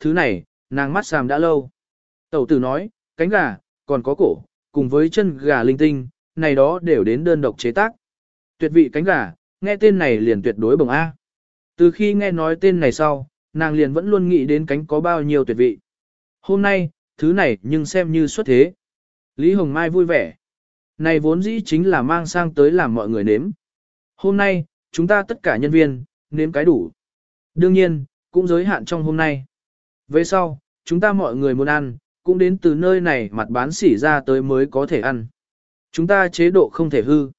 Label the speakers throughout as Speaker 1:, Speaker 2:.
Speaker 1: thứ này, nàng mắt sàm đã lâu. Tẩu tử nói, cánh gà, còn có cổ, cùng với chân gà linh tinh, này đó đều đến đơn độc chế tác. Tuyệt vị cánh gà, nghe tên này liền tuyệt đối bồng A. Từ khi nghe nói tên này sau, nàng liền vẫn luôn nghĩ đến cánh có bao nhiêu tuyệt vị. Hôm nay, thứ này nhưng xem như xuất thế. Lý Hồng Mai vui vẻ. Này vốn dĩ chính là mang sang tới làm mọi người nếm. Hôm nay, chúng ta tất cả nhân viên, nếm cái đủ. Đương nhiên, cũng giới hạn trong hôm nay. Về sau, chúng ta mọi người muốn ăn, cũng đến từ nơi này mặt bán xỉ ra tới mới có thể ăn. Chúng ta chế độ không thể hư.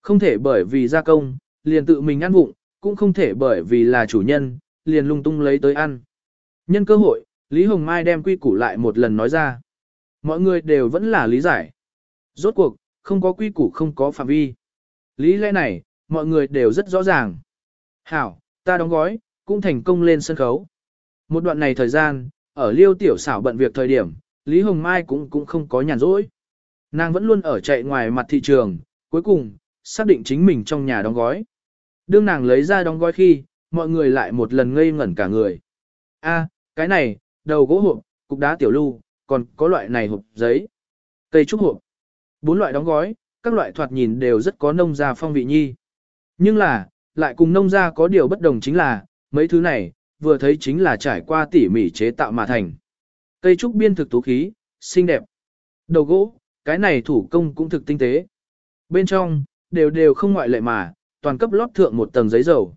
Speaker 1: Không thể bởi vì gia công, liền tự mình ăn vụng, cũng không thể bởi vì là chủ nhân, liền lung tung lấy tới ăn. Nhân cơ hội, Lý Hồng Mai đem quy củ lại một lần nói ra. Mọi người đều vẫn là lý giải. Rốt cuộc, không có quy củ không có phạm vi. Lý lẽ này, mọi người đều rất rõ ràng. Hảo, ta đóng gói, cũng thành công lên sân khấu. Một đoạn này thời gian, ở liêu tiểu xảo bận việc thời điểm, Lý Hồng Mai cũng cũng không có nhàn rỗi. Nàng vẫn luôn ở chạy ngoài mặt thị trường, cuối cùng, xác định chính mình trong nhà đóng gói. Đương nàng lấy ra đóng gói khi, mọi người lại một lần ngây ngẩn cả người. A, cái này, đầu gỗ hộp, cục đá tiểu lưu, còn có loại này hộp giấy, cây trúc hộp. Bốn loại đóng gói, các loại thoạt nhìn đều rất có nông gia phong vị nhi. Nhưng là, lại cùng nông gia có điều bất đồng chính là, mấy thứ này, vừa thấy chính là trải qua tỉ mỉ chế tạo mà thành. Cây trúc biên thực tú khí, xinh đẹp. Đầu gỗ, cái này thủ công cũng thực tinh tế. Bên trong, đều đều không ngoại lệ mà, toàn cấp lót thượng một tầng giấy dầu.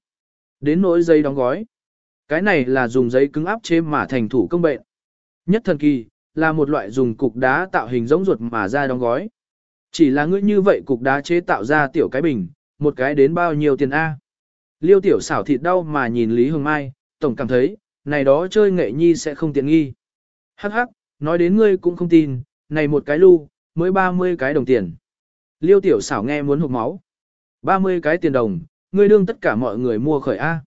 Speaker 1: Đến nỗi giấy đóng gói. Cái này là dùng giấy cứng áp chế mà thành thủ công bệnh. Nhất thần kỳ, là một loại dùng cục đá tạo hình giống ruột mà ra đóng gói. Chỉ là ngươi như vậy cục đá chế tạo ra tiểu cái bình, một cái đến bao nhiêu tiền A. Liêu tiểu xảo thịt đau mà nhìn Lý Hồng Mai, tổng cảm thấy, này đó chơi nghệ nhi sẽ không tiện nghi. Hắc hắc, nói đến ngươi cũng không tin, này một cái lu, mới 30 cái đồng tiền. Liêu tiểu xảo nghe muốn hụt máu. 30 cái tiền đồng, ngươi đương tất cả mọi người mua khởi A.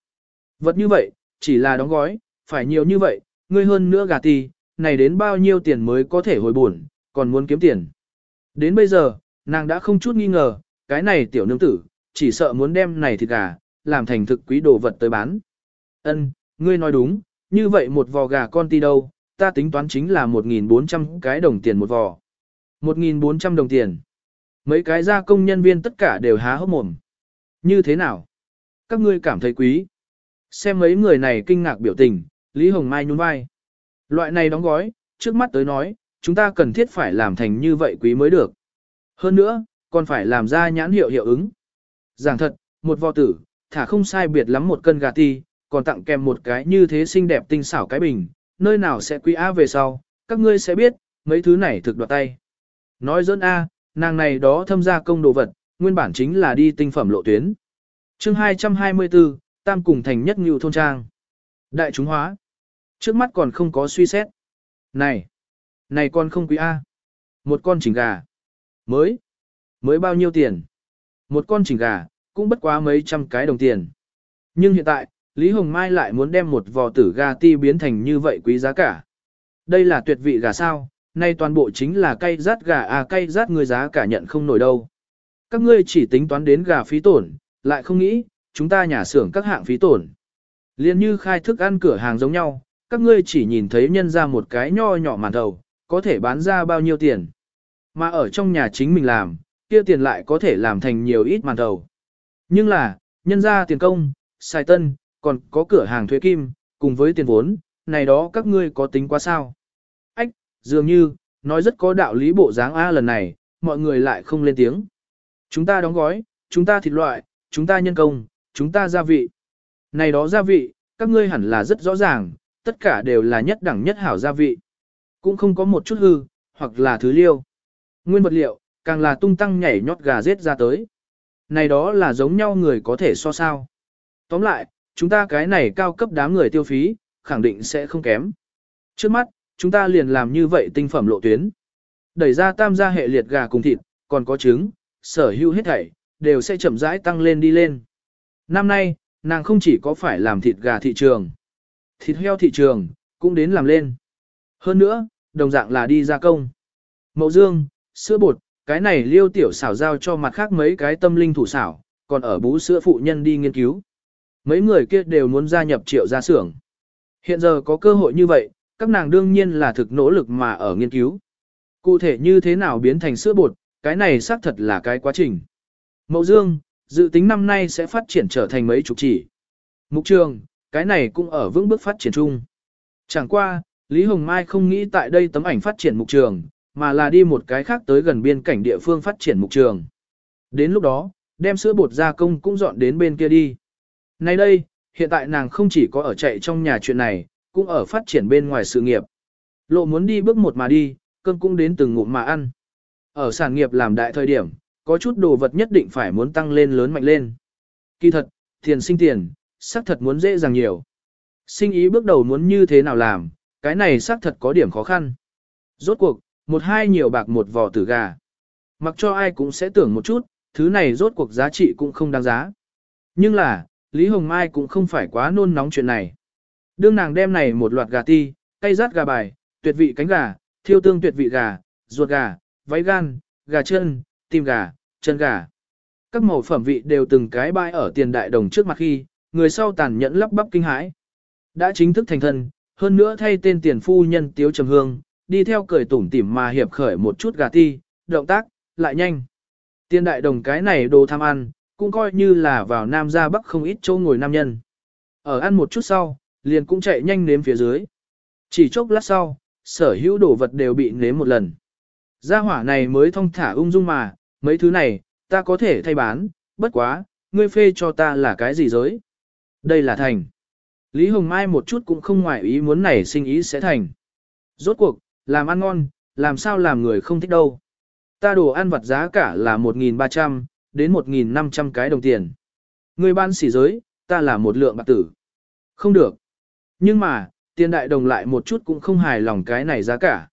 Speaker 1: Vật như vậy, chỉ là đóng gói, phải nhiều như vậy, ngươi hơn nữa gà tì, này đến bao nhiêu tiền mới có thể hồi buồn, còn muốn kiếm tiền. Đến bây giờ, nàng đã không chút nghi ngờ, cái này tiểu nương tử, chỉ sợ muốn đem này thịt gà, làm thành thực quý đồ vật tới bán. Ân, ngươi nói đúng, như vậy một vò gà con ti đâu, ta tính toán chính là 1.400 cái đồng tiền một vò. 1.400 đồng tiền. Mấy cái gia công nhân viên tất cả đều há hốc mồm. Như thế nào? Các ngươi cảm thấy quý. Xem mấy người này kinh ngạc biểu tình, Lý Hồng Mai nhún vai. Loại này đóng gói, trước mắt tới nói, chúng ta cần thiết phải làm thành như vậy quý mới được. Hơn nữa, còn phải làm ra nhãn hiệu hiệu ứng. Giảng thật, một vò tử, thả không sai biệt lắm một cân gà ti, còn tặng kèm một cái như thế xinh đẹp tinh xảo cái bình, nơi nào sẽ quý á về sau, các ngươi sẽ biết, mấy thứ này thực đoạt tay. Nói dẫn A, nàng này đó thâm gia công đồ vật, nguyên bản chính là đi tinh phẩm lộ tuyến. chương 224, Tam cùng thành nhất ngưu thôn trang. Đại chúng hóa. Trước mắt còn không có suy xét. Này, này con không quý A. Một con chỉnh gà. Mới. Mới bao nhiêu tiền? Một con chỉnh gà, cũng bất quá mấy trăm cái đồng tiền. Nhưng hiện tại, Lý Hồng Mai lại muốn đem một vò tử gà ti biến thành như vậy quý giá cả. Đây là tuyệt vị gà sao, nay toàn bộ chính là cây rát gà à cây rát người giá cả nhận không nổi đâu. Các ngươi chỉ tính toán đến gà phí tổn, lại không nghĩ, chúng ta nhà xưởng các hạng phí tổn. Liên như khai thức ăn cửa hàng giống nhau, các ngươi chỉ nhìn thấy nhân ra một cái nho nhỏ màn đầu, có thể bán ra bao nhiêu tiền. Mà ở trong nhà chính mình làm, kia tiền lại có thể làm thành nhiều ít màn đầu. Nhưng là, nhân ra tiền công, xài tân, còn có cửa hàng thuế kim, cùng với tiền vốn, này đó các ngươi có tính quá sao? Ách, dường như, nói rất có đạo lý bộ dáng A lần này, mọi người lại không lên tiếng. Chúng ta đóng gói, chúng ta thịt loại, chúng ta nhân công, chúng ta gia vị. Này đó gia vị, các ngươi hẳn là rất rõ ràng, tất cả đều là nhất đẳng nhất hảo gia vị. Cũng không có một chút hư, hoặc là thứ liêu. Nguyên vật liệu, càng là tung tăng nhảy nhót gà rết ra tới. Này đó là giống nhau người có thể so sao. Tóm lại, chúng ta cái này cao cấp đám người tiêu phí, khẳng định sẽ không kém. Trước mắt, chúng ta liền làm như vậy tinh phẩm lộ tuyến. Đẩy ra tam gia hệ liệt gà cùng thịt, còn có trứng, sở hữu hết thảy, đều sẽ chậm rãi tăng lên đi lên. Năm nay, nàng không chỉ có phải làm thịt gà thị trường, thịt heo thị trường, cũng đến làm lên. Hơn nữa, đồng dạng là đi gia công. Mậu dương, sữa bột, cái này liêu tiểu xảo giao cho mặt khác mấy cái tâm linh thủ xảo, còn ở bú sữa phụ nhân đi nghiên cứu. Mấy người kia đều muốn gia nhập triệu gia xưởng. Hiện giờ có cơ hội như vậy, các nàng đương nhiên là thực nỗ lực mà ở nghiên cứu. Cụ thể như thế nào biến thành sữa bột, cái này xác thật là cái quá trình. Mậu Dương, dự tính năm nay sẽ phát triển trở thành mấy chục chỉ. Mục trường, cái này cũng ở vững bước phát triển chung. Chẳng qua, Lý Hồng Mai không nghĩ tại đây tấm ảnh phát triển mục trường, mà là đi một cái khác tới gần biên cảnh địa phương phát triển mục trường. Đến lúc đó, đem sữa bột gia công cũng dọn đến bên kia đi. Nay đây, hiện tại nàng không chỉ có ở chạy trong nhà chuyện này, cũng ở phát triển bên ngoài sự nghiệp. Lộ muốn đi bước một mà đi, cơm cũng đến từng ngụm mà ăn. Ở sản nghiệp làm đại thời điểm, có chút đồ vật nhất định phải muốn tăng lên lớn mạnh lên. Kỳ thật, tiền sinh tiền, xác thật muốn dễ dàng nhiều. Sinh ý bước đầu muốn như thế nào làm, cái này xác thật có điểm khó khăn. Rốt cuộc, một hai nhiều bạc một vò tử gà. Mặc cho ai cũng sẽ tưởng một chút, thứ này rốt cuộc giá trị cũng không đáng giá. Nhưng là, Lý Hồng Mai cũng không phải quá nôn nóng chuyện này. Đương nàng đem này một loạt gà ti, cây rát gà bài, tuyệt vị cánh gà, thiêu tương tuyệt vị gà, ruột gà, váy gan, gà chân, tim gà, chân gà. Các màu phẩm vị đều từng cái bãi ở tiền đại đồng trước mặt khi, người sau tàn nhẫn lắp bắp kinh hãi. Đã chính thức thành thân, hơn nữa thay tên tiền phu nhân Tiếu Trầm Hương, đi theo cười tủm tỉm mà hiệp khởi một chút gà ti, động tác, lại nhanh. Tiền đại đồng cái này đồ tham ăn, cũng coi như là vào Nam ra Bắc không ít chỗ ngồi nam nhân. Ở ăn một chút sau, liền cũng chạy nhanh nếm phía dưới. Chỉ chốc lát sau, sở hữu đồ vật đều bị nếm một lần. Gia hỏa này mới thông thả ung dung mà, mấy thứ này, ta có thể thay bán, bất quá, ngươi phê cho ta là cái gì giới. Đây là thành. Lý Hồng Mai một chút cũng không ngoại ý muốn này sinh ý sẽ thành. Rốt cuộc, làm ăn ngon, làm sao làm người không thích đâu. Ta đồ ăn vặt giá cả là 1.300, đến 1.500 cái đồng tiền. Người ban xỉ giới, ta là một lượng bạc tử. Không được. Nhưng mà, tiền đại đồng lại một chút cũng không hài lòng cái này giá cả.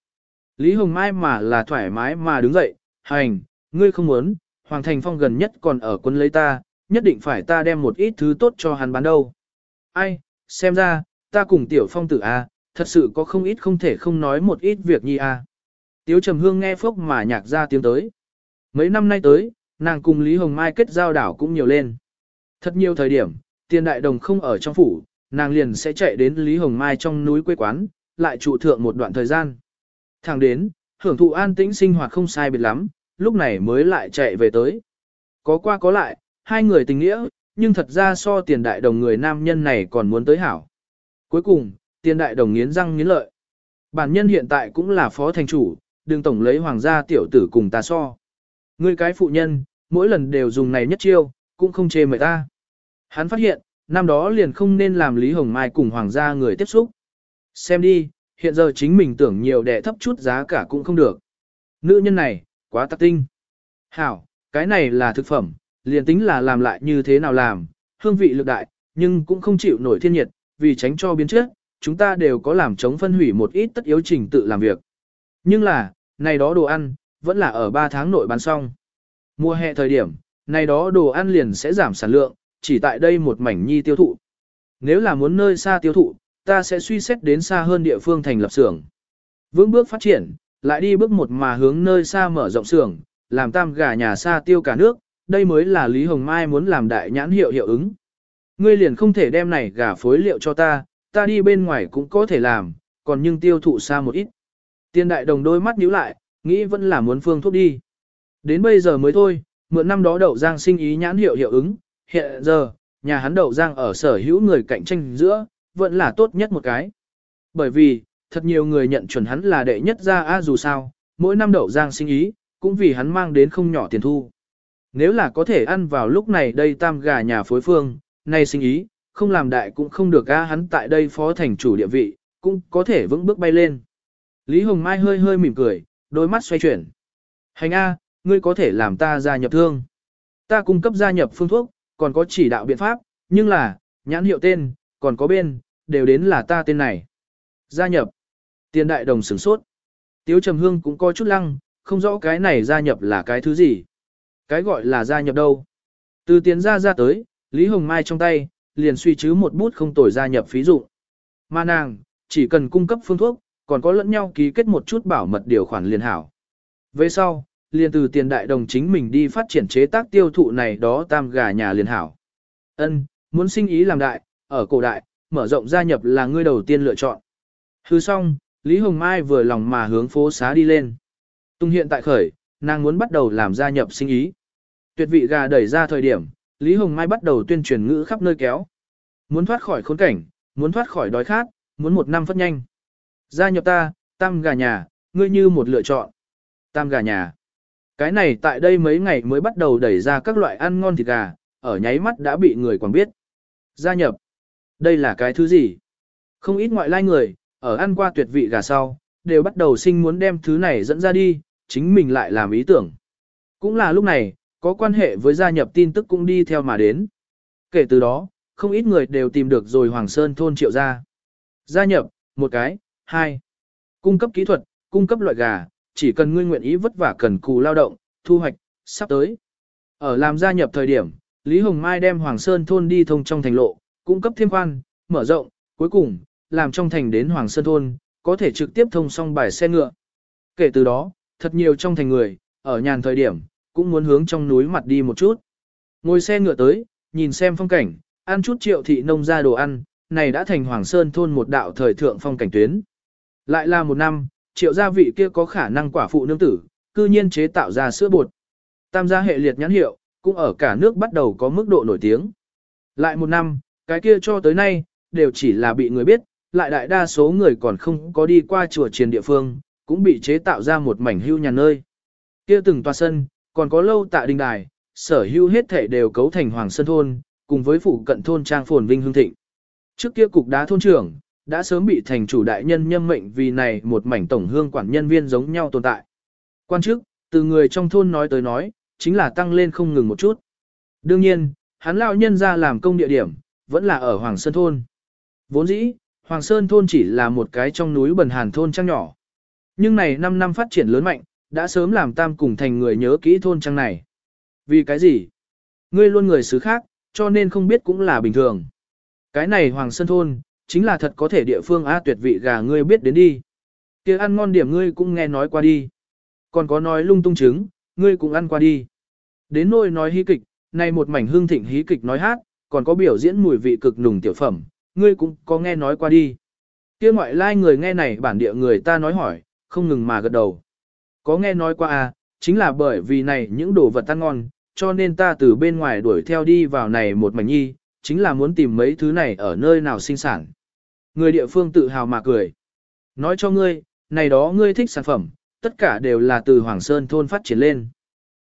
Speaker 1: Lý Hồng Mai mà là thoải mái mà đứng dậy, hành, ngươi không muốn, Hoàng Thành Phong gần nhất còn ở quân lấy ta, nhất định phải ta đem một ít thứ tốt cho hắn bán đâu. Ai, xem ra, ta cùng tiểu phong tử A, thật sự có không ít không thể không nói một ít việc nhi A. Tiếu Trầm Hương nghe phốc mà nhạc ra tiếng tới. Mấy năm nay tới, nàng cùng Lý Hồng Mai kết giao đảo cũng nhiều lên. Thật nhiều thời điểm, tiền đại đồng không ở trong phủ, nàng liền sẽ chạy đến Lý Hồng Mai trong núi quê quán, lại trụ thượng một đoạn thời gian. Thẳng đến, hưởng thụ an tĩnh sinh hoạt không sai biệt lắm, lúc này mới lại chạy về tới. Có qua có lại, hai người tình nghĩa, nhưng thật ra so tiền đại đồng người nam nhân này còn muốn tới hảo. Cuối cùng, tiền đại đồng nghiến răng nghiến lợi. Bản nhân hiện tại cũng là phó thành chủ, đừng tổng lấy hoàng gia tiểu tử cùng ta so. Ngươi cái phụ nhân, mỗi lần đều dùng này nhất chiêu, cũng không chê mời ta. Hắn phát hiện, năm đó liền không nên làm Lý Hồng Mai cùng hoàng gia người tiếp xúc. Xem đi, hiện giờ chính mình tưởng nhiều đẻ thấp chút giá cả cũng không được. Nữ nhân này, quá tắc tinh. Hảo, cái này là thực phẩm, liền tính là làm lại như thế nào làm, hương vị lực đại, nhưng cũng không chịu nổi thiên nhiệt, vì tránh cho biến chất, chúng ta đều có làm chống phân hủy một ít tất yếu trình tự làm việc. Nhưng là, này đó đồ ăn, vẫn là ở 3 tháng nội bán xong. Mùa hè thời điểm, này đó đồ ăn liền sẽ giảm sản lượng, chỉ tại đây một mảnh nhi tiêu thụ. Nếu là muốn nơi xa tiêu thụ, ta sẽ suy xét đến xa hơn địa phương thành lập xưởng. Vững bước phát triển, lại đi bước một mà hướng nơi xa mở rộng xưởng, làm tam gà nhà xa tiêu cả nước, đây mới là Lý Hồng Mai muốn làm đại nhãn hiệu hiệu ứng. Ngươi liền không thể đem này gà phối liệu cho ta, ta đi bên ngoài cũng có thể làm, còn nhưng tiêu thụ xa một ít. Tiên đại đồng đôi mắt nhíu lại, nghĩ vẫn là muốn phương thuốc đi. Đến bây giờ mới thôi, mượn năm đó đậu giang sinh ý nhãn hiệu hiệu ứng, hiện giờ, nhà hắn đậu giang ở sở hữu người cạnh tranh giữa, vẫn là tốt nhất một cái. Bởi vì, thật nhiều người nhận chuẩn hắn là đệ nhất ra a dù sao, mỗi năm đậu giang sinh ý, cũng vì hắn mang đến không nhỏ tiền thu. Nếu là có thể ăn vào lúc này đây tam gà nhà phối phương, nay sinh ý, không làm đại cũng không được a hắn tại đây phó thành chủ địa vị, cũng có thể vững bước bay lên. Lý Hồng Mai hơi hơi mỉm cười, đôi mắt xoay chuyển. Hành A, ngươi có thể làm ta gia nhập thương. Ta cung cấp gia nhập phương thuốc, còn có chỉ đạo biện pháp, nhưng là, nhãn hiệu tên, còn có bên, đều đến là ta tên này. Gia nhập. Tiền đại đồng sửng sốt. Tiếu Trầm Hương cũng có chút lăng, không rõ cái này gia nhập là cái thứ gì. Cái gọi là gia nhập đâu. Từ tiền ra ra tới, Lý Hồng Mai trong tay, liền suy chứ một bút không tồi gia nhập phí dụ. Mà nàng, chỉ cần cung cấp phương thuốc, còn có lẫn nhau ký kết một chút bảo mật điều khoản liền hảo. Về sau, liền từ tiền đại đồng chính mình đi phát triển chế tác tiêu thụ này đó tam gà nhà liền hảo. Ân, muốn sinh ý làm đại, ở cổ đại, mở rộng gia nhập là ngươi đầu tiên lựa chọn. Hư xong, Lý Hồng Mai vừa lòng mà hướng phố xá đi lên. Tung hiện tại khởi, nàng muốn bắt đầu làm gia nhập sinh ý. Tuyệt vị gà đẩy ra thời điểm, Lý Hồng Mai bắt đầu tuyên truyền ngữ khắp nơi kéo. Muốn thoát khỏi khốn cảnh, muốn thoát khỏi đói khát, muốn một năm phát nhanh. Gia nhập ta, tam gà nhà, ngươi như một lựa chọn. Tam gà nhà. Cái này tại đây mấy ngày mới bắt đầu đẩy ra các loại ăn ngon thịt gà, ở nháy mắt đã bị người quảng biết. Gia nhập. Đây là cái thứ gì? Không ít ngoại lai người, ở ăn qua tuyệt vị gà sau, đều bắt đầu sinh muốn đem thứ này dẫn ra đi, chính mình lại làm ý tưởng. Cũng là lúc này, có quan hệ với gia nhập tin tức cũng đi theo mà đến. Kể từ đó, không ít người đều tìm được rồi Hoàng Sơn thôn triệu gia. Gia nhập, một cái, hai. Cung cấp kỹ thuật, cung cấp loại gà, chỉ cần ngươi nguyện ý vất vả cần cù lao động, thu hoạch, sắp tới. Ở làm gia nhập thời điểm, Lý Hồng Mai đem Hoàng Sơn thôn đi thông trong thành lộ, cung cấp thêm khoan, mở rộng, cuối cùng, làm trong thành đến Hoàng Sơn thôn, có thể trực tiếp thông xong bài xe ngựa. Kể từ đó, thật nhiều trong thành người, ở nhàn thời điểm, cũng muốn hướng trong núi mặt đi một chút. Ngồi xe ngựa tới, nhìn xem phong cảnh, ăn chút triệu thị nông ra đồ ăn, này đã thành Hoàng Sơn thôn một đạo thời thượng phong cảnh tuyến. Lại là một năm, triệu gia vị kia có khả năng quả phụ nương tử, cư nhiên chế tạo ra sữa bột. Tam gia hệ liệt nhãn hiệu, cũng ở cả nước bắt đầu có mức độ nổi tiếng. Lại một năm, cái kia cho tới nay, đều chỉ là bị người biết, lại đại đa số người còn không có đi qua chùa triền địa phương, cũng bị chế tạo ra một mảnh hưu nhà nơi. Kia từng tòa sân, còn có lâu tạ đình đài, sở hưu hết thể đều cấu thành Hoàng Sơn Thôn, cùng với phụ cận thôn trang phồn vinh hương thịnh. Trước kia cục đá thôn trưởng, đã sớm bị thành chủ đại nhân nhâm mệnh vì này một mảnh tổng hương quản nhân viên giống nhau tồn tại. Quan chức, từ người trong thôn nói tới nói, chính là tăng lên không ngừng một chút. Đương nhiên, hắn lão nhân ra làm công địa điểm, vẫn là ở Hoàng Sơn Thôn. Vốn dĩ, Hoàng Sơn Thôn chỉ là một cái trong núi bần hàn thôn trang nhỏ. Nhưng này 5 năm phát triển lớn mạnh, đã sớm làm tam cùng thành người nhớ kỹ thôn trang này. Vì cái gì? Ngươi luôn người xứ khác, cho nên không biết cũng là bình thường. Cái này Hoàng Sơn Thôn, chính là thật có thể địa phương A tuyệt vị gà ngươi biết đến đi. kia ăn ngon điểm ngươi cũng nghe nói qua đi. Còn có nói lung tung trứng, ngươi cũng ăn qua đi. Đến nôi nói hí kịch, này một mảnh hương thịnh hí kịch nói hát, còn có biểu diễn mùi vị cực nùng tiểu phẩm, ngươi cũng có nghe nói qua đi. Kia ngoại lai người nghe này bản địa người ta nói hỏi, không ngừng mà gật đầu. Có nghe nói qua à, chính là bởi vì này những đồ vật ăn ngon, cho nên ta từ bên ngoài đuổi theo đi vào này một mảnh nhi, chính là muốn tìm mấy thứ này ở nơi nào sinh sản. Người địa phương tự hào mà cười. Nói cho ngươi, này đó ngươi thích sản phẩm, tất cả đều là từ Hoàng Sơn thôn phát triển lên.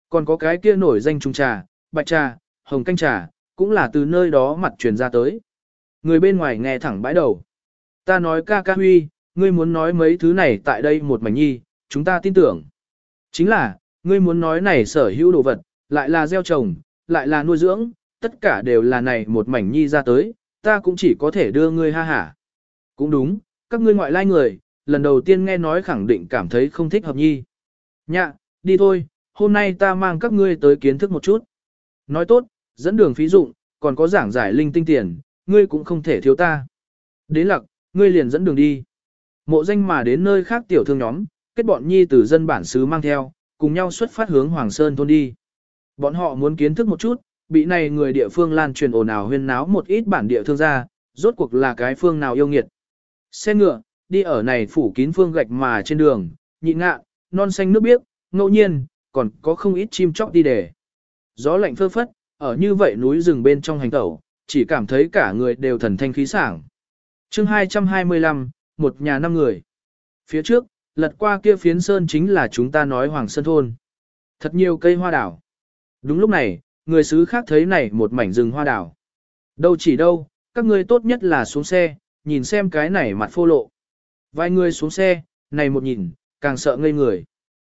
Speaker 1: Còn có cái kia nổi danh trung trà, bạch trà, hồng canh trà, cũng là từ nơi đó mặt truyền ra tới. Người bên ngoài nghe thẳng bãi đầu. Ta nói ca ca huy, ngươi muốn nói mấy thứ này tại đây một mảnh nhi, chúng ta tin tưởng. Chính là, ngươi muốn nói này sở hữu đồ vật, lại là gieo trồng, lại là nuôi dưỡng, tất cả đều là này một mảnh nhi ra tới, ta cũng chỉ có thể đưa ngươi ha hả. Cũng đúng, các ngươi ngoại lai người, lần đầu tiên nghe nói khẳng định cảm thấy không thích hợp nhi. Nhạ, đi thôi, hôm nay ta mang các ngươi tới kiến thức một chút. Nói tốt, dẫn đường phí dụng, còn có giảng giải linh tinh tiền, ngươi cũng không thể thiếu ta. Đến lặc, ngươi liền dẫn đường đi. Mộ danh mà đến nơi khác tiểu thương nhóm, kết bọn nhi từ dân bản xứ mang theo, cùng nhau xuất phát hướng Hoàng Sơn thôn đi. Bọn họ muốn kiến thức một chút, bị này người địa phương lan truyền ồn ào huyên náo một ít bản địa thương gia, rốt cuộc là cái phương nào yêu nghiệt. Xe ngựa, đi ở này phủ kín phương gạch mà trên đường, nhịn ngạ, non xanh nước biếc, ngẫu nhiên, còn có không ít chim chóc đi để. Gió lạnh phơ phất, ở như vậy núi rừng bên trong hành tẩu, chỉ cảm thấy cả người đều thần thanh khí sảng. chương 225, một nhà năm người. Phía trước, lật qua kia phiến sơn chính là chúng ta nói Hoàng Sơn Thôn. Thật nhiều cây hoa đảo. Đúng lúc này, người xứ khác thấy này một mảnh rừng hoa đảo. Đâu chỉ đâu, các ngươi tốt nhất là xuống xe, nhìn xem cái này mặt phô lộ. Vài người xuống xe, này một nhìn, càng sợ ngây người.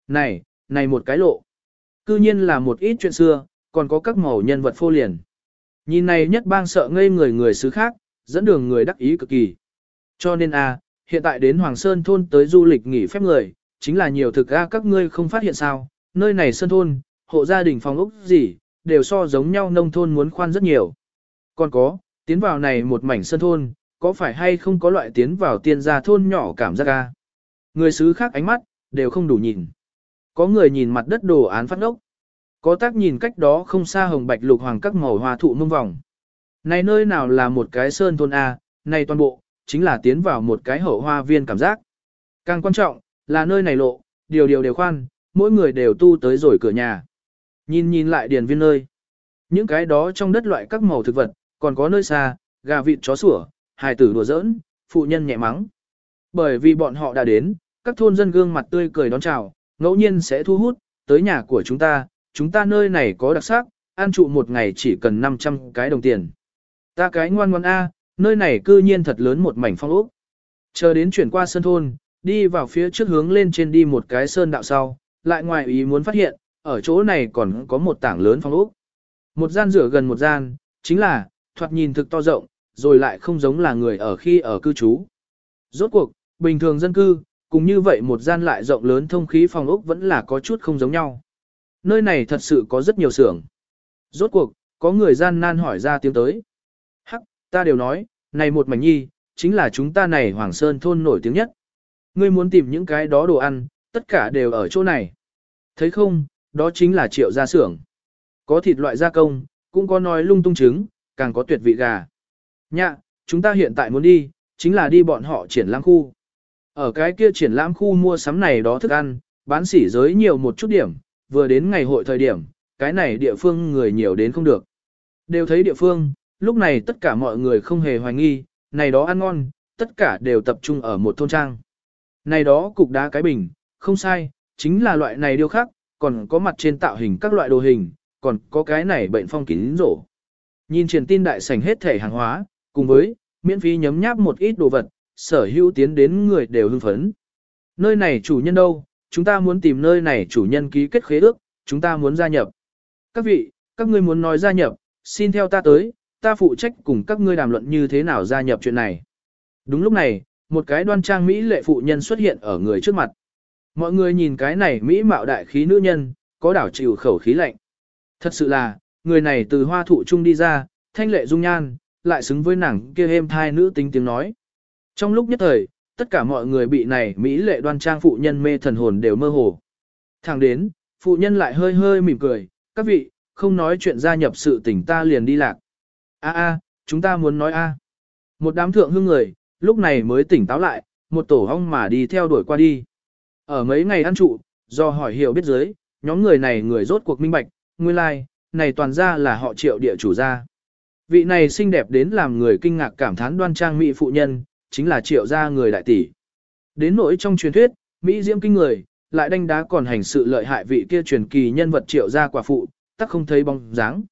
Speaker 1: Này, này một cái lộ. Cư nhiên là một ít chuyện xưa, còn có các màu nhân vật phô liền. Nhìn này nhất bang sợ ngây người người xứ khác, dẫn đường người đắc ý cực kỳ. Cho nên a, hiện tại đến Hoàng Sơn thôn tới du lịch nghỉ phép người, chính là nhiều thực a các ngươi không phát hiện sao, nơi này sơn thôn, hộ gia đình phòng ốc gì, đều so giống nhau nông thôn muốn khoan rất nhiều. Còn có, tiến vào này một mảnh sơn thôn, có phải hay không có loại tiến vào tiên gia thôn nhỏ cảm giác a? Người xứ khác ánh mắt, đều không đủ nhìn. Có người nhìn mặt đất đồ án phát ốc. Có tác nhìn cách đó không xa hồng bạch lục hoàng các màu hoa thụ mông vòng. Này nơi nào là một cái sơn thôn A, này toàn bộ, chính là tiến vào một cái hậu hoa viên cảm giác. Càng quan trọng, là nơi này lộ, điều điều đều khoan, mỗi người đều tu tới rồi cửa nhà. Nhìn nhìn lại điền viên nơi. Những cái đó trong đất loại các màu thực vật, còn có nơi xa, gà vịt chó sủa, hài tử đùa giỡn, phụ nhân nhẹ mắng. Bởi vì bọn họ đã đến, các thôn dân gương mặt tươi cười đón chào, ngẫu nhiên sẽ thu hút, tới nhà của chúng ta, chúng ta nơi này có đặc sắc, ăn trụ một ngày chỉ cần 500 cái đồng tiền. Ta cái ngoan ngoan A, nơi này cư nhiên thật lớn một mảnh phong ốc. Chờ đến chuyển qua sân thôn, đi vào phía trước hướng lên trên đi một cái sơn đạo sau, lại ngoài ý muốn phát hiện, ở chỗ này còn có một tảng lớn phong ốc. Một gian rửa gần một gian, chính là, thoạt nhìn thực to rộng, rồi lại không giống là người ở khi ở cư trú. Rốt cuộc, bình thường dân cư, cùng như vậy một gian lại rộng lớn thông khí phòng ốc vẫn là có chút không giống nhau. Nơi này thật sự có rất nhiều xưởng. Rốt cuộc, có người gian nan hỏi ra tiếng tới. Hắc, ta đều nói, này một mảnh nhi, chính là chúng ta này Hoàng Sơn thôn nổi tiếng nhất. Ngươi muốn tìm những cái đó đồ ăn, tất cả đều ở chỗ này. Thấy không, đó chính là triệu gia xưởng. Có thịt loại gia công, cũng có nói lung tung trứng, càng có tuyệt vị gà. Nhạ, chúng ta hiện tại muốn đi, chính là đi bọn họ triển lãm khu. Ở cái kia triển lãm khu mua sắm này đó thức ăn, bán sỉ giới nhiều một chút điểm, vừa đến ngày hội thời điểm, cái này địa phương người nhiều đến không được. Đều thấy địa phương, lúc này tất cả mọi người không hề hoài nghi, này đó ăn ngon, tất cả đều tập trung ở một thôn trang. Này đó cục đá cái bình, không sai, chính là loại này điêu khắc, còn có mặt trên tạo hình các loại đồ hình, còn có cái này bệnh phong kín rổ. Nhìn truyền tin đại sảnh hết thể hàng hóa, cùng với miễn phí nhấm nháp một ít đồ vật, sở hữu tiến đến người đều hưng phấn. Nơi này chủ nhân đâu, chúng ta muốn tìm nơi này chủ nhân ký kết khế ước, chúng ta muốn gia nhập. Các vị, các ngươi muốn nói gia nhập, xin theo ta tới, ta phụ trách cùng các ngươi đàm luận như thế nào gia nhập chuyện này. Đúng lúc này, một cái đoan trang Mỹ lệ phụ nhân xuất hiện ở người trước mặt. Mọi người nhìn cái này Mỹ mạo đại khí nữ nhân, có đảo chịu khẩu khí lạnh. Thật sự là, người này từ hoa thụ trung đi ra, thanh lệ dung nhan, lại xứng với nàng kia êm thai nữ tính tiếng nói. Trong lúc nhất thời, tất cả mọi người bị này Mỹ lệ đoan trang phụ nhân mê thần hồn đều mơ hồ. Thẳng đến, phụ nhân lại hơi hơi mỉm cười, các vị, không nói chuyện gia nhập sự tỉnh ta liền đi lạc. A a, chúng ta muốn nói a. Một đám thượng hương người, lúc này mới tỉnh táo lại, một tổ hong mà đi theo đuổi qua đi. Ở mấy ngày ăn trụ, do hỏi hiểu biết dưới, nhóm người này người rốt cuộc minh bạch, nguyên lai, like, này toàn ra là họ triệu địa chủ gia. Vị này xinh đẹp đến làm người kinh ngạc cảm thán đoan trang mỹ phụ nhân, chính là triệu gia người đại tỷ. Đến nỗi trong truyền thuyết, Mỹ diễm kinh người, lại đánh đá còn hành sự lợi hại vị kia truyền kỳ nhân vật triệu gia quả phụ, tắc không thấy bóng dáng.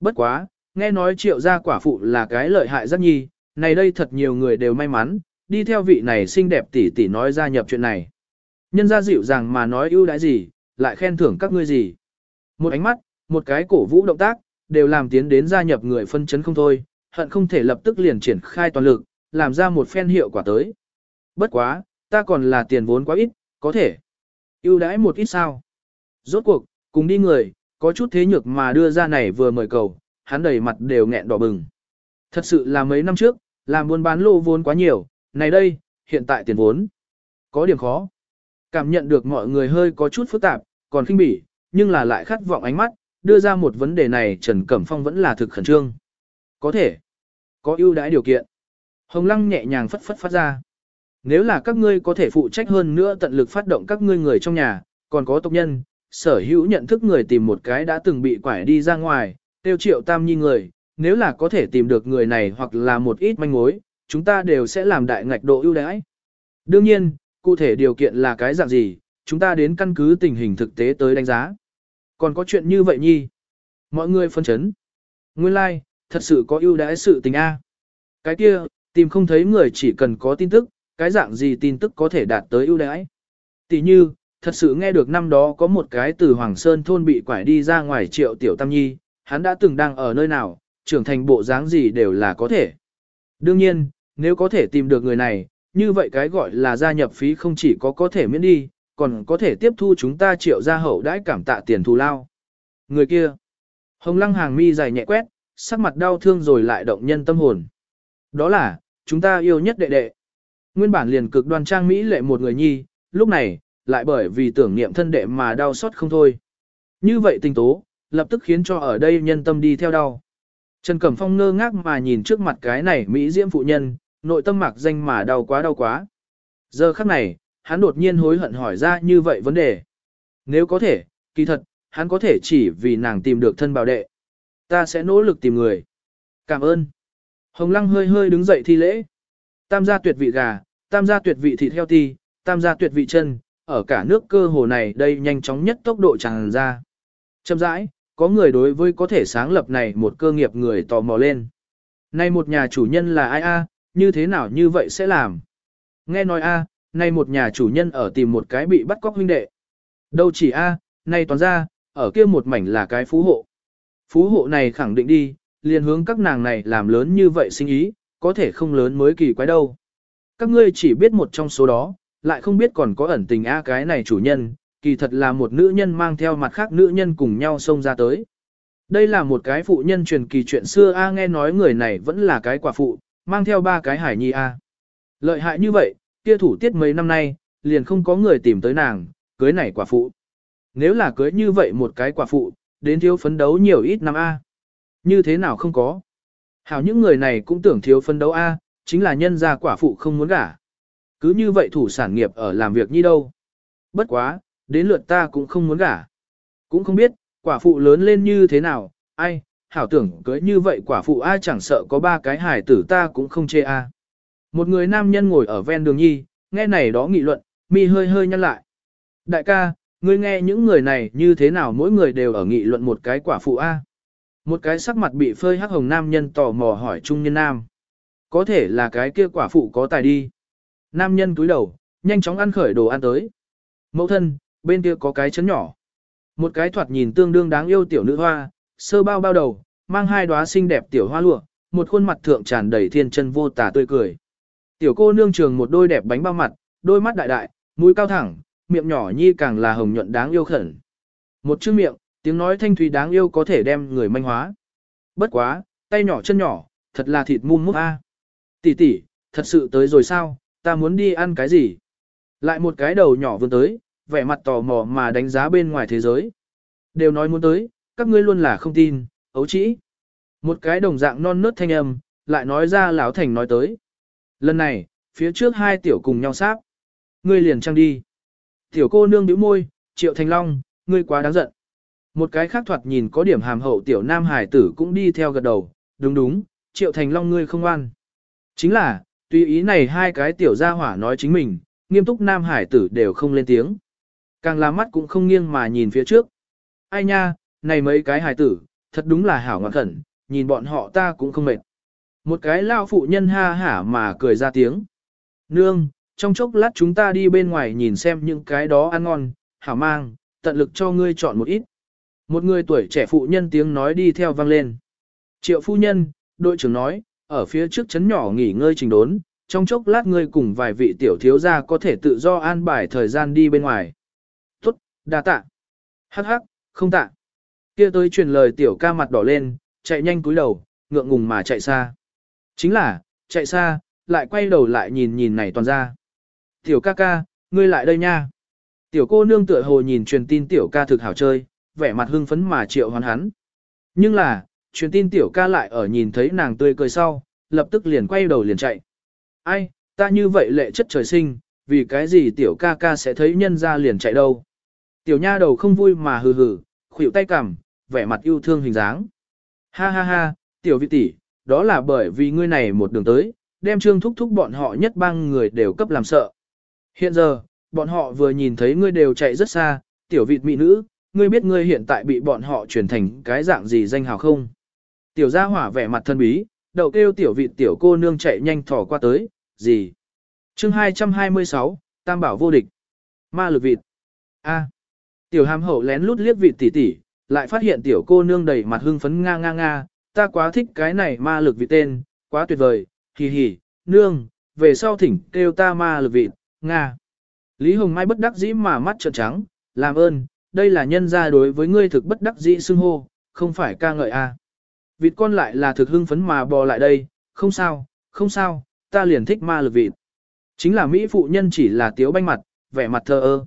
Speaker 1: Bất quá, nghe nói triệu gia quả phụ là cái lợi hại rất nhi, này đây thật nhiều người đều may mắn, đi theo vị này xinh đẹp tỷ tỷ nói gia nhập chuyện này. Nhân gia dịu dàng mà nói ưu đãi gì, lại khen thưởng các ngươi gì. Một ánh mắt, một cái cổ vũ động tác, đều làm tiến đến gia nhập người phân chấn không thôi, hận không thể lập tức liền triển khai toàn lực, làm ra một phen hiệu quả tới. Bất quá, ta còn là tiền vốn quá ít, có thể. ưu đãi một ít sao. Rốt cuộc, cùng đi người, có chút thế nhược mà đưa ra này vừa mời cầu, hắn đầy mặt đều nghẹn đỏ bừng. Thật sự là mấy năm trước, làm buôn bán lô vốn quá nhiều, này đây, hiện tại tiền vốn. Có điểm khó. Cảm nhận được mọi người hơi có chút phức tạp, còn khinh bỉ, nhưng là lại khát vọng ánh mắt, đưa ra một vấn đề này Trần Cẩm Phong vẫn là thực khẩn trương. Có thể. Có ưu đãi điều kiện. Hồng Lăng nhẹ nhàng phất phất phát ra. Nếu là các ngươi có thể phụ trách hơn nữa tận lực phát động các ngươi người trong nhà, còn có tộc nhân, sở hữu nhận thức người tìm một cái đã từng bị quải đi ra ngoài, tiêu triệu tam nhi người, nếu là có thể tìm được người này hoặc là một ít manh mối, chúng ta đều sẽ làm đại ngạch độ ưu đãi. Đương nhiên, cụ thể điều kiện là cái dạng gì, chúng ta đến căn cứ tình hình thực tế tới đánh giá. Còn có chuyện như vậy nhi. Mọi người phân chấn. Nguyên lai, like, thật sự có ưu đãi sự tình A. Cái kia, tìm không thấy người chỉ cần có tin tức, cái dạng gì tin tức có thể đạt tới ưu đãi. Tỷ như, thật sự nghe được năm đó có một cái từ Hoàng Sơn thôn bị quải đi ra ngoài triệu tiểu tam nhi, hắn đã từng đang ở nơi nào, trưởng thành bộ dáng gì đều là có thể. Đương nhiên, nếu có thể tìm được người này, như vậy cái gọi là gia nhập phí không chỉ có có thể miễn đi, còn có thể tiếp thu chúng ta triệu gia hậu đãi cảm tạ tiền thù lao. Người kia, hồng lăng hàng mi dài nhẹ quét, sắc mặt đau thương rồi lại động nhân tâm hồn. Đó là, chúng ta yêu nhất đệ đệ. Nguyên bản liền cực đoan trang Mỹ lệ một người nhi, lúc này, lại bởi vì tưởng niệm thân đệ mà đau xót không thôi. Như vậy tình tố, lập tức khiến cho ở đây nhân tâm đi theo đau. Trần Cẩm Phong ngơ ngác mà nhìn trước mặt cái này Mỹ diễm phụ nhân, nội tâm mạc danh mà đau quá đau quá. Giờ khắc này, hắn đột nhiên hối hận hỏi ra như vậy vấn đề. Nếu có thể, kỳ thật, hắn có thể chỉ vì nàng tìm được thân bảo đệ. Ta sẽ nỗ lực tìm người. Cảm ơn. Hồng Lăng hơi hơi đứng dậy thi lễ. Tam gia tuyệt vị gà, tam gia tuyệt vị thịt heo ti, tam gia tuyệt vị chân, ở cả nước cơ hồ này đây nhanh chóng nhất tốc độ tràn ra. Chậm rãi, có người đối với có thể sáng lập này một cơ nghiệp người tò mò lên. Nay một nhà chủ nhân là ai a, như thế nào như vậy sẽ làm? Nghe nói a, nay một nhà chủ nhân ở tìm một cái bị bắt cóc huynh đệ. Đâu chỉ a, nay toàn ra, ở kia một mảnh là cái phú hộ. Phú hộ này khẳng định đi, liền hướng các nàng này làm lớn như vậy sinh ý, có thể không lớn mới kỳ quái đâu. Các ngươi chỉ biết một trong số đó, lại không biết còn có ẩn tình a cái này chủ nhân, kỳ thật là một nữ nhân mang theo mặt khác nữ nhân cùng nhau xông ra tới. Đây là một cái phụ nhân truyền kỳ chuyện xưa a nghe nói người này vẫn là cái quả phụ, mang theo ba cái hải nhi a. Lợi hại như vậy, kia thủ tiết mấy năm nay, liền không có người tìm tới nàng, cưới này quả phụ. Nếu là cưới như vậy một cái quả phụ, đến thiếu phấn đấu nhiều ít năm a. Như thế nào không có? Hảo những người này cũng tưởng thiếu phấn đấu a, chính là nhân gia quả phụ không muốn gả. Cứ như vậy thủ sản nghiệp ở làm việc như đâu. Bất quá, đến lượt ta cũng không muốn gả. Cũng không biết, quả phụ lớn lên như thế nào, ai, hảo tưởng cưới như vậy quả phụ ai chẳng sợ có ba cái hài tử ta cũng không chê a. Một người nam nhân ngồi ở ven đường nhi, nghe này đó nghị luận, mi hơi hơi nhăn lại. Đại ca, ngươi nghe những người này như thế nào mỗi người đều ở nghị luận một cái quả phụ a. Một cái sắc mặt bị phơi hắc hồng nam nhân tò mò hỏi trung nhân nam. Có thể là cái kia quả phụ có tài đi. Nam nhân túi đầu, nhanh chóng ăn khởi đồ ăn tới. Mẫu thân, bên kia có cái chấn nhỏ. Một cái thoạt nhìn tương đương đáng yêu tiểu nữ hoa, sơ bao bao đầu, mang hai đóa xinh đẹp tiểu hoa lụa, một khuôn mặt thượng tràn đầy thiên chân vô tả tươi cười. Tiểu cô nương trường một đôi đẹp bánh bao mặt, đôi mắt đại đại, mũi cao thẳng, miệng nhỏ nhi càng là hồng nhuận đáng yêu khẩn. Một chữ miệng, tiếng nói thanh thúy đáng yêu có thể đem người manh hóa. Bất quá, tay nhỏ chân nhỏ, thật là thịt mum mút a. Tỷ tỷ, thật sự tới rồi sao, ta muốn đi ăn cái gì? Lại một cái đầu nhỏ vươn tới, vẻ mặt tò mò mà đánh giá bên ngoài thế giới. Đều nói muốn tới, các ngươi luôn là không tin, ấu trĩ. Một cái đồng dạng non nớt thanh âm, lại nói ra lão thành nói tới. Lần này, phía trước hai tiểu cùng nhau sát Ngươi liền trăng đi. Tiểu cô nương bĩu môi, triệu thành long, ngươi quá đáng giận. Một cái khác thoạt nhìn có điểm hàm hậu tiểu nam hải tử cũng đi theo gật đầu, đúng đúng, triệu thành long ngươi không ăn. Chính là, tùy ý này hai cái tiểu gia hỏa nói chính mình, nghiêm túc nam hải tử đều không lên tiếng. Càng là mắt cũng không nghiêng mà nhìn phía trước. Ai nha, này mấy cái hải tử, thật đúng là hảo ngọt khẩn, nhìn bọn họ ta cũng không mệt. Một cái lao phụ nhân ha hả mà cười ra tiếng. Nương, trong chốc lát chúng ta đi bên ngoài nhìn xem những cái đó ăn ngon, hảo mang, tận lực cho ngươi chọn một ít. Một người tuổi trẻ phụ nhân tiếng nói đi theo vang lên. Triệu phu nhân, đội trưởng nói, ở phía trước chấn nhỏ nghỉ ngơi trình đốn, trong chốc lát ngươi cùng vài vị tiểu thiếu gia có thể tự do an bài thời gian đi bên ngoài. Tốt, đa tạ. Hắc hắc, không tạ. Kia tới truyền lời tiểu ca mặt đỏ lên, chạy nhanh cúi đầu, ngượng ngùng mà chạy xa. Chính là, chạy xa, lại quay đầu lại nhìn nhìn này toàn ra. Tiểu ca ca, ngươi lại đây nha. Tiểu cô nương tựa hồ nhìn truyền tin tiểu ca thực hảo chơi, vẻ mặt hưng phấn mà triệu hoán hắn. Nhưng là, truyền tin tiểu ca lại ở nhìn thấy nàng tươi cười sau, lập tức liền quay đầu liền chạy. Ai, ta như vậy lệ chất trời sinh, vì cái gì tiểu ca ca sẽ thấy nhân ra liền chạy đâu. Tiểu nha đầu không vui mà hừ hừ, khuỷu tay cằm, vẻ mặt yêu thương hình dáng. Ha ha ha, tiểu vị tỷ, đó là bởi vì ngươi này một đường tới, đem trương thúc thúc bọn họ nhất bang người đều cấp làm sợ. Hiện giờ, bọn họ vừa nhìn thấy ngươi đều chạy rất xa, tiểu vịt mỹ nữ, ngươi biết ngươi hiện tại bị bọn họ chuyển thành cái dạng gì danh hào không? Tiểu gia hỏa vẻ mặt thân bí, đầu kêu tiểu vịt tiểu cô nương chạy nhanh thỏ qua tới, gì? chương 226, Tam bảo vô địch. Ma lực vịt. A. Tiểu hàm hậu lén lút liếc vịt tỷ tỷ, lại phát hiện tiểu cô nương đầy mặt hưng phấn nga nga nga, ta quá thích cái này ma lực vị tên, quá tuyệt vời, hì hì, nương, về sau thỉnh kêu ta ma lực vị nga. Lý Hồng Mai bất đắc dĩ mà mắt trợn trắng, làm ơn, đây là nhân gia đối với ngươi thực bất đắc dĩ xưng hô, không phải ca ngợi a. Vịt con lại là thực hưng phấn mà bò lại đây, không sao, không sao, ta liền thích ma lực vịt. Chính là Mỹ phụ nhân chỉ là tiếu banh mặt, vẻ mặt thờ ơ.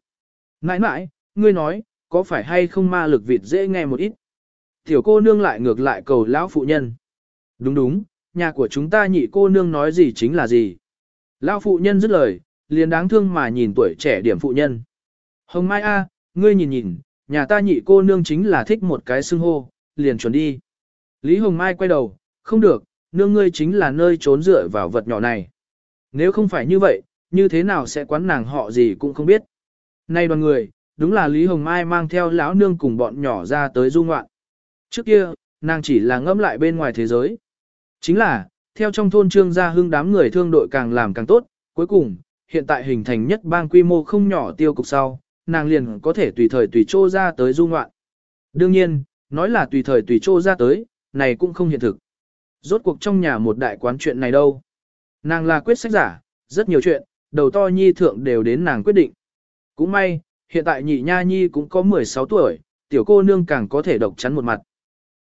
Speaker 1: Nãi nãi, ngươi nói, có phải hay không ma lực vịt dễ nghe một ít. Tiểu cô nương lại ngược lại cầu lão phụ nhân. Đúng đúng, nhà của chúng ta nhị cô nương nói gì chính là gì. lão phụ nhân dứt lời, liền đáng thương mà nhìn tuổi trẻ điểm phụ nhân. Hồng Mai A, ngươi nhìn nhìn, nhà ta nhị cô nương chính là thích một cái xưng hô, liền chuẩn đi. Lý Hồng Mai quay đầu, không được, nương ngươi chính là nơi trốn dựa vào vật nhỏ này. Nếu không phải như vậy, như thế nào sẽ quán nàng họ gì cũng không biết. Nay đoàn người, đúng là Lý Hồng Mai mang theo lão nương cùng bọn nhỏ ra tới du ngoạn. Trước kia, nàng chỉ là ngẫm lại bên ngoài thế giới. Chính là, theo trong thôn trương gia hưng đám người thương đội càng làm càng tốt, cuối cùng, hiện tại hình thành nhất bang quy mô không nhỏ tiêu cục sau, nàng liền có thể tùy thời tùy trô ra tới du ngoạn. Đương nhiên, nói là tùy thời tùy trô ra tới, này cũng không hiện thực. Rốt cuộc trong nhà một đại quán chuyện này đâu. Nàng là quyết sách giả, rất nhiều chuyện, đầu to nhi thượng đều đến nàng quyết định. Cũng may, hiện tại nhị nha nhi cũng có 16 tuổi, tiểu cô nương càng có thể độc chắn một mặt.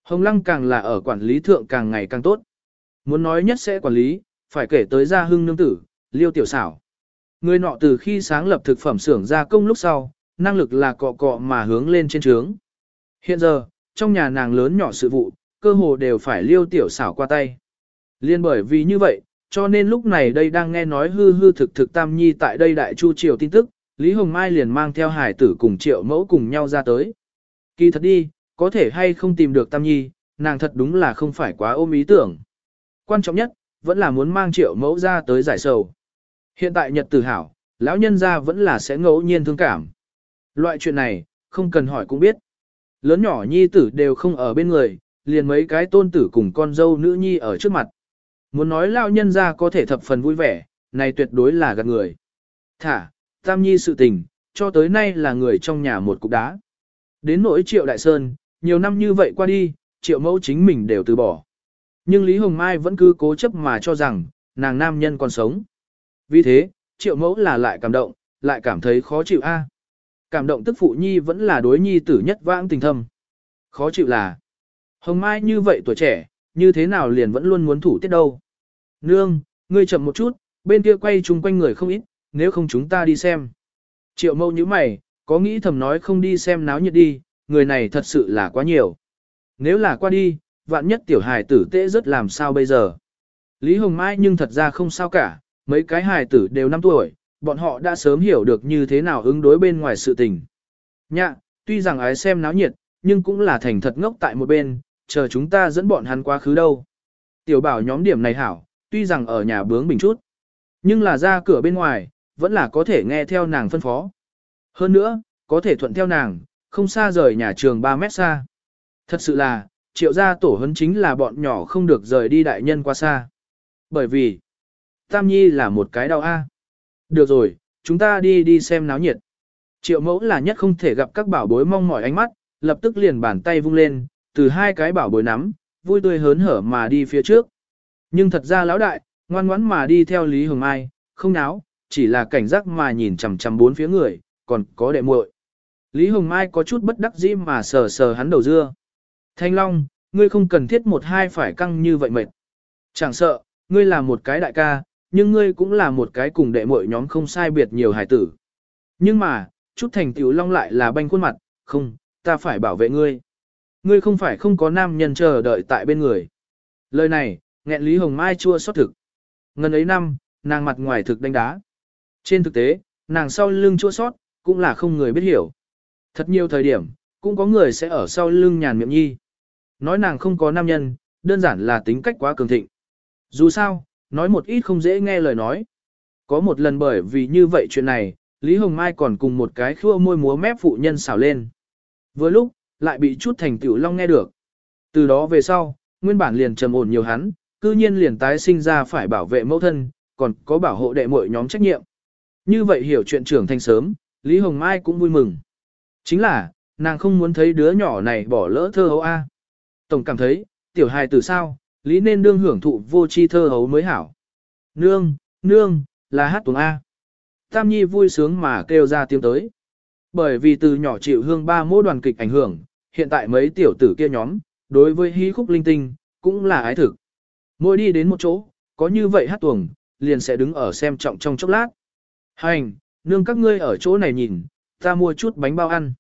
Speaker 1: Hồng lăng càng là ở quản lý thượng càng ngày càng tốt. Muốn nói nhất sẽ quản lý, phải kể tới gia hưng nương tử, liêu tiểu xảo. Người nọ từ khi sáng lập thực phẩm xưởng gia công lúc sau, năng lực là cọ cọ mà hướng lên trên trướng. Hiện giờ, trong nhà nàng lớn nhỏ sự vụ, cơ hồ đều phải liêu tiểu xảo qua tay. Liên bởi vì như vậy, cho nên lúc này đây đang nghe nói hư hư thực thực Tam Nhi tại đây đại chu triều tin tức, Lý Hồng Mai liền mang theo hải tử cùng triệu mẫu cùng nhau ra tới. Kỳ thật đi, có thể hay không tìm được Tam Nhi, nàng thật đúng là không phải quá ôm ý tưởng. Quan trọng nhất, vẫn là muốn mang triệu mẫu ra tới giải sầu. Hiện tại nhật tử hảo, lão nhân gia vẫn là sẽ ngẫu nhiên thương cảm. Loại chuyện này, không cần hỏi cũng biết. Lớn nhỏ nhi tử đều không ở bên người, liền mấy cái tôn tử cùng con dâu nữ nhi ở trước mặt. Muốn nói lão nhân gia có thể thập phần vui vẻ, này tuyệt đối là gạt người. Thả, tam nhi sự tình, cho tới nay là người trong nhà một cục đá. Đến nỗi triệu đại sơn, nhiều năm như vậy qua đi, triệu mẫu chính mình đều từ bỏ. Nhưng Lý Hồng Mai vẫn cứ cố chấp mà cho rằng, nàng nam nhân còn sống. Vì thế, triệu mẫu là lại cảm động, lại cảm thấy khó chịu a. Cảm động tức phụ nhi vẫn là đối nhi tử nhất vãng tình thâm. Khó chịu là, Hồng Mai như vậy tuổi trẻ, như thế nào liền vẫn luôn muốn thủ tiết đâu. Nương, ngươi chậm một chút, bên kia quay chung quanh người không ít, nếu không chúng ta đi xem. Triệu mâu như mày, có nghĩ thầm nói không đi xem náo nhiệt đi, người này thật sự là quá nhiều. Nếu là qua đi, vạn nhất tiểu hài tử tễ rất làm sao bây giờ. Lý Hồng Mai nhưng thật ra không sao cả, mấy cái hài tử đều 5 tuổi, bọn họ đã sớm hiểu được như thế nào ứng đối bên ngoài sự tình. Nhạ, tuy rằng ái xem náo nhiệt, nhưng cũng là thành thật ngốc tại một bên, chờ chúng ta dẫn bọn hắn quá khứ đâu. Tiểu bảo nhóm điểm này hảo, tuy rằng ở nhà bướng bình chút, nhưng là ra cửa bên ngoài, vẫn là có thể nghe theo nàng phân phó. Hơn nữa, có thể thuận theo nàng, không xa rời nhà trường 3 mét xa. Thật sự là, triệu gia tổ hấn chính là bọn nhỏ không được rời đi đại nhân quá xa. Bởi vì, Tam Nhi là một cái đau A. Được rồi, chúng ta đi đi xem náo nhiệt. Triệu mẫu là nhất không thể gặp các bảo bối mong mỏi ánh mắt, lập tức liền bàn tay vung lên, từ hai cái bảo bối nắm, vui tươi hớn hở mà đi phía trước. Nhưng thật ra lão đại, ngoan ngoãn mà đi theo Lý Hồng Mai, không náo, chỉ là cảnh giác mà nhìn chằm chằm bốn phía người, còn có đệ muội. Lý Hồng Mai có chút bất đắc dĩ mà sờ sờ hắn đầu dưa. Thanh Long, ngươi không cần thiết một hai phải căng như vậy mệt. Chẳng sợ, ngươi là một cái đại ca, nhưng ngươi cũng là một cái cùng đệ muội nhóm không sai biệt nhiều hải tử. Nhưng mà, chút thành tiểu Long lại là banh khuôn mặt, không, ta phải bảo vệ ngươi. Ngươi không phải không có nam nhân chờ đợi tại bên người. Lời này, nghẹn Lý Hồng Mai chua xót thực. Ngân ấy năm, nàng mặt ngoài thực đánh đá. Trên thực tế, nàng sau lưng chua sót, cũng là không người biết hiểu. Thật nhiều thời điểm, cũng có người sẽ ở sau lưng nhàn miệng nhi. Nói nàng không có nam nhân, đơn giản là tính cách quá cường thịnh. Dù sao, nói một ít không dễ nghe lời nói. Có một lần bởi vì như vậy chuyện này, Lý Hồng Mai còn cùng một cái khua môi múa mép phụ nhân xảo lên. Vừa lúc, lại bị chút thành tiểu long nghe được. Từ đó về sau, nguyên bản liền trầm ổn nhiều hắn, cư nhiên liền tái sinh ra phải bảo vệ mẫu thân, còn có bảo hộ đệ muội nhóm trách nhiệm. Như vậy hiểu chuyện trưởng thành sớm, Lý Hồng Mai cũng vui mừng. Chính là, nàng không muốn thấy đứa nhỏ này bỏ lỡ thơ hấu A. Tổng cảm thấy, tiểu hài từ sao, Lý nên đương hưởng thụ vô chi thơ hấu mới hảo. Nương, nương, là hát tuồng A. Tam Nhi vui sướng mà kêu ra tiếng tới. Bởi vì từ nhỏ chịu hương ba mô đoàn kịch ảnh hưởng, hiện tại mấy tiểu tử kia nhóm, đối với hí khúc linh tinh, cũng là ái thực. Mỗi đi đến một chỗ, có như vậy hát tuồng, liền sẽ đứng ở xem trọng trong chốc lát. Hành, nương các ngươi ở chỗ này nhìn, ta mua chút bánh bao ăn.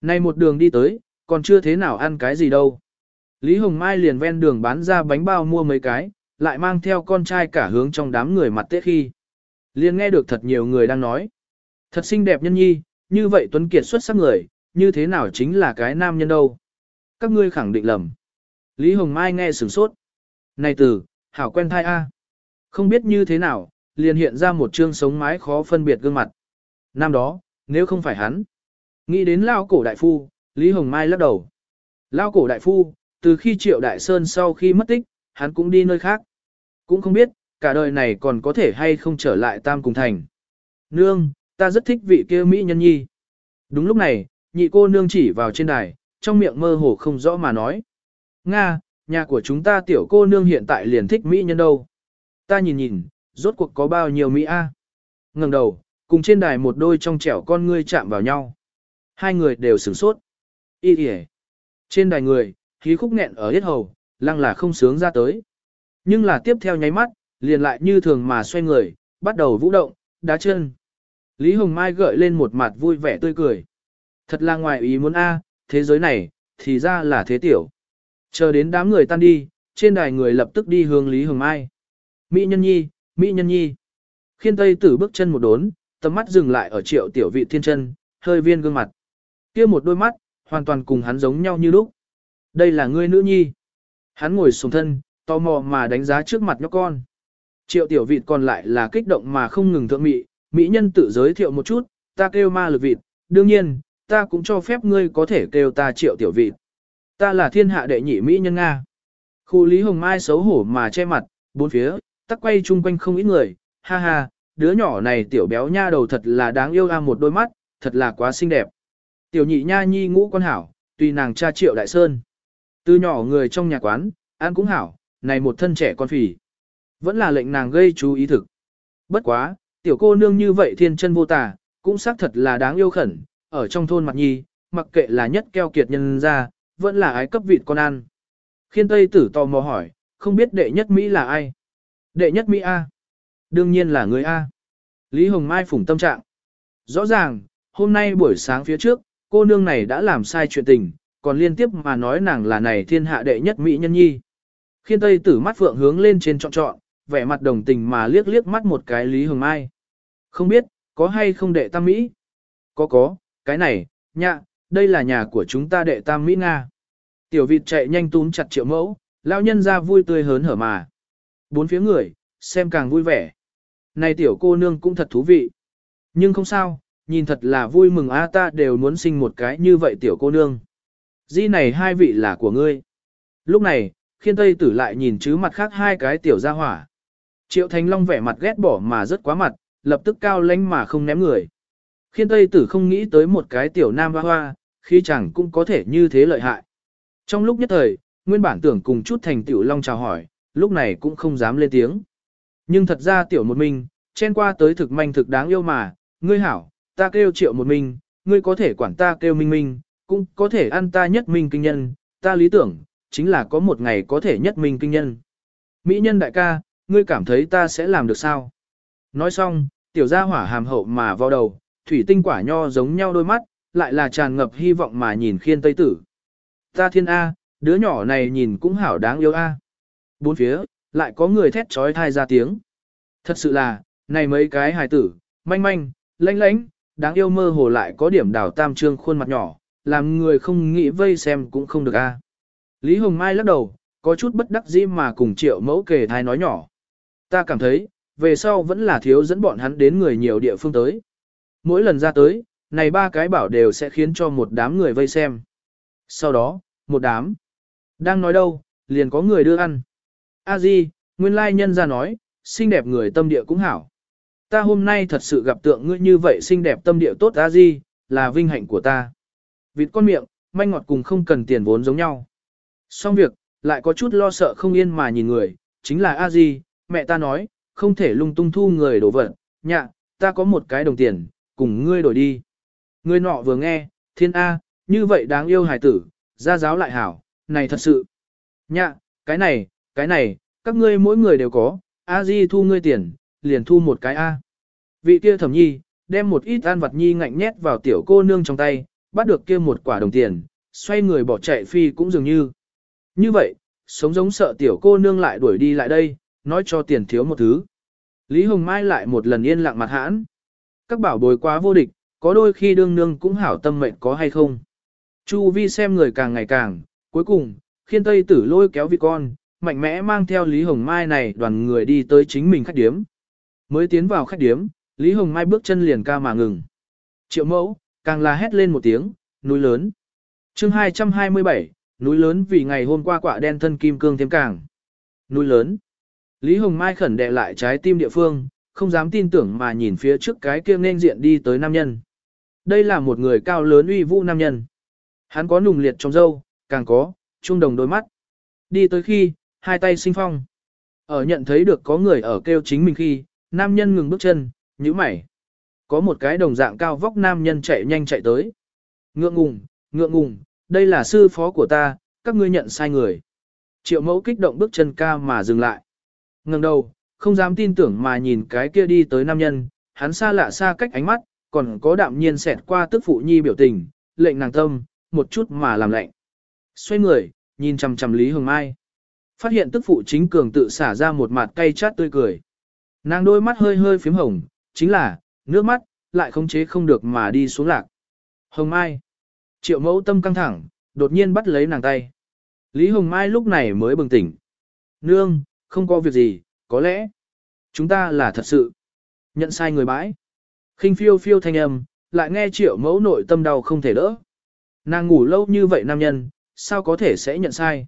Speaker 1: Nay một đường đi tới, còn chưa thế nào ăn cái gì đâu. Lý Hồng Mai liền ven đường bán ra bánh bao mua mấy cái, lại mang theo con trai cả hướng trong đám người mặt tết khi. liền nghe được thật nhiều người đang nói. Thật xinh đẹp nhân nhi, như vậy Tuấn Kiệt xuất sắc người, như thế nào chính là cái nam nhân đâu. Các ngươi khẳng định lầm. Lý Hồng Mai nghe sửng sốt. Này từ, hảo quen thai A. Không biết như thế nào, liền hiện ra một chương sống mái khó phân biệt gương mặt. Năm đó, nếu không phải hắn. Nghĩ đến lao cổ đại phu, Lý Hồng Mai lắc đầu. Lao cổ đại phu, từ khi Triệu Đại Sơn sau khi mất tích, hắn cũng đi nơi khác. Cũng không biết, cả đời này còn có thể hay không trở lại Tam Cùng Thành. Nương, ta rất thích vị kia Mỹ nhân nhi. Đúng lúc này, nhị cô nương chỉ vào trên đài, trong miệng mơ hồ không rõ mà nói. Nga, nhà của chúng ta tiểu cô nương hiện tại liền thích Mỹ nhân đâu. Ta nhìn nhìn, rốt cuộc có bao nhiêu Mỹ A. ngẩng đầu, cùng trên đài một đôi trong trẻo con ngươi chạm vào nhau. Hai người đều sửng sốt. Y kìa. Trên đài người, khí khúc nghẹn ở hết hầu, lăng là không sướng ra tới. Nhưng là tiếp theo nháy mắt, liền lại như thường mà xoay người, bắt đầu vũ động, đá chân. Lý Hồng Mai gợi lên một mặt vui vẻ tươi cười. Thật là ngoài ý muốn a, thế giới này, thì ra là thế tiểu. Chờ đến đám người tan đi, trên đài người lập tức đi hướng Lý Hồng Mai. Mỹ nhân nhi, Mỹ nhân nhi. Khiên Tây tử bước chân một đốn, tầm mắt dừng lại ở triệu tiểu vị thiên chân, hơi viên gương mặt. kia một đôi mắt, hoàn toàn cùng hắn giống nhau như lúc. Đây là ngươi nữ nhi. Hắn ngồi xuống thân, tò mò mà đánh giá trước mặt nhóc con. Triệu tiểu vịt còn lại là kích động mà không ngừng thượng mị, mỹ nhân tự giới thiệu một chút, ta kêu ma lực vịt, đương nhiên, ta cũng cho phép ngươi có thể kêu ta triệu tiểu vịt. Ta là thiên hạ đệ nhị mỹ nhân Nga. Khu Lý Hồng Mai xấu hổ mà che mặt, bốn phía, tắc quay chung quanh không ít người, ha ha, đứa nhỏ này tiểu béo nha đầu thật là đáng yêu a một đôi mắt, thật là quá xinh đẹp. Tiểu nhị nha nhi ngũ con hảo, tùy nàng cha triệu đại sơn. Từ nhỏ người trong nhà quán, ăn cũng hảo, này một thân trẻ con phì. Vẫn là lệnh nàng gây chú ý thực. Bất quá, tiểu cô nương như vậy thiên chân vô tà, cũng xác thật là đáng yêu khẩn, ở trong thôn mặt nhi, mặc kệ là nhất keo kiệt nhân ra, vẫn là ái cấp vịt con ăn. Khiên Tây tử tò mò hỏi, không biết đệ nhất Mỹ là ai? Đệ nhất Mỹ A. Đương nhiên là người A. Lý Hồng Mai phủng tâm trạng. Rõ ràng, hôm nay buổi sáng phía trước, cô nương này đã làm sai chuyện tình, còn liên tiếp mà nói nàng là này thiên hạ đệ nhất Mỹ nhân nhi. Khiên Tây tử mắt phượng hướng lên trên trọn trọn, vẻ mặt đồng tình mà liếc liếc mắt một cái Lý Hồng Mai. Không biết, có hay không đệ tam Mỹ? Có có, cái này, nhạ, đây là nhà của chúng ta đệ tam Mỹ Nga. Tiểu vịt chạy nhanh túm chặt triệu mẫu, lao nhân ra vui tươi hớn hở mà. Bốn phía người, xem càng vui vẻ. Này tiểu cô nương cũng thật thú vị. Nhưng không sao, nhìn thật là vui mừng a ta đều muốn sinh một cái như vậy tiểu cô nương. Di này hai vị là của ngươi. Lúc này, khiên tây tử lại nhìn chứ mặt khác hai cái tiểu gia hỏa. Triệu Thành Long vẻ mặt ghét bỏ mà rất quá mặt, lập tức cao lãnh mà không ném người. Khiên Tây Tử không nghĩ tới một cái tiểu nam hoa hoa, khi chẳng cũng có thể như thế lợi hại. Trong lúc nhất thời, nguyên bản tưởng cùng chút thành tiểu long chào hỏi, lúc này cũng không dám lên tiếng. Nhưng thật ra tiểu một mình, chen qua tới thực manh thực đáng yêu mà, ngươi hảo, ta kêu triệu một mình, ngươi có thể quản ta kêu minh minh, cũng có thể ăn ta nhất minh kinh nhân, ta lý tưởng, chính là có một ngày có thể nhất minh kinh nhân. Mỹ nhân đại ca, ngươi cảm thấy ta sẽ làm được sao? Nói xong, tiểu gia hỏa hàm hậu mà vào đầu, thủy tinh quả nho giống nhau đôi mắt, lại là tràn ngập hy vọng mà nhìn khiên tây tử. Ta thiên A, đứa nhỏ này nhìn cũng hảo đáng yêu A. Bốn phía, lại có người thét trói thai ra tiếng. Thật sự là, này mấy cái hài tử, manh manh, lánh lánh, đáng yêu mơ hồ lại có điểm đảo tam trương khuôn mặt nhỏ, làm người không nghĩ vây xem cũng không được A. Lý Hồng Mai lắc đầu, có chút bất đắc dĩ mà cùng triệu mẫu kề thai nói nhỏ. Ta cảm thấy, về sau vẫn là thiếu dẫn bọn hắn đến người nhiều địa phương tới. Mỗi lần ra tới, này ba cái bảo đều sẽ khiến cho một đám người vây xem. Sau đó, một đám. Đang nói đâu, liền có người đưa ăn. A Di, nguyên lai nhân ra nói, xinh đẹp người tâm địa cũng hảo. Ta hôm nay thật sự gặp tượng ngươi như vậy xinh đẹp tâm địa tốt A Di, là vinh hạnh của ta. Vịt con miệng, manh ngọt cùng không cần tiền vốn giống nhau. Xong việc, lại có chút lo sợ không yên mà nhìn người, chính là A Di, mẹ ta nói, không thể lung tung thu người đổ vật, nhạ, ta có một cái đồng tiền, cùng ngươi đổi đi. Ngươi nọ vừa nghe, thiên A, như vậy đáng yêu hài tử, gia giáo lại hảo, này thật sự. Nhạ, cái này, cái này, các ngươi mỗi người đều có, A Di thu ngươi tiền, liền thu một cái A. Vị kia thẩm nhi, đem một ít ăn vật nhi ngạnh nhét vào tiểu cô nương trong tay, bắt được kia một quả đồng tiền, xoay người bỏ chạy phi cũng dường như. Như vậy, sống giống sợ tiểu cô nương lại đuổi đi lại đây, nói cho tiền thiếu một thứ. Lý Hồng Mai lại một lần yên lặng mặt hãn. Các bảo bối quá vô địch, có đôi khi đương nương cũng hảo tâm mệnh có hay không. Chu vi xem người càng ngày càng, cuối cùng, khiên tây tử lôi kéo vị con, mạnh mẽ mang theo Lý Hồng Mai này đoàn người đi tới chính mình khách điếm. Mới tiến vào khách điếm, Lý Hồng Mai bước chân liền ca mà ngừng. Triệu mẫu, càng là hét lên một tiếng, núi lớn. chương 227, núi lớn vì ngày hôm qua quả đen thân kim cương thêm càng. Núi lớn. Lý Hồng Mai khẩn đệ lại trái tim địa phương, không dám tin tưởng mà nhìn phía trước cái kia nên diện đi tới nam nhân. Đây là một người cao lớn uy vũ nam nhân. Hắn có nùng liệt trong dâu, càng có, trung đồng đôi mắt. Đi tới khi, hai tay sinh phong. Ở nhận thấy được có người ở kêu chính mình khi, nam nhân ngừng bước chân, nhíu mày. Có một cái đồng dạng cao vóc nam nhân chạy nhanh chạy tới. Ngượng ngùng, ngượng ngùng, đây là sư phó của ta, các ngươi nhận sai người. Triệu mẫu kích động bước chân ca mà dừng lại. Ngừng đầu, không dám tin tưởng mà nhìn cái kia đi tới nam nhân, hắn xa lạ xa cách ánh mắt, còn có đạm nhiên xẹt qua tức phụ nhi biểu tình, lệnh nàng tâm, một chút mà làm lạnh. Xoay người, nhìn chằm chằm Lý Hồng Mai. Phát hiện tức phụ chính cường tự xả ra một mặt cay chát tươi cười. Nàng đôi mắt hơi hơi phím hồng, chính là, nước mắt, lại không chế không được mà đi xuống lạc. Hồng Mai. Triệu mẫu tâm căng thẳng, đột nhiên bắt lấy nàng tay. Lý Hồng Mai lúc này mới bừng tỉnh. Nương, không có việc gì, có lẽ. Chúng ta là thật sự. Nhận sai người bãi. khinh phiêu phiêu thanh âm, lại nghe triệu mẫu nội tâm đau không thể đỡ. Nàng ngủ lâu như vậy nam nhân, sao có thể sẽ nhận sai?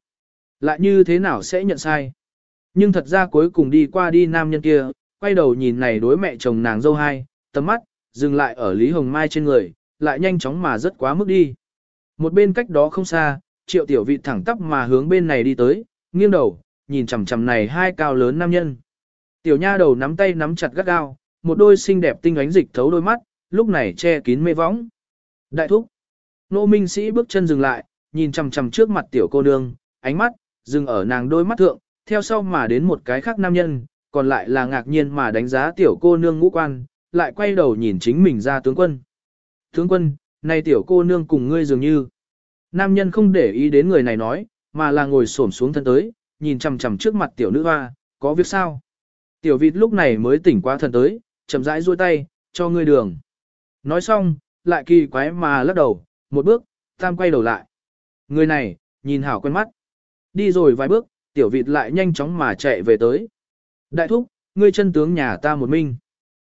Speaker 1: Lại như thế nào sẽ nhận sai? Nhưng thật ra cuối cùng đi qua đi nam nhân kia, quay đầu nhìn này đối mẹ chồng nàng dâu hai, tầm mắt, dừng lại ở Lý Hồng Mai trên người, lại nhanh chóng mà rất quá mức đi. Một bên cách đó không xa, triệu tiểu vị thẳng tắp mà hướng bên này đi tới, nghiêng đầu, nhìn chằm chằm này hai cao lớn nam nhân. Tiểu nha đầu nắm tay nắm chặt gắt gao, một đôi xinh đẹp tinh ánh dịch thấu đôi mắt, lúc này che kín mê võng. Đại thúc. Nô minh sĩ bước chân dừng lại, nhìn chằm chằm trước mặt tiểu cô nương, ánh mắt, dừng ở nàng đôi mắt thượng, theo sau mà đến một cái khác nam nhân, còn lại là ngạc nhiên mà đánh giá tiểu cô nương ngũ quan, lại quay đầu nhìn chính mình ra tướng quân. Tướng quân, này tiểu cô nương cùng ngươi dường như. Nam nhân không để ý đến người này nói, mà là ngồi xổm xuống thân tới, nhìn chằm chằm trước mặt tiểu nữ hoa, có việc sao? Tiểu vịt lúc này mới tỉnh qua thân tới, chậm rãi duỗi tay, cho ngươi đường. Nói xong, lại kỳ quái mà lắc đầu, một bước, tam quay đầu lại. Người này, nhìn hảo quen mắt. Đi rồi vài bước, tiểu vịt lại nhanh chóng mà chạy về tới. Đại thúc, ngươi chân tướng nhà ta một minh.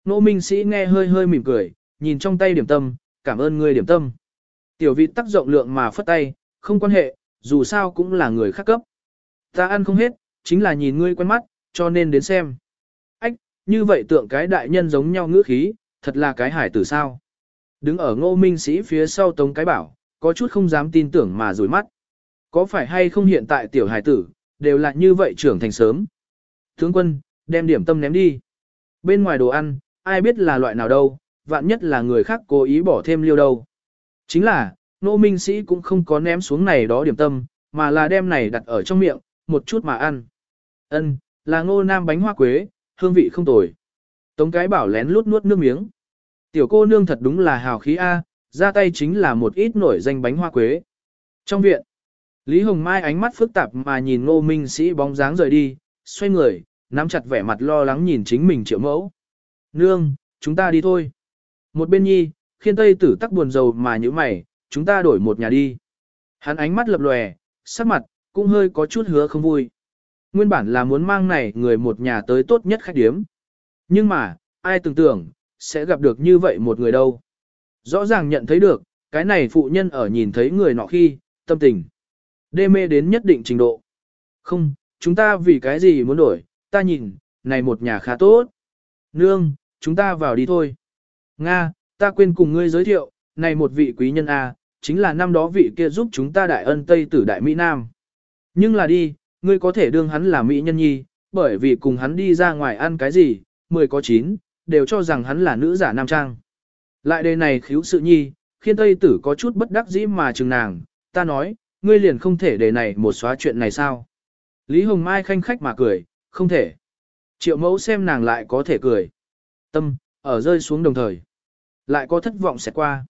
Speaker 1: Nô minh sĩ nghe hơi hơi mỉm cười, nhìn trong tay điểm tâm, cảm ơn ngươi điểm tâm. Tiểu vịt tắc rộng lượng mà phất tay, không quan hệ, dù sao cũng là người khác cấp. Ta ăn không hết, chính là nhìn ngươi quen mắt, cho nên đến xem. Ách, như vậy tượng cái đại nhân giống nhau ngữ khí, thật là cái hải tử sao. Đứng ở ngô minh sĩ phía sau tống cái bảo, có chút không dám tin tưởng mà rủi mắt. Có phải hay không hiện tại tiểu hải tử, đều là như vậy trưởng thành sớm. Tướng quân, đem điểm tâm ném đi. Bên ngoài đồ ăn, ai biết là loại nào đâu, vạn nhất là người khác cố ý bỏ thêm liêu đâu. Chính là, nô minh sĩ cũng không có ném xuống này đó điểm tâm, mà là đem này đặt ở trong miệng, một chút mà ăn. Ân, là ngô nam bánh hoa quế, hương vị không tồi. Tống cái bảo lén lút nuốt nước miếng. Tiểu cô nương thật đúng là hào khí A, ra tay chính là một ít nổi danh bánh hoa quế. Trong viện, Lý Hồng Mai ánh mắt phức tạp mà nhìn ngô minh sĩ bóng dáng rời đi, xoay người, nắm chặt vẻ mặt lo lắng nhìn chính mình triệu mẫu. Nương, chúng ta đi thôi. Một bên nhi, khiên tây tử tắc buồn rầu mà như mày, chúng ta đổi một nhà đi. Hắn ánh mắt lập lòe, sắc mặt, cũng hơi có chút hứa không vui. Nguyên bản là muốn mang này người một nhà tới tốt nhất khách điếm. Nhưng mà, ai tưởng tưởng, sẽ gặp được như vậy một người đâu. Rõ ràng nhận thấy được, cái này phụ nhân ở nhìn thấy người nọ khi, tâm tình. Đê mê đến nhất định trình độ. Không, chúng ta vì cái gì muốn đổi, ta nhìn, này một nhà khá tốt. Nương, chúng ta vào đi thôi. Nga, ta quên cùng ngươi giới thiệu, này một vị quý nhân A, chính là năm đó vị kia giúp chúng ta đại ân Tây tử đại Mỹ Nam. Nhưng là đi, ngươi có thể đương hắn là Mỹ nhân nhi, bởi vì cùng hắn đi ra ngoài ăn cái gì, mười có chín, đều cho rằng hắn là nữ giả nam trang. Lại đề này khiếu sự nhi, khiến Tây tử có chút bất đắc dĩ mà chừng nàng, ta nói, ngươi liền không thể để này một xóa chuyện này sao. Lý Hồng Mai khanh khách mà cười, không thể. Triệu mẫu xem nàng lại có thể cười. Tâm, ở rơi xuống đồng thời. Lại có thất vọng sẽ qua.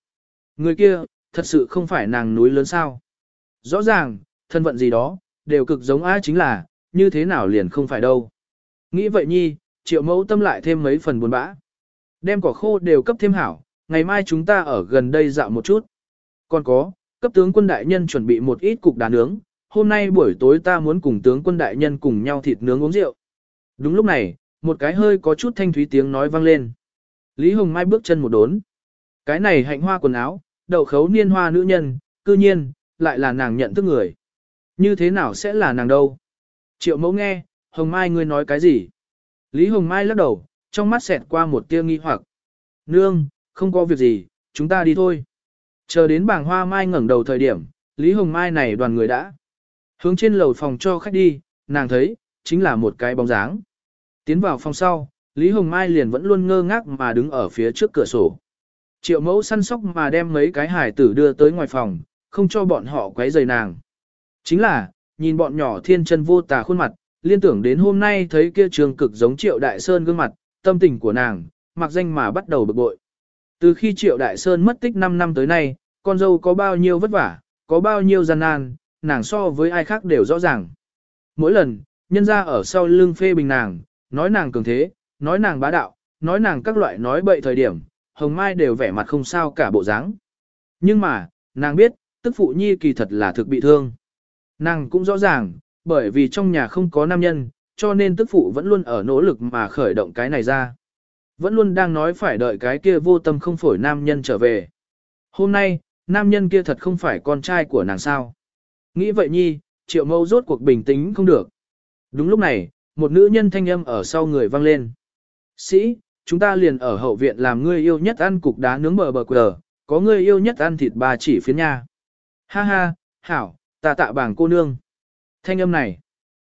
Speaker 1: Người kia, thật sự không phải nàng núi lớn sao. Rõ ràng, thân vận gì đó, đều cực giống ai chính là, như thế nào liền không phải đâu. Nghĩ vậy nhi, triệu mẫu tâm lại thêm mấy phần buồn bã. Đem cỏ khô đều cấp thêm hảo, ngày mai chúng ta ở gần đây dạo một chút. Còn có, cấp tướng quân đại nhân chuẩn bị một ít cục đá nướng, hôm nay buổi tối ta muốn cùng tướng quân đại nhân cùng nhau thịt nướng uống rượu. Đúng lúc này, một cái hơi có chút thanh thúy tiếng nói vang lên. Lý Hồng Mai bước chân một đốn. Cái này hạnh hoa quần áo, đậu khấu niên hoa nữ nhân, cư nhiên, lại là nàng nhận thức người. Như thế nào sẽ là nàng đâu? Triệu mẫu nghe, Hồng Mai ngươi nói cái gì? Lý Hồng Mai lắc đầu, trong mắt xẹt qua một tia nghi hoặc. Nương, không có việc gì, chúng ta đi thôi. Chờ đến bảng hoa mai ngẩng đầu thời điểm, Lý Hồng Mai này đoàn người đã. Hướng trên lầu phòng cho khách đi, nàng thấy, chính là một cái bóng dáng. Tiến vào phòng sau, Lý Hồng Mai liền vẫn luôn ngơ ngác mà đứng ở phía trước cửa sổ. Triệu mẫu săn sóc mà đem mấy cái hải tử đưa tới ngoài phòng, không cho bọn họ quấy rầy nàng. Chính là, nhìn bọn nhỏ thiên chân vô tà khuôn mặt, liên tưởng đến hôm nay thấy kia trường cực giống Triệu Đại Sơn gương mặt, tâm tình của nàng, mặc danh mà bắt đầu bực bội. Từ khi Triệu Đại Sơn mất tích 5 năm tới nay, con dâu có bao nhiêu vất vả, có bao nhiêu gian nan, nàng so với ai khác đều rõ ràng. Mỗi lần, nhân ra ở sau lưng phê bình nàng, nói nàng cường thế, nói nàng bá đạo, nói nàng các loại nói bậy thời điểm, Hồng Mai đều vẻ mặt không sao cả bộ dáng. Nhưng mà, nàng biết, tức phụ nhi kỳ thật là thực bị thương. Nàng cũng rõ ràng, bởi vì trong nhà không có nam nhân, cho nên tức phụ vẫn luôn ở nỗ lực mà khởi động cái này ra. Vẫn luôn đang nói phải đợi cái kia vô tâm không phổi nam nhân trở về. Hôm nay, nam nhân kia thật không phải con trai của nàng sao. Nghĩ vậy nhi, triệu mâu rốt cuộc bình tĩnh không được. Đúng lúc này, một nữ nhân thanh âm ở sau người vang lên. Sĩ, chúng ta liền ở hậu viện làm ngươi yêu nhất ăn cục đá nướng bờ bờ quờ, có ngươi yêu nhất ăn thịt bà chỉ phiến nha. Ha ha, hảo, ta tạ bảng cô nương. Thanh âm này,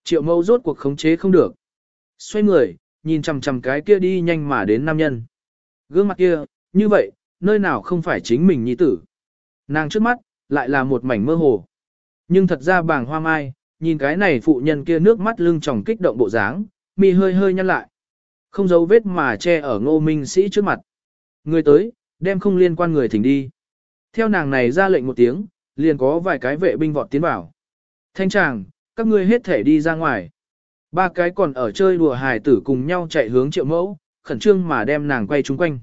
Speaker 1: triệu mâu rốt cuộc khống chế không được. Xoay người, nhìn chằm chằm cái kia đi nhanh mà đến nam nhân. Gương mặt kia, như vậy, nơi nào không phải chính mình nhi tử. Nàng trước mắt, lại là một mảnh mơ hồ. Nhưng thật ra bàng hoa mai, nhìn cái này phụ nhân kia nước mắt lưng tròng kích động bộ dáng, mi hơi hơi nhăn lại. Không giấu vết mà che ở ngô minh sĩ trước mặt. Người tới, đem không liên quan người thỉnh đi. Theo nàng này ra lệnh một tiếng, liền có vài cái vệ binh vọt tiến vào. Thanh chàng các ngươi hết thể đi ra ngoài. Ba cái còn ở chơi đùa hài tử cùng nhau chạy hướng triệu mẫu, khẩn trương mà đem nàng quay chung quanh.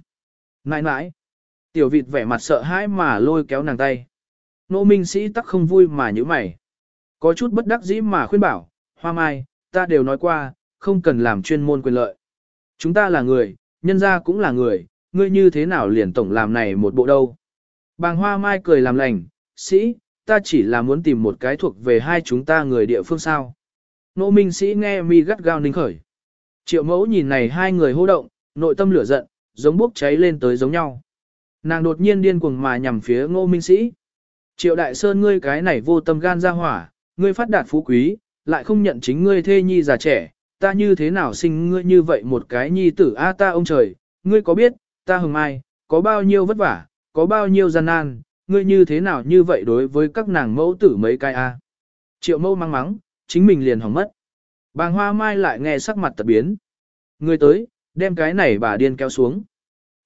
Speaker 1: Nãi nãi, tiểu vịt vẻ mặt sợ hãi mà lôi kéo nàng tay. Nô minh sĩ tắc không vui mà như mày. Có chút bất đắc dĩ mà khuyên bảo, hoa mai, ta đều nói qua, không cần làm chuyên môn quyền lợi. Chúng ta là người, nhân gia cũng là người, ngươi như thế nào liền tổng làm này một bộ đâu. Bàng hoa mai cười làm lành, sĩ, ta chỉ là muốn tìm một cái thuộc về hai chúng ta người địa phương sao. Nô minh sĩ nghe mi gắt gao ninh khởi. Triệu mẫu nhìn này hai người hô động, nội tâm lửa giận, giống bốc cháy lên tới giống nhau. Nàng đột nhiên điên cuồng mà nhằm phía ngô minh sĩ. Triệu đại sơn ngươi cái này vô tâm gan ra hỏa, ngươi phát đạt phú quý, lại không nhận chính ngươi thê nhi già trẻ, ta như thế nào sinh ngươi như vậy một cái nhi tử a ta ông trời, ngươi có biết, ta hừng ai, có bao nhiêu vất vả, có bao nhiêu gian nan, ngươi như thế nào như vậy đối với các nàng mẫu tử mấy cái a Triệu mẫu mắng mắng, chính mình liền hỏng mất. Bàng hoa mai lại nghe sắc mặt tật biến. người tới, đem cái này bà điên kéo xuống.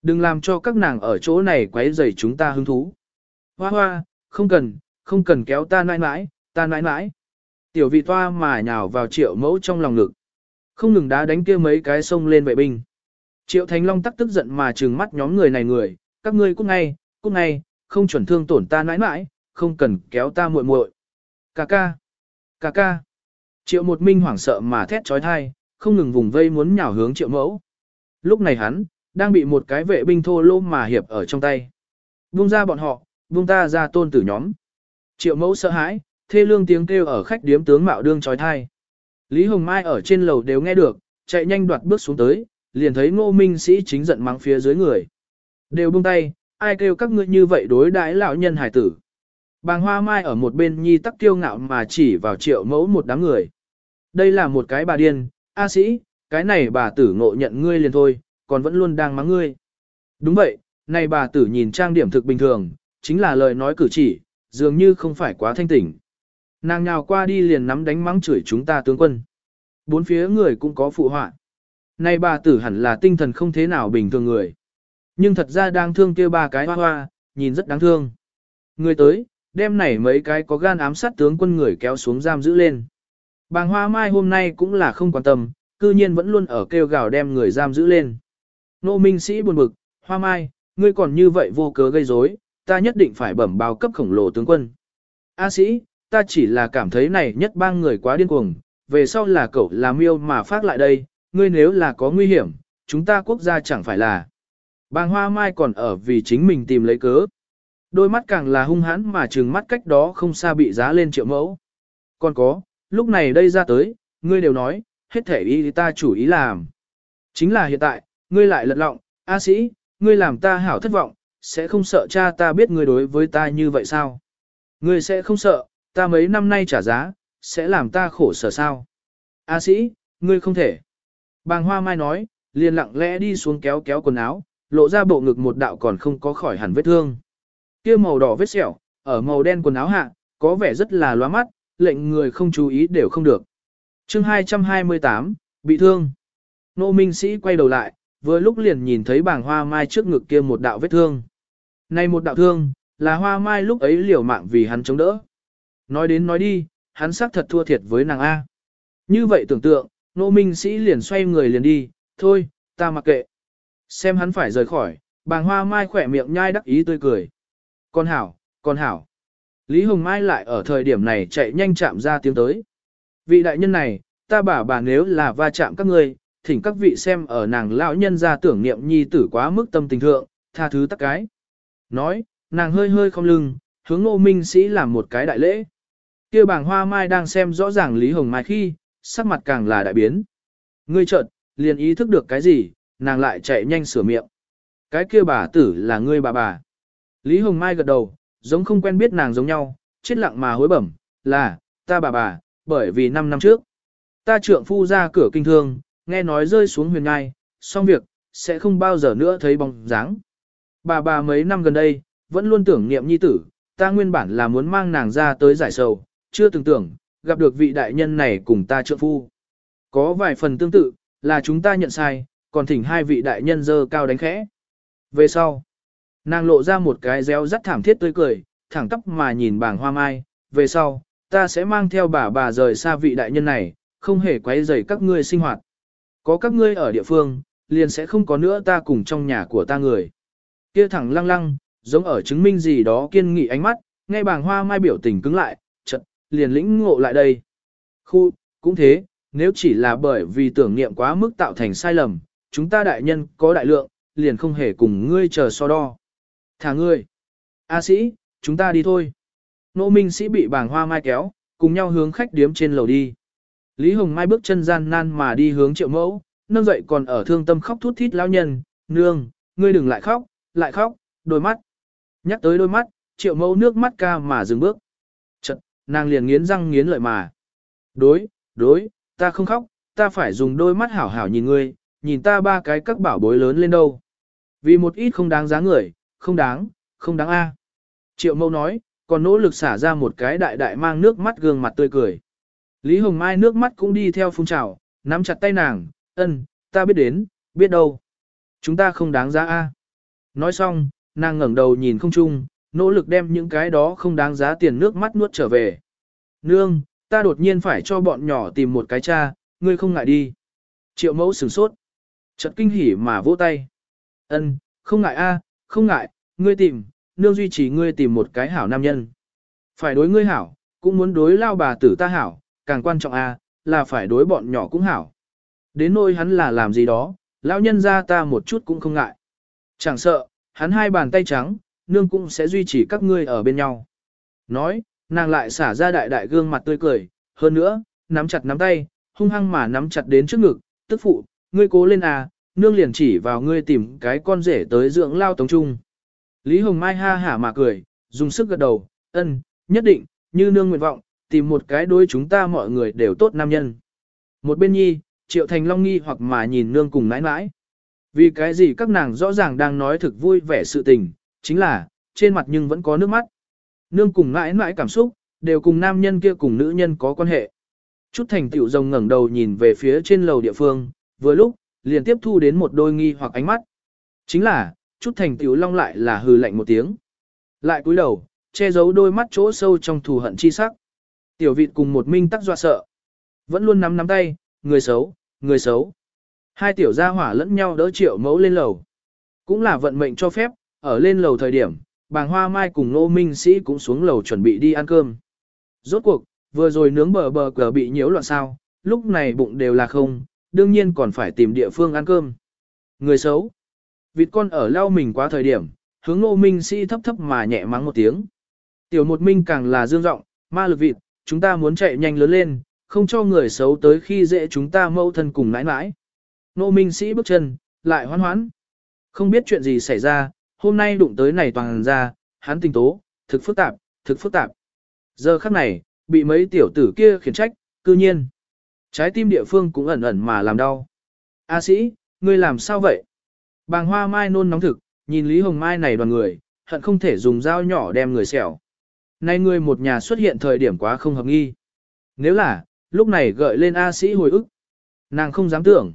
Speaker 1: Đừng làm cho các nàng ở chỗ này quấy rầy chúng ta hứng thú. Hoa hoa, không cần, không cần kéo ta nãi nãi, ta nãi nãi. Tiểu vị toa mà nhào vào triệu mẫu trong lòng ngực. Không ngừng đá đánh kia mấy cái sông lên vệ binh. Triệu Thánh Long tắc tức giận mà trừng mắt nhóm người này người, các ngươi cút ngay, cút ngay, không chuẩn thương tổn ta nãi nãi, không cần kéo ta muội muội. Cà ca, cà ca. Triệu một minh hoảng sợ mà thét trói thai, không ngừng vùng vây muốn nhào hướng triệu mẫu. Lúc này hắn, đang bị một cái vệ binh thô lô mà hiệp ở trong tay. Vung ra bọn họ, vung ta ra tôn tử nhóm. Triệu mẫu sợ hãi, thê lương tiếng kêu ở khách điếm tướng mạo đương trói thai. Lý Hồng Mai ở trên lầu đều nghe được, chạy nhanh đoạt bước xuống tới, liền thấy ngô minh sĩ chính giận mắng phía dưới người. Đều buông tay, ai kêu các ngươi như vậy đối đãi lão nhân hải tử. Bàng hoa mai ở một bên nhi tắc kiêu ngạo mà chỉ vào triệu mẫu một đám người. Đây là một cái bà điên, A sĩ, cái này bà tử ngộ nhận ngươi liền thôi, còn vẫn luôn đang mắng ngươi. Đúng vậy, này bà tử nhìn trang điểm thực bình thường, chính là lời nói cử chỉ, dường như không phải quá thanh tỉnh. Nàng nhào qua đi liền nắm đánh mắng chửi chúng ta tướng quân. Bốn phía người cũng có phụ họa. Này bà tử hẳn là tinh thần không thế nào bình thường người. Nhưng thật ra đang thương kia ba cái hoa hoa, nhìn rất đáng thương. Người tới, đem này mấy cái có gan ám sát tướng quân người kéo xuống giam giữ lên. Bàng hoa mai hôm nay cũng là không quan tâm, cư nhiên vẫn luôn ở kêu gào đem người giam giữ lên. Nô minh sĩ buồn bực, hoa mai, ngươi còn như vậy vô cớ gây rối, ta nhất định phải bẩm báo cấp khổng lồ tướng quân. A sĩ, ta chỉ là cảm thấy này nhất bang người quá điên cuồng, về sau là cậu là miêu mà phát lại đây, ngươi nếu là có nguy hiểm, chúng ta quốc gia chẳng phải là. Bàng hoa mai còn ở vì chính mình tìm lấy cớ. Đôi mắt càng là hung hãn mà trừng mắt cách đó không xa bị giá lên triệu mẫu. Còn có, lúc này đây ra tới, ngươi đều nói, hết thể ý ta chủ ý làm. Chính là hiện tại, ngươi lại lật lọng, A sĩ, ngươi làm ta hảo thất vọng, sẽ không sợ cha ta biết ngươi đối với ta như vậy sao? Ngươi sẽ không sợ, ta mấy năm nay trả giá, sẽ làm ta khổ sở sao? A sĩ, ngươi không thể. Bàng hoa mai nói, liền lặng lẽ đi xuống kéo kéo quần áo, lộ ra bộ ngực một đạo còn không có khỏi hẳn vết thương. Kia màu đỏ vết sẹo, ở màu đen quần áo hạ, có vẻ rất là loa mắt, lệnh người không chú ý đều không được. chương 228, bị thương. Nô Minh Sĩ quay đầu lại, vừa lúc liền nhìn thấy bảng hoa mai trước ngực kia một đạo vết thương. Này một đạo thương, là hoa mai lúc ấy liều mạng vì hắn chống đỡ. Nói đến nói đi, hắn xác thật thua thiệt với nàng A. Như vậy tưởng tượng, nô minh sĩ liền xoay người liền đi, thôi, ta mặc kệ. Xem hắn phải rời khỏi, bàng hoa mai khỏe miệng nhai đắc ý tươi cười. Con hảo, con hảo. Lý Hồng Mai lại ở thời điểm này chạy nhanh chạm ra tiếng tới. Vị đại nhân này, ta bảo bà nếu là va chạm các ngươi, thỉnh các vị xem ở nàng lão nhân ra tưởng niệm nhi tử quá mức tâm tình thượng, tha thứ tắc cái. Nói, nàng hơi hơi không lưng, hướng ngô minh sĩ làm một cái đại lễ. kia bảng hoa mai đang xem rõ ràng Lý Hồng Mai khi, sắc mặt càng là đại biến. Ngươi chợt liền ý thức được cái gì, nàng lại chạy nhanh sửa miệng. Cái kia bà tử là ngươi bà bà. Lý Hồng Mai gật đầu, giống không quen biết nàng giống nhau, chết lặng mà hối bẩm, là, ta bà bà, bởi vì 5 năm trước. Ta trượng phu ra cửa kinh thương, nghe nói rơi xuống huyền ngai, xong việc, sẽ không bao giờ nữa thấy bóng dáng. Bà bà mấy năm gần đây, vẫn luôn tưởng niệm nhi tử, ta nguyên bản là muốn mang nàng ra tới giải sầu, chưa từng tưởng, gặp được vị đại nhân này cùng ta trượng phu. Có vài phần tương tự, là chúng ta nhận sai, còn thỉnh hai vị đại nhân dơ cao đánh khẽ. Về sau, nàng lộ ra một cái réo rắt thảm thiết tươi cười, thẳng tóc mà nhìn bảng hoa mai, về sau, ta sẽ mang theo bà bà rời xa vị đại nhân này, không hề quấy rầy các ngươi sinh hoạt. Có các ngươi ở địa phương, liền sẽ không có nữa ta cùng trong nhà của ta người. Kia thẳng lăng lăng, giống ở chứng minh gì đó kiên nghị ánh mắt, nghe bảng hoa mai biểu tình cứng lại, chật, liền lĩnh ngộ lại đây. Khu, cũng thế, nếu chỉ là bởi vì tưởng niệm quá mức tạo thành sai lầm, chúng ta đại nhân có đại lượng, liền không hề cùng ngươi chờ so đo. Thả ngươi. A sĩ, chúng ta đi thôi. Nô minh sĩ bị Bảng hoa mai kéo, cùng nhau hướng khách điếm trên lầu đi. Lý Hồng Mai bước chân gian nan mà đi hướng triệu mẫu, nâng dậy còn ở thương tâm khóc thút thít lão nhân, nương, ngươi đừng lại khóc, lại khóc, đôi mắt. Nhắc tới đôi mắt, triệu mẫu nước mắt ca mà dừng bước. Chật, nàng liền nghiến răng nghiến lợi mà. Đối, đối, ta không khóc, ta phải dùng đôi mắt hảo hảo nhìn ngươi, nhìn ta ba cái các bảo bối lớn lên đâu. Vì một ít không đáng giá người, không đáng, không đáng a. Triệu mẫu nói, còn nỗ lực xả ra một cái đại đại mang nước mắt gương mặt tươi cười. Lý Hồng Mai nước mắt cũng đi theo phun trào, nắm chặt tay nàng, ân, ta biết đến, biết đâu. Chúng ta không đáng giá a. Nói xong, nàng ngẩng đầu nhìn không chung, nỗ lực đem những cái đó không đáng giá tiền nước mắt nuốt trở về. Nương, ta đột nhiên phải cho bọn nhỏ tìm một cái cha, ngươi không ngại đi. Triệu mẫu sửng sốt. Chợt kinh hỉ mà vỗ tay. Ân, không ngại a, không ngại, ngươi tìm, nương duy trì ngươi tìm một cái hảo nam nhân. Phải đối ngươi hảo, cũng muốn đối lao bà tử ta hảo, càng quan trọng a, là phải đối bọn nhỏ cũng hảo. Đến nôi hắn là làm gì đó, lão nhân ra ta một chút cũng không ngại. Chẳng sợ, hắn hai bàn tay trắng, nương cũng sẽ duy trì các ngươi ở bên nhau. Nói, nàng lại xả ra đại đại gương mặt tươi cười, hơn nữa, nắm chặt nắm tay, hung hăng mà nắm chặt đến trước ngực, tức phụ, ngươi cố lên à, nương liền chỉ vào ngươi tìm cái con rể tới dưỡng lao tống trung. Lý Hồng Mai ha hả mà cười, dùng sức gật đầu, ân, nhất định, như nương nguyện vọng, tìm một cái đối chúng ta mọi người đều tốt nam nhân. Một bên nhi, Triệu Thành Long nghi hoặc mà nhìn nương cùng nãi nãi. Vì cái gì các nàng rõ ràng đang nói thực vui vẻ sự tình, chính là, trên mặt nhưng vẫn có nước mắt. Nương cùng nãi nãi cảm xúc, đều cùng nam nhân kia cùng nữ nhân có quan hệ. Chút thành tiểu rồng ngẩng đầu nhìn về phía trên lầu địa phương, vừa lúc, liền tiếp thu đến một đôi nghi hoặc ánh mắt. Chính là, chút thành tiểu long lại là hừ lạnh một tiếng. Lại cúi đầu, che giấu đôi mắt chỗ sâu trong thù hận chi sắc. Tiểu vịt cùng một minh tắc dọa sợ. Vẫn luôn nắm nắm tay, người xấu, người xấu. Hai tiểu gia hỏa lẫn nhau đỡ triệu mẫu lên lầu. Cũng là vận mệnh cho phép, ở lên lầu thời điểm, bàng hoa mai cùng nô minh sĩ cũng xuống lầu chuẩn bị đi ăn cơm. Rốt cuộc, vừa rồi nướng bờ bờ cờ bị nhiễu loạn sao, lúc này bụng đều là không, đương nhiên còn phải tìm địa phương ăn cơm. Người xấu. Vịt con ở lau mình quá thời điểm, hướng nô minh sĩ thấp thấp mà nhẹ mắng một tiếng. Tiểu một minh càng là dương rộng, ma lực vịt, chúng ta muốn chạy nhanh lớn lên, không cho người xấu tới khi dễ chúng ta mâu thân cùng nãi nãi. Nô minh sĩ bước chân, lại hoan hoãn. Không biết chuyện gì xảy ra, hôm nay đụng tới này toàn ra, hắn tình tố, thực phức tạp, thực phức tạp. Giờ khắc này, bị mấy tiểu tử kia khiển trách, cư nhiên. Trái tim địa phương cũng ẩn ẩn mà làm đau. A sĩ, ngươi làm sao vậy? Bàng hoa mai nôn nóng thực, nhìn Lý Hồng Mai này đoàn người, hận không thể dùng dao nhỏ đem người xẻo. Nay người một nhà xuất hiện thời điểm quá không hợp nghi. Nếu là, lúc này gợi lên A sĩ hồi ức. Nàng không dám tưởng.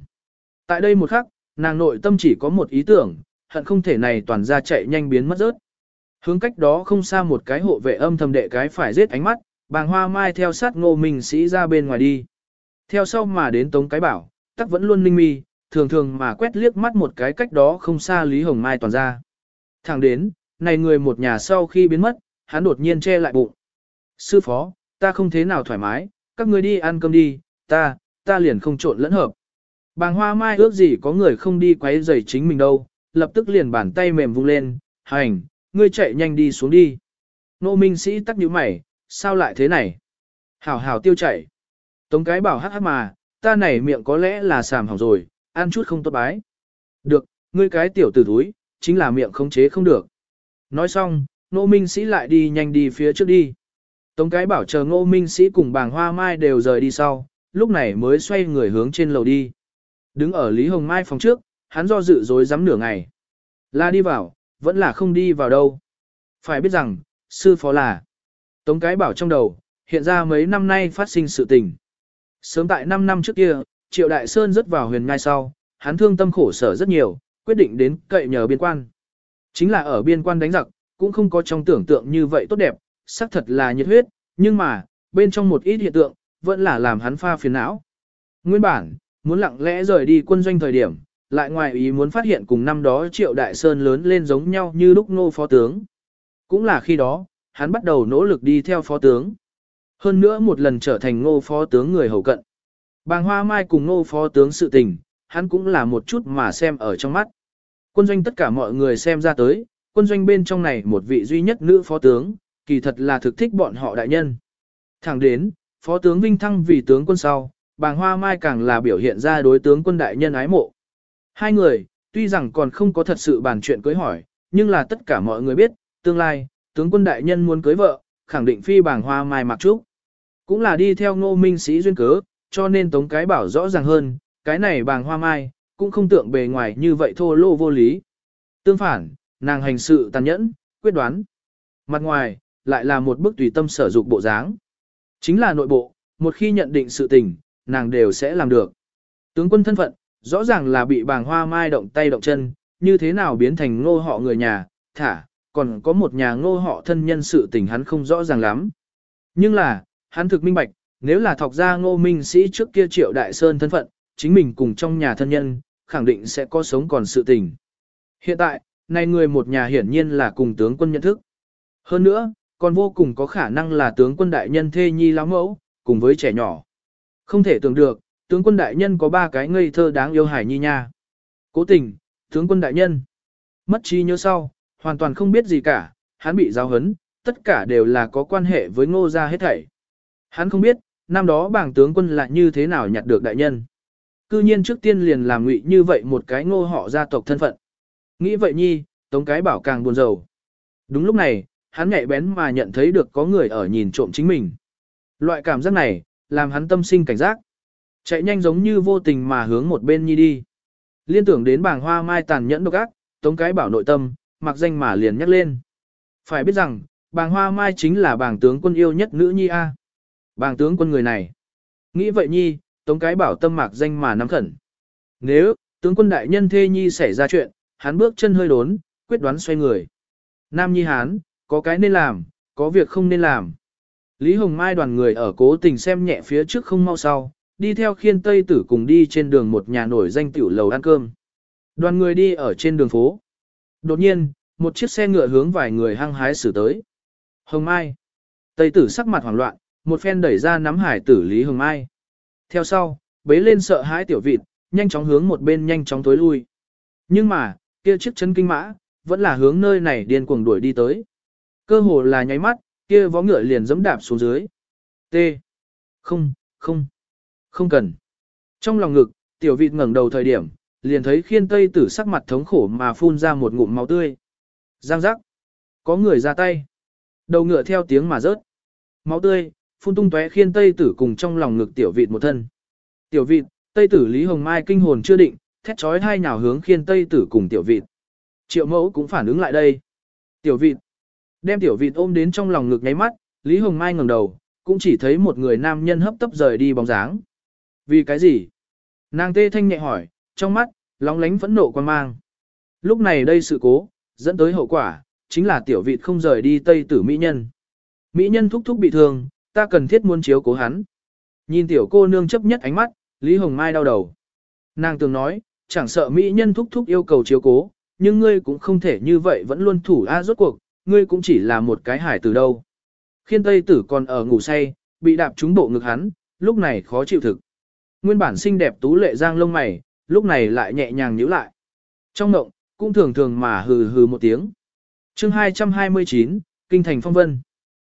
Speaker 1: Tại đây một khắc, nàng nội tâm chỉ có một ý tưởng, hận không thể này toàn ra chạy nhanh biến mất rớt. Hướng cách đó không xa một cái hộ vệ âm thầm đệ cái phải giết ánh mắt, bàng hoa mai theo sát ngô minh sĩ ra bên ngoài đi. Theo sau mà đến tống cái bảo, tắc vẫn luôn ninh mi, thường thường mà quét liếc mắt một cái cách đó không xa Lý Hồng Mai toàn ra. Thẳng đến, này người một nhà sau khi biến mất, hắn đột nhiên che lại bụng. Sư phó, ta không thế nào thoải mái, các người đi ăn cơm đi, ta, ta liền không trộn lẫn hợp. Bàng hoa mai ước gì có người không đi quấy rầy chính mình đâu, lập tức liền bàn tay mềm vung lên, hành, ngươi chạy nhanh đi xuống đi. Nô minh sĩ tắc nhíu mày, sao lại thế này? Hảo hảo tiêu chảy. Tống cái bảo hắc hắc mà, ta này miệng có lẽ là sàm hỏng rồi, ăn chút không tốt bái. Được, ngươi cái tiểu tử thúi, chính là miệng không chế không được. Nói xong, Ngô minh sĩ lại đi nhanh đi phía trước đi. Tống cái bảo chờ ngô minh sĩ cùng bàng hoa mai đều rời đi sau, lúc này mới xoay người hướng trên lầu đi. Đứng ở Lý Hồng Mai phòng trước, hắn do dự dối rắm nửa ngày. Là đi vào, vẫn là không đi vào đâu. Phải biết rằng, sư phó là. Tống cái bảo trong đầu, hiện ra mấy năm nay phát sinh sự tình. Sớm tại 5 năm trước kia, Triệu Đại Sơn rớt vào huyền ngai sau, hắn thương tâm khổ sở rất nhiều, quyết định đến cậy nhờ biên quan. Chính là ở biên quan đánh giặc, cũng không có trong tưởng tượng như vậy tốt đẹp, xác thật là nhiệt huyết, nhưng mà, bên trong một ít hiện tượng, vẫn là làm hắn pha phiền não. Nguyên bản, muốn lặng lẽ rời đi quân doanh thời điểm, lại ngoài ý muốn phát hiện cùng năm đó Triệu Đại Sơn lớn lên giống nhau như lúc ngô phó tướng. Cũng là khi đó, hắn bắt đầu nỗ lực đi theo phó tướng. Hơn nữa một lần trở thành ngô phó tướng người hầu cận. Bàng Hoa Mai cùng ngô phó tướng sự tình, hắn cũng là một chút mà xem ở trong mắt. Quân doanh tất cả mọi người xem ra tới, quân doanh bên trong này một vị duy nhất nữ phó tướng, kỳ thật là thực thích bọn họ đại nhân. Thẳng đến, phó tướng Vinh Thăng vì tướng quân sau, bàng Hoa Mai càng là biểu hiện ra đối tướng quân đại nhân ái mộ. Hai người, tuy rằng còn không có thật sự bàn chuyện cưới hỏi, nhưng là tất cả mọi người biết, tương lai, tướng quân đại nhân muốn cưới vợ, khẳng định phi bàng Hoa Mai mặc trúc. Cũng là đi theo ngô minh sĩ duyên cớ, cho nên tống cái bảo rõ ràng hơn, cái này bàng hoa mai, cũng không tượng bề ngoài như vậy thô lô vô lý. Tương phản, nàng hành sự tàn nhẫn, quyết đoán. Mặt ngoài, lại là một bức tùy tâm sở dục bộ dáng. Chính là nội bộ, một khi nhận định sự tình, nàng đều sẽ làm được. Tướng quân thân phận, rõ ràng là bị bàng hoa mai động tay động chân, như thế nào biến thành ngô họ người nhà, thả, còn có một nhà ngô họ thân nhân sự tình hắn không rõ ràng lắm. Nhưng là, hắn thực minh bạch, nếu là thọc ra ngô minh sĩ trước kia triệu đại sơn thân phận, chính mình cùng trong nhà thân nhân, khẳng định sẽ có sống còn sự tình. Hiện tại, này người một nhà hiển nhiên là cùng tướng quân nhận thức. Hơn nữa, còn vô cùng có khả năng là tướng quân đại nhân thê nhi lão mẫu, cùng với trẻ nhỏ. Không thể tưởng được, tướng quân đại nhân có ba cái ngây thơ đáng yêu hải nhi nha. Cố tình, tướng quân đại nhân. Mất trí nhớ sau, hoàn toàn không biết gì cả, hắn bị giáo hấn, tất cả đều là có quan hệ với ngô gia hết thảy. Hắn không biết, năm đó bảng tướng quân là như thế nào nhặt được đại nhân. Cư nhiên trước tiên liền làm ngụy như vậy một cái ngô họ gia tộc thân phận. Nghĩ vậy nhi, tống cái bảo càng buồn rầu. Đúng lúc này, hắn nhạy bén mà nhận thấy được có người ở nhìn trộm chính mình. Loại cảm giác này, làm hắn tâm sinh cảnh giác. Chạy nhanh giống như vô tình mà hướng một bên nhi đi. Liên tưởng đến bảng hoa mai tàn nhẫn độc ác, tống cái bảo nội tâm, mặc danh mà liền nhắc lên. Phải biết rằng, bàng hoa mai chính là bàng tướng quân yêu nhất nữ nhi A. Bàng tướng quân người này. Nghĩ vậy nhi, tống cái bảo tâm mạc danh mà nắm khẩn. Nếu, tướng quân đại nhân thê nhi xảy ra chuyện, hắn bước chân hơi đốn, quyết đoán xoay người. Nam nhi hán, có cái nên làm, có việc không nên làm. Lý Hồng Mai đoàn người ở cố tình xem nhẹ phía trước không mau sau, đi theo khiên tây tử cùng đi trên đường một nhà nổi danh tiểu lầu ăn cơm. Đoàn người đi ở trên đường phố. Đột nhiên, một chiếc xe ngựa hướng vài người hăng hái xử tới. Hồng Mai. Tây tử sắc mặt hoảng loạn, một phen đẩy ra nắm hải tử Lý Hồng Mai. Theo sau, bế lên sợ hãi tiểu vịt, nhanh chóng hướng một bên nhanh chóng tối lui. Nhưng mà, kia chiếc chân kinh mã, vẫn là hướng nơi này điên cuồng đuổi đi tới. Cơ hồ là nháy mắt, kia vó ngựa liền giẫm đạp xuống dưới. T. Không, không, không cần. Trong lòng ngực, tiểu vịt ngẩng đầu thời điểm, liền thấy khiên tây tử sắc mặt thống khổ mà phun ra một ngụm máu tươi. Giang giác. Có người ra tay. Đầu ngựa theo tiếng mà rớt. Máu tươi, phun tung tóe khiên tây tử cùng trong lòng ngực tiểu vịt một thân. Tiểu vịt, tây tử Lý Hồng Mai kinh hồn chưa định, thét chói hai nhào hướng khiên tây tử cùng tiểu vịt. Triệu mẫu cũng phản ứng lại đây. Tiểu vịt. Đem tiểu vịt ôm đến trong lòng ngực nháy mắt, Lý Hồng Mai ngẩng đầu, cũng chỉ thấy một người nam nhân hấp tấp rời đi bóng dáng. Vì cái gì? Nàng tê thanh nhẹ hỏi, trong mắt, lóng lánh phẫn nộ quan mang. Lúc này đây sự cố, dẫn tới hậu quả, chính là tiểu vịt không rời đi tây tử mỹ nhân. Mỹ nhân thúc thúc bị thương, ta cần thiết muốn chiếu cố hắn. Nhìn tiểu cô nương chấp nhất ánh mắt, Lý Hồng Mai đau đầu. Nàng từng nói, chẳng sợ Mỹ nhân thúc thúc yêu cầu chiếu cố, nhưng ngươi cũng không thể như vậy vẫn luôn thủ a rốt cuộc, ngươi cũng chỉ là một cái hải từ đâu. Khiên Tây Tử còn ở ngủ say, bị đạp trúng bộ ngực hắn, lúc này khó chịu thực. Nguyên bản xinh đẹp tú lệ giang lông mày, lúc này lại nhẹ nhàng nhíu lại. Trong ngộng, cũng thường thường mà hừ hừ một tiếng. chương 229, Kinh thành phong vân.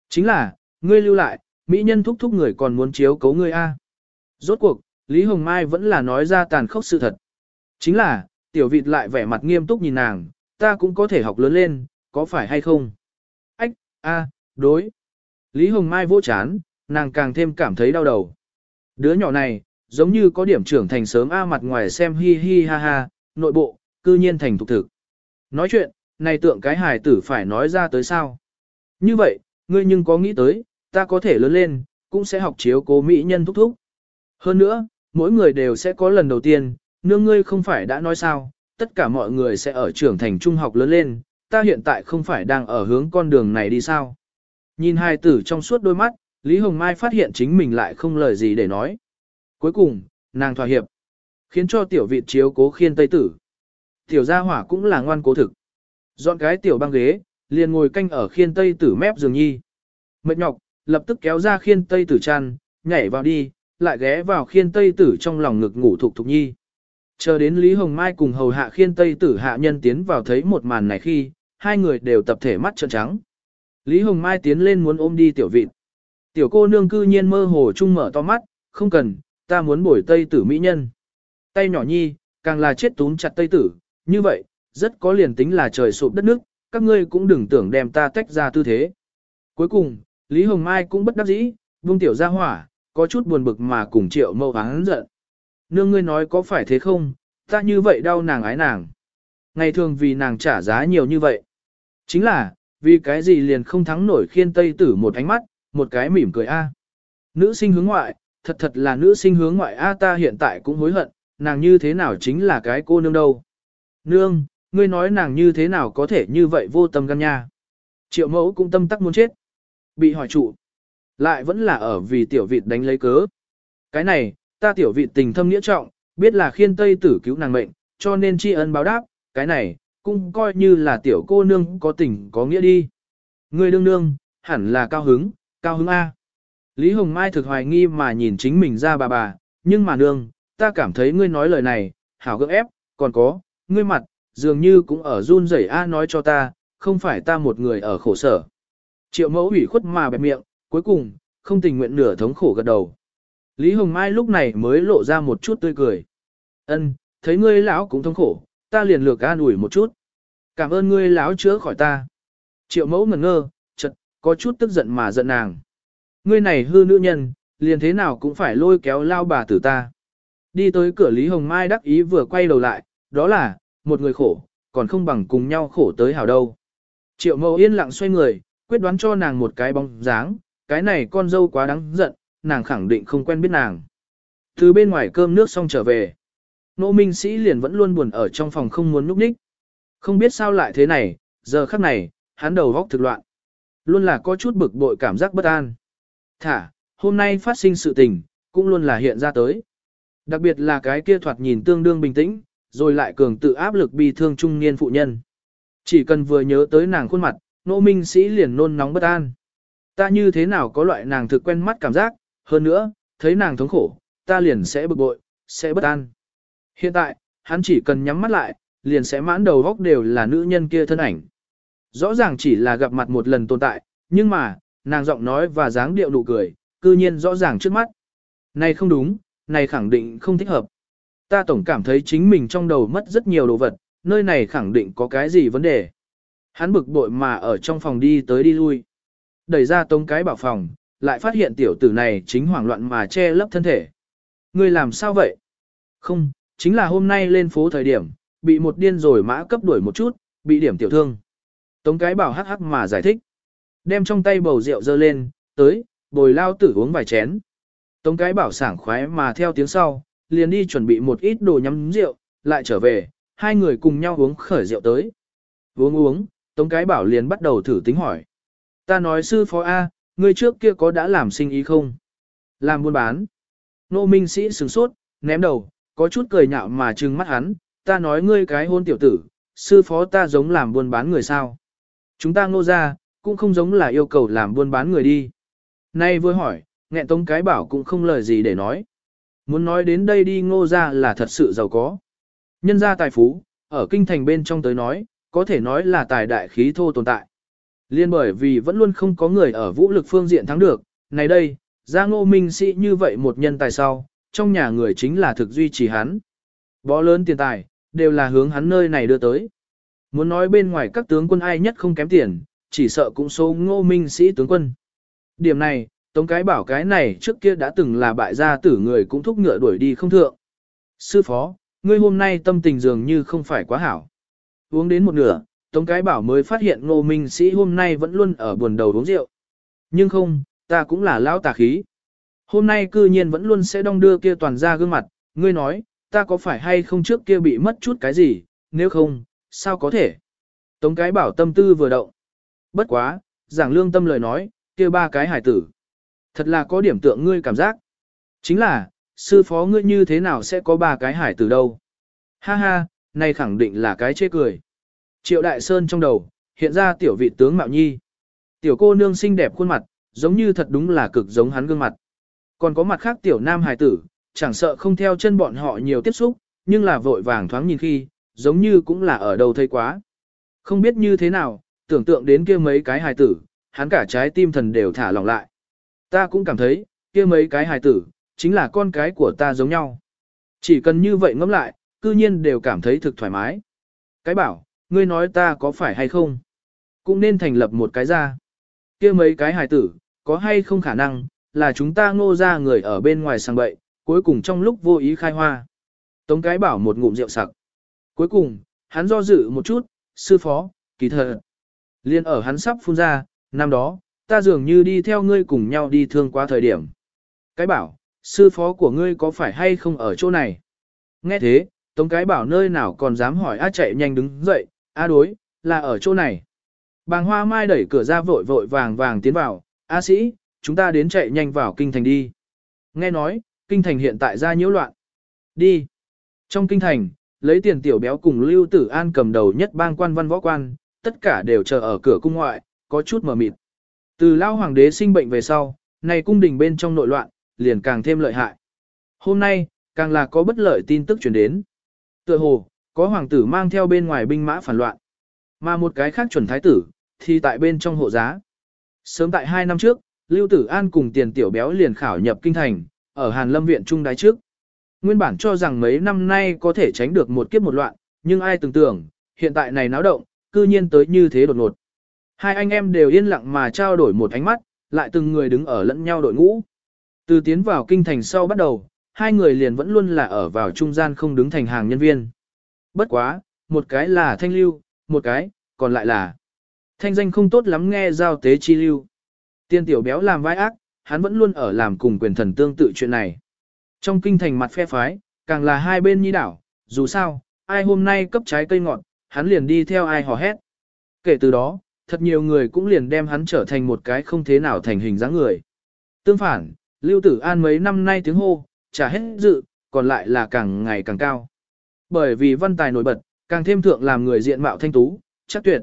Speaker 1: Chính là, ngươi lưu lại, mỹ nhân thúc thúc người còn muốn chiếu cấu ngươi a. Rốt cuộc, Lý Hồng Mai vẫn là nói ra tàn khốc sự thật. Chính là, tiểu vịt lại vẻ mặt nghiêm túc nhìn nàng, ta cũng có thể học lớn lên, có phải hay không? Ách, a, đối. Lý Hồng Mai vỗ chán, nàng càng thêm cảm thấy đau đầu. Đứa nhỏ này, giống như có điểm trưởng thành sớm a mặt ngoài xem hi hi ha ha, nội bộ, cư nhiên thành thục thực. Nói chuyện, này tượng cái hài tử phải nói ra tới sao. Như vậy, ngươi nhưng có nghĩ tới, ta có thể lớn lên, cũng sẽ học chiếu cố mỹ nhân thúc thúc. Hơn nữa, mỗi người đều sẽ có lần đầu tiên, nương ngươi không phải đã nói sao, tất cả mọi người sẽ ở trưởng thành trung học lớn lên, ta hiện tại không phải đang ở hướng con đường này đi sao. Nhìn hai tử trong suốt đôi mắt, Lý Hồng Mai phát hiện chính mình lại không lời gì để nói. Cuối cùng, nàng thỏa hiệp, khiến cho tiểu vị chiếu cố khiên tây tử. Tiểu gia hỏa cũng là ngoan cố thực. Dọn cái tiểu băng ghế, liền ngồi canh ở khiên tây tử mép giường nhi. Mệt nhọc, lập tức kéo ra khiên tây tử chăn, nhảy vào đi, lại ghé vào khiên tây tử trong lòng ngực ngủ thục thục nhi. Chờ đến Lý Hồng Mai cùng hầu hạ khiên tây tử hạ nhân tiến vào thấy một màn này khi, hai người đều tập thể mắt trợn trắng. Lý Hồng Mai tiến lên muốn ôm đi tiểu vịt. Tiểu cô nương cư nhiên mơ hồ trung mở to mắt, không cần, ta muốn bổi tây tử mỹ nhân. Tay nhỏ nhi, càng là chết túm chặt tây tử, như vậy, rất có liền tính là trời sụp đất nước, các ngươi cũng đừng tưởng đem ta tách ra tư thế. Cuối cùng, Lý Hồng Mai cũng bất đắc dĩ, vung tiểu ra hỏa, có chút buồn bực mà cùng triệu mâu hắn giận. Nương ngươi nói có phải thế không, ta như vậy đau nàng ái nàng. Ngày thường vì nàng trả giá nhiều như vậy. Chính là, vì cái gì liền không thắng nổi khiên tây tử một ánh mắt, một cái mỉm cười a. Nữ sinh hướng ngoại, thật thật là nữ sinh hướng ngoại a ta hiện tại cũng hối hận, nàng như thế nào chính là cái cô nương đâu. Nương, ngươi nói nàng như thế nào có thể như vậy vô tâm gan nha. Triệu mẫu cũng tâm tắc muốn chết. Bị hỏi trụ. Lại vẫn là ở vì tiểu vịt đánh lấy cớ. Cái này, ta tiểu vịt tình thâm nghĩa trọng, biết là khiên tây tử cứu nàng mệnh, cho nên tri ân báo đáp, cái này, cũng coi như là tiểu cô nương có tình có nghĩa đi. Ngươi đương nương, hẳn là cao hứng, cao hứng A. Lý Hồng Mai thực hoài nghi mà nhìn chính mình ra bà bà, nhưng mà nương, ta cảm thấy ngươi nói lời này, hảo gỡ ép, còn có, ngươi mặt, dường như cũng ở run rẩy A nói cho ta, không phải ta một người ở khổ sở. Triệu mẫu ủy khuất mà bẹp miệng, cuối cùng, không tình nguyện nửa thống khổ gật đầu. Lý Hồng Mai lúc này mới lộ ra một chút tươi cười. Ân, thấy ngươi lão cũng thống khổ, ta liền lược an ủi một chút. Cảm ơn ngươi lão chữa khỏi ta. Triệu mẫu ngẩn ngơ, chật, có chút tức giận mà giận nàng. Ngươi này hư nữ nhân, liền thế nào cũng phải lôi kéo lao bà tử ta. Đi tới cửa Lý Hồng Mai đắc ý vừa quay đầu lại, đó là, một người khổ, còn không bằng cùng nhau khổ tới hảo đâu. Triệu mẫu yên lặng xoay người, quyết đoán cho nàng một cái bóng dáng, cái này con dâu quá đáng giận, nàng khẳng định không quen biết nàng. Từ bên ngoài cơm nước xong trở về. Nô Minh Sĩ liền vẫn luôn buồn ở trong phòng không muốn núp ních. Không biết sao lại thế này, giờ khắc này, hắn đầu góc thực loạn. Luôn là có chút bực bội cảm giác bất an. Thả, hôm nay phát sinh sự tình, cũng luôn là hiện ra tới. Đặc biệt là cái kia thoạt nhìn tương đương bình tĩnh, rồi lại cường tự áp lực bi thương trung niên phụ nhân. Chỉ cần vừa nhớ tới nàng khuôn mặt, nô minh sĩ liền nôn nóng bất an. Ta như thế nào có loại nàng thực quen mắt cảm giác, hơn nữa, thấy nàng thống khổ, ta liền sẽ bực bội, sẽ bất an. Hiện tại, hắn chỉ cần nhắm mắt lại, liền sẽ mãn đầu góc đều là nữ nhân kia thân ảnh. Rõ ràng chỉ là gặp mặt một lần tồn tại, nhưng mà, nàng giọng nói và dáng điệu nụ cười, cư nhiên rõ ràng trước mắt. Này không đúng, này khẳng định không thích hợp. Ta tổng cảm thấy chính mình trong đầu mất rất nhiều đồ vật, nơi này khẳng định có cái gì vấn đề. Hắn bực bội mà ở trong phòng đi tới đi lui. Đẩy ra tống cái bảo phòng, lại phát hiện tiểu tử này chính hoảng loạn mà che lấp thân thể. Ngươi làm sao vậy? Không, chính là hôm nay lên phố thời điểm, bị một điên rồi mã cấp đuổi một chút, bị điểm tiểu thương. Tống cái bảo hắc hắc mà giải thích. Đem trong tay bầu rượu dơ lên, tới, bồi lao tử uống vài chén. Tống cái bảo sảng khoái mà theo tiếng sau, liền đi chuẩn bị một ít đồ nhắm rượu, lại trở về, hai người cùng nhau uống khởi rượu tới. Uống uống, Tống cái bảo liền bắt đầu thử tính hỏi. Ta nói sư phó A, ngươi trước kia có đã làm sinh ý không? Làm buôn bán. Nô minh sĩ sửng sốt, ném đầu, có chút cười nhạo mà trừng mắt hắn, ta nói ngươi cái hôn tiểu tử, sư phó ta giống làm buôn bán người sao? Chúng ta ngô ra, cũng không giống là yêu cầu làm buôn bán người đi. Nay vừa hỏi, nghẹn tống cái bảo cũng không lời gì để nói. Muốn nói đến đây đi ngô ra là thật sự giàu có. Nhân gia tài phú, ở kinh thành bên trong tới nói, có thể nói là tài đại khí thô tồn tại. Liên bởi vì vẫn luôn không có người ở vũ lực phương diện thắng được, này đây, ra ngô minh sĩ như vậy một nhân tài sau, trong nhà người chính là thực duy trì hắn. Bó lớn tiền tài, đều là hướng hắn nơi này đưa tới. Muốn nói bên ngoài các tướng quân ai nhất không kém tiền, chỉ sợ cũng số ngô minh sĩ tướng quân. Điểm này, Tống cái bảo cái này trước kia đã từng là bại gia tử người cũng thúc ngựa đuổi đi không thượng. Sư phó, ngươi hôm nay tâm tình dường như không phải quá hảo. Uống đến một nửa, Tống cái bảo mới phát hiện ngô minh sĩ hôm nay vẫn luôn ở buồn đầu uống rượu. Nhưng không, ta cũng là lão tà khí. Hôm nay cư nhiên vẫn luôn sẽ đong đưa kia toàn ra gương mặt, ngươi nói, ta có phải hay không trước kia bị mất chút cái gì, nếu không, sao có thể. Tống cái bảo tâm tư vừa động. Bất quá, giảng lương tâm lời nói, kia ba cái hải tử. Thật là có điểm tượng ngươi cảm giác. Chính là, sư phó ngươi như thế nào sẽ có ba cái hải tử đâu. Ha ha, này khẳng định là cái chê cười. Triệu Đại Sơn trong đầu, hiện ra tiểu vị tướng Mạo Nhi. Tiểu cô nương xinh đẹp khuôn mặt, giống như thật đúng là cực giống hắn gương mặt. Còn có mặt khác tiểu nam hải tử, chẳng sợ không theo chân bọn họ nhiều tiếp xúc, nhưng là vội vàng thoáng nhìn khi, giống như cũng là ở đầu thấy quá. Không biết như thế nào, tưởng tượng đến kia mấy cái hài tử, hắn cả trái tim thần đều thả lỏng lại. Ta cũng cảm thấy, kia mấy cái hài tử, chính là con cái của ta giống nhau. Chỉ cần như vậy ngẫm lại, cư nhiên đều cảm thấy thực thoải mái. Cái bảo, ngươi nói ta có phải hay không? Cũng nên thành lập một cái ra. kia mấy cái hài tử, có hay không khả năng, là chúng ta ngô ra người ở bên ngoài sang bậy, cuối cùng trong lúc vô ý khai hoa. Tống cái bảo một ngụm rượu sặc. Cuối cùng, hắn do dự một chút, sư phó, kỳ thật. Liên ở hắn sắp phun ra, năm đó, ta dường như đi theo ngươi cùng nhau đi thương qua thời điểm. Cái bảo, sư phó của ngươi có phải hay không ở chỗ này? Nghe thế, Tống cái bảo nơi nào còn dám hỏi A chạy nhanh đứng dậy, A đối, là ở chỗ này. Bàng hoa mai đẩy cửa ra vội vội vàng vàng tiến vào, A sĩ, chúng ta đến chạy nhanh vào kinh thành đi. Nghe nói, kinh thành hiện tại ra nhiễu loạn. Đi. Trong kinh thành, lấy tiền tiểu béo cùng Lưu Tử An cầm đầu nhất bang quan văn võ quan, tất cả đều chờ ở cửa cung ngoại, có chút mờ mịt. Từ lao hoàng đế sinh bệnh về sau, này cung đình bên trong nội loạn, liền càng thêm lợi hại. Hôm nay, càng là có bất lợi tin tức truyền đến. Tựa hồ, có hoàng tử mang theo bên ngoài binh mã phản loạn. Mà một cái khác chuẩn thái tử, thì tại bên trong hộ giá. Sớm tại hai năm trước, Lưu Tử An cùng tiền tiểu béo liền khảo nhập kinh thành, ở Hàn Lâm Viện Trung đái trước. Nguyên bản cho rằng mấy năm nay có thể tránh được một kiếp một loạn, nhưng ai tưởng tưởng, hiện tại này náo động, cư nhiên tới như thế đột ngột. Hai anh em đều yên lặng mà trao đổi một ánh mắt, lại từng người đứng ở lẫn nhau đội ngũ. Từ tiến vào kinh thành sau bắt đầu, hai người liền vẫn luôn là ở vào trung gian không đứng thành hàng nhân viên. Bất quá, một cái là thanh lưu, một cái, còn lại là thanh danh không tốt lắm nghe giao tế chi lưu. Tiên tiểu béo làm vai ác, hắn vẫn luôn ở làm cùng quyền thần tương tự chuyện này. Trong kinh thành mặt phe phái, càng là hai bên nhi đảo, dù sao, ai hôm nay cấp trái cây ngọt, hắn liền đi theo ai hò hét. Kể từ đó, thật nhiều người cũng liền đem hắn trở thành một cái không thế nào thành hình dáng người. Tương phản, Lưu Tử An mấy năm nay tiếng hô, trả hết dự, còn lại là càng ngày càng cao. Bởi vì văn tài nổi bật, càng thêm thượng làm người diện mạo thanh tú, chắc tuyệt.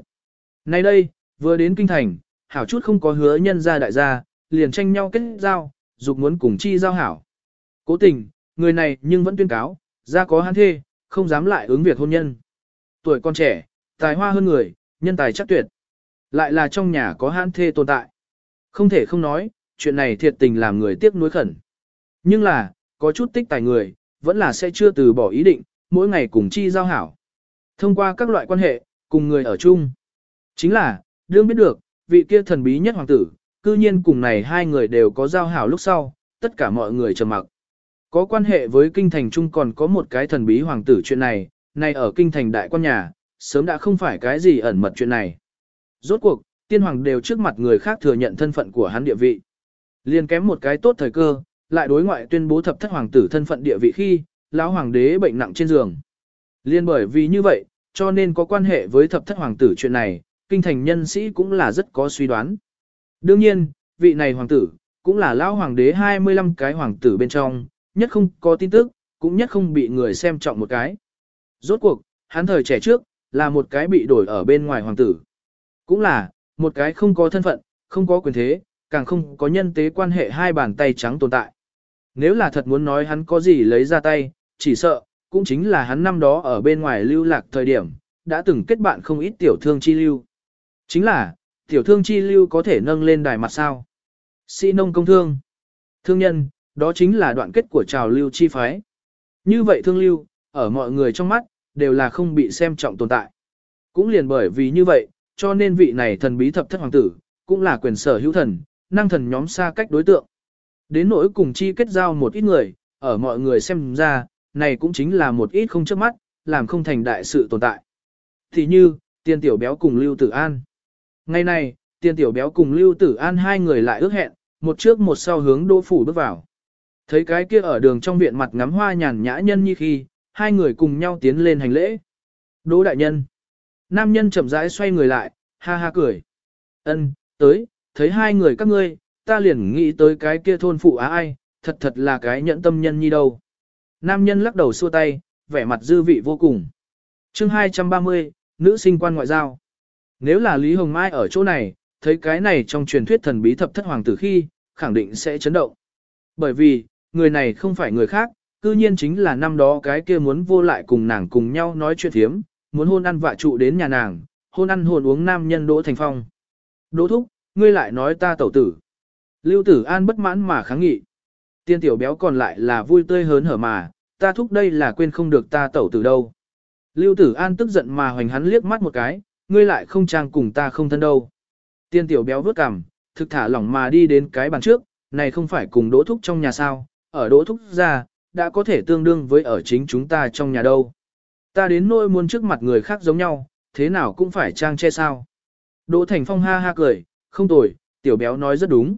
Speaker 1: Nay đây, vừa đến kinh thành, hảo chút không có hứa nhân gia đại gia, liền tranh nhau kết giao, dục muốn cùng chi giao hảo. Cố tình, người này nhưng vẫn tuyên cáo, gia có hắn thê, không dám lại ứng việc hôn nhân. Tuổi con trẻ, tài hoa hơn người, nhân tài chắc tuyệt. Lại là trong nhà có hãn thê tồn tại. Không thể không nói, chuyện này thiệt tình làm người tiếc nuối khẩn. Nhưng là, có chút tích tài người, vẫn là sẽ chưa từ bỏ ý định, mỗi ngày cùng chi giao hảo. Thông qua các loại quan hệ, cùng người ở chung. Chính là, đương biết được, vị kia thần bí nhất hoàng tử, cư nhiên cùng này hai người đều có giao hảo lúc sau, tất cả mọi người trầm mặc. Có quan hệ với kinh thành chung còn có một cái thần bí hoàng tử chuyện này, này ở kinh thành đại quan nhà, sớm đã không phải cái gì ẩn mật chuyện này. Rốt cuộc, tiên hoàng đều trước mặt người khác thừa nhận thân phận của hắn địa vị. Liên kém một cái tốt thời cơ, lại đối ngoại tuyên bố thập thất hoàng tử thân phận địa vị khi, lão hoàng đế bệnh nặng trên giường. Liên bởi vì như vậy, cho nên có quan hệ với thập thất hoàng tử chuyện này, kinh thành nhân sĩ cũng là rất có suy đoán. Đương nhiên, vị này hoàng tử, cũng là lão hoàng đế 25 cái hoàng tử bên trong, nhất không có tin tức, cũng nhất không bị người xem trọng một cái. Rốt cuộc, hắn thời trẻ trước, là một cái bị đổi ở bên ngoài hoàng tử. Cũng là, một cái không có thân phận, không có quyền thế, càng không có nhân tế quan hệ hai bàn tay trắng tồn tại. Nếu là thật muốn nói hắn có gì lấy ra tay, chỉ sợ, cũng chính là hắn năm đó ở bên ngoài lưu lạc thời điểm, đã từng kết bạn không ít tiểu thương chi lưu. Chính là, tiểu thương chi lưu có thể nâng lên đài mặt sao. Sĩ nông công thương. Thương nhân, đó chính là đoạn kết của trào lưu chi phái. Như vậy thương lưu, ở mọi người trong mắt, đều là không bị xem trọng tồn tại. Cũng liền bởi vì như vậy, cho nên vị này thần bí thập thất hoàng tử, cũng là quyền sở hữu thần, năng thần nhóm xa cách đối tượng. Đến nỗi cùng chi kết giao một ít người, ở mọi người xem ra, này cũng chính là một ít không trước mắt, làm không thành đại sự tồn tại. Thì như, tiên tiểu béo cùng Lưu Tử An. Ngày này, tiên tiểu béo cùng Lưu Tử An hai người lại ước hẹn, một trước một sau hướng đô phủ bước vào. Thấy cái kia ở đường trong viện mặt ngắm hoa nhàn nhã nhân như khi, hai người cùng nhau tiến lên hành lễ. Đỗ đại nhân. Nam nhân chậm rãi xoay người lại, ha ha cười. Ân, tới, thấy hai người các ngươi, ta liền nghĩ tới cái kia thôn phụ á ai, thật thật là cái nhẫn tâm nhân như đâu. Nam nhân lắc đầu xua tay, vẻ mặt dư vị vô cùng. chương 230, nữ sinh quan ngoại giao. Nếu là Lý Hồng Mai ở chỗ này, thấy cái này trong truyền thuyết thần bí thập thất hoàng tử khi, khẳng định sẽ chấn động. Bởi vì, người này không phải người khác, cư nhiên chính là năm đó cái kia muốn vô lại cùng nàng cùng nhau nói chuyện thiếm, muốn hôn ăn vạ trụ đến nhà nàng, hôn ăn hôn uống nam nhân Đỗ Thành Phong. Đỗ Thúc, ngươi lại nói ta tẩu tử. Lưu Tử An bất mãn mà kháng nghị. Tiên tiểu béo còn lại là vui tươi hớn hở mà, ta thúc đây là quên không được ta tẩu từ đâu. Lưu Tử An tức giận mà hoành hắn liếc mắt một cái, ngươi lại không trang cùng ta không thân đâu. Tiên tiểu béo vớt cằm, thực thả lỏng mà đi đến cái bàn trước, này không phải cùng đỗ thúc trong nhà sao, ở đỗ thúc ra, đã có thể tương đương với ở chính chúng ta trong nhà đâu. Ta đến nỗi muốn trước mặt người khác giống nhau, thế nào cũng phải trang che sao. Đỗ Thành Phong ha ha cười, không tồi, tiểu béo nói rất đúng.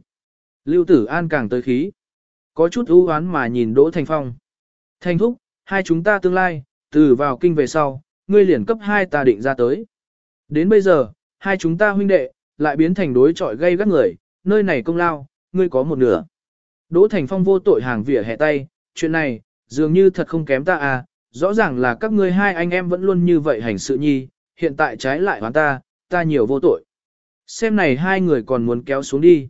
Speaker 1: Lưu Tử An càng tới khí. Có chút ưu oán mà nhìn Đỗ Thành Phong. Thành thúc, hai chúng ta tương lai, từ vào kinh về sau, ngươi liền cấp hai ta định ra tới. Đến bây giờ, hai chúng ta huynh đệ, lại biến thành đối trọi gây gắt người, nơi này công lao, ngươi có một nửa. Đỗ Thành Phong vô tội hàng vỉa hẹ tay, chuyện này, dường như thật không kém ta à, rõ ràng là các ngươi hai anh em vẫn luôn như vậy hành sự nhi, hiện tại trái lại hoán ta, ta nhiều vô tội. Xem này hai người còn muốn kéo xuống đi.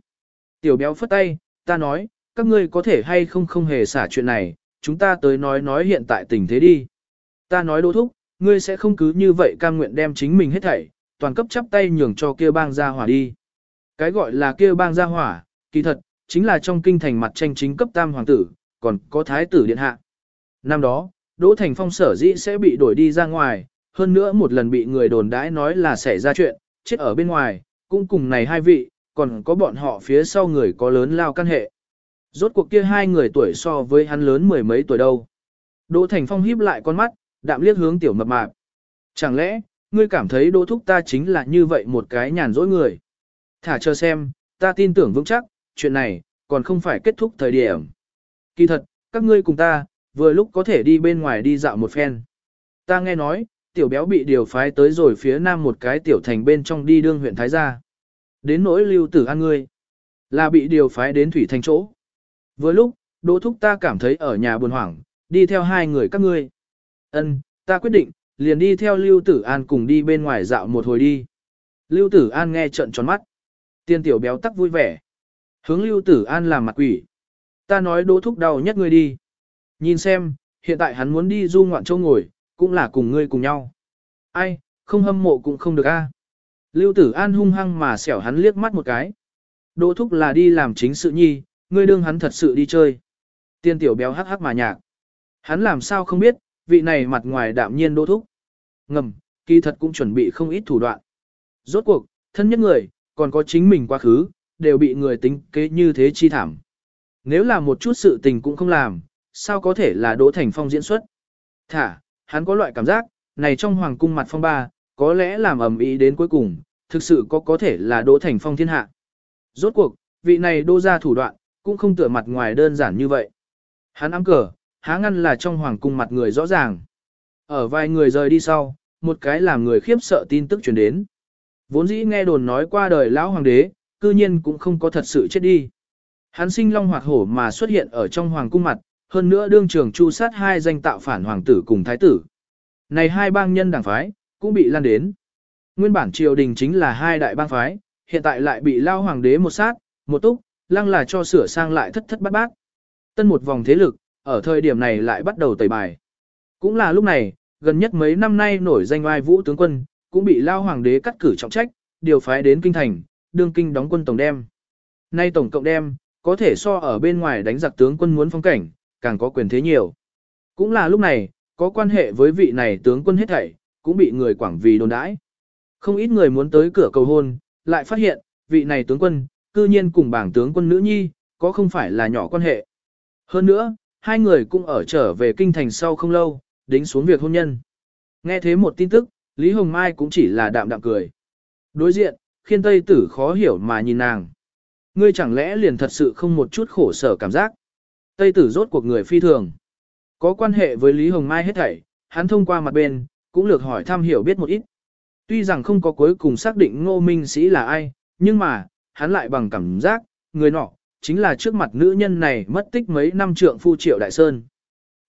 Speaker 1: Tiểu béo phất tay, ta nói, các ngươi có thể hay không không hề xả chuyện này, chúng ta tới nói nói hiện tại tình thế đi. Ta nói đỗ thúc, ngươi sẽ không cứ như vậy cam nguyện đem chính mình hết thảy, toàn cấp chắp tay nhường cho kia bang gia hỏa đi. Cái gọi là kia bang gia hỏa, kỳ thật, chính là trong kinh thành mặt tranh chính cấp tam hoàng tử, còn có thái tử điện hạ. Năm đó, Đỗ Thành Phong sở dĩ sẽ bị đổi đi ra ngoài, hơn nữa một lần bị người đồn đãi nói là xảy ra chuyện, chết ở bên ngoài, cũng cùng này hai vị, còn có bọn họ phía sau người có lớn lao căn hệ. Rốt cuộc kia hai người tuổi so với hắn lớn mười mấy tuổi đâu. Đỗ Thành Phong híp lại con mắt, đạm liếc hướng tiểu mập mạp. Chẳng lẽ, ngươi cảm thấy Đỗ Thúc ta chính là như vậy một cái nhàn rỗi người? Thả chờ xem, ta tin tưởng vững chắc, chuyện này, còn không phải kết thúc thời điểm. Kỳ thật, các ngươi cùng ta, vừa lúc có thể đi bên ngoài đi dạo một phen. Ta nghe nói, tiểu béo bị điều phái tới rồi phía nam một cái tiểu thành bên trong đi đương huyện Thái Gia. Đến nỗi lưu tử an ngươi, là bị điều phái đến thủy thành chỗ. Vừa lúc, Đỗ Thúc ta cảm thấy ở nhà buồn hoảng, đi theo hai người các ngươi. Ân, ta quyết định, liền đi theo Lưu Tử An cùng đi bên ngoài dạo một hồi đi. Lưu Tử An nghe trận tròn mắt. Tiên tiểu béo tắc vui vẻ. Hướng Lưu Tử An làm mặt quỷ. Ta nói Đỗ Thúc đau nhất ngươi đi. Nhìn xem, hiện tại hắn muốn đi du ngoạn châu ngồi, cũng là cùng ngươi cùng nhau. Ai, không hâm mộ cũng không được a. Lưu Tử An hung hăng mà xẻo hắn liếc mắt một cái. Đỗ Thúc là đi làm chính sự nhi, ngươi đương hắn thật sự đi chơi. Tiên tiểu béo hắc hắc mà nhạc. Hắn làm sao không biết, vị này mặt ngoài đạm nhiên Đỗ Thúc. Ngầm, kỳ thật cũng chuẩn bị không ít thủ đoạn. Rốt cuộc, thân nhất người, còn có chính mình quá khứ, đều bị người tính kế như thế chi thảm. Nếu là một chút sự tình cũng không làm, sao có thể là Đỗ Thành Phong diễn xuất? Thả, hắn có loại cảm giác, này trong hoàng cung mặt phong ba, có lẽ làm ầm ĩ đến cuối cùng, thực sự có có thể là Đỗ Thành Phong thiên hạ. Rốt cuộc, vị này đô ra thủ đoạn, cũng không tựa mặt ngoài đơn giản như vậy. Hắn ám cờ, há ngăn là trong hoàng cung mặt người rõ ràng. Ở vài người rời đi sau, một cái làm người khiếp sợ tin tức truyền đến. Vốn dĩ nghe đồn nói qua đời lão hoàng đế, cư nhiên cũng không có thật sự chết đi. Hắn sinh long hoạt hổ mà xuất hiện ở trong hoàng cung mặt, hơn nữa đương trường chu sát hai danh tạo phản hoàng tử cùng thái tử. Này hai bang nhân đảng phái, cũng bị lan đến. Nguyên bản triều đình chính là hai đại bang phái, hiện tại lại bị lao hoàng đế một sát, một túc, lăng là cho sửa sang lại thất thất bát bát. Tân một vòng thế lực, ở thời điểm này lại bắt đầu tẩy bài. Cũng là lúc này, gần nhất mấy năm nay nổi danh oai vũ tướng quân, cũng bị lao hoàng đế cắt cử trọng trách, điều phái đến kinh thành, đương kinh đóng quân tổng đem. Nay tổng cộng đem, có thể so ở bên ngoài đánh giặc tướng quân muốn phong cảnh, càng có quyền thế nhiều. Cũng là lúc này, có quan hệ với vị này tướng quân hết thảy, cũng bị người quảng vì đồn đãi. Không ít người muốn tới cửa cầu hôn, lại phát hiện, vị này tướng quân, cư nhiên cùng bảng tướng quân nữ nhi, có không phải là nhỏ quan hệ. Hơn nữa, hai người cũng ở trở về kinh thành sau không lâu, đính xuống việc hôn nhân. Nghe thế một tin tức, Lý Hồng Mai cũng chỉ là đạm đạm cười. Đối diện, khiên tây tử khó hiểu mà nhìn nàng. Ngươi chẳng lẽ liền thật sự không một chút khổ sở cảm giác. Tây tử rốt cuộc người phi thường. Có quan hệ với Lý Hồng Mai hết thảy, hắn thông qua mặt bên, cũng lược hỏi thăm hiểu biết một ít. Tuy rằng không có cuối cùng xác định ngô minh sĩ là ai, nhưng mà, hắn lại bằng cảm giác, người nọ, chính là trước mặt nữ nhân này mất tích mấy năm trượng phu triệu đại sơn.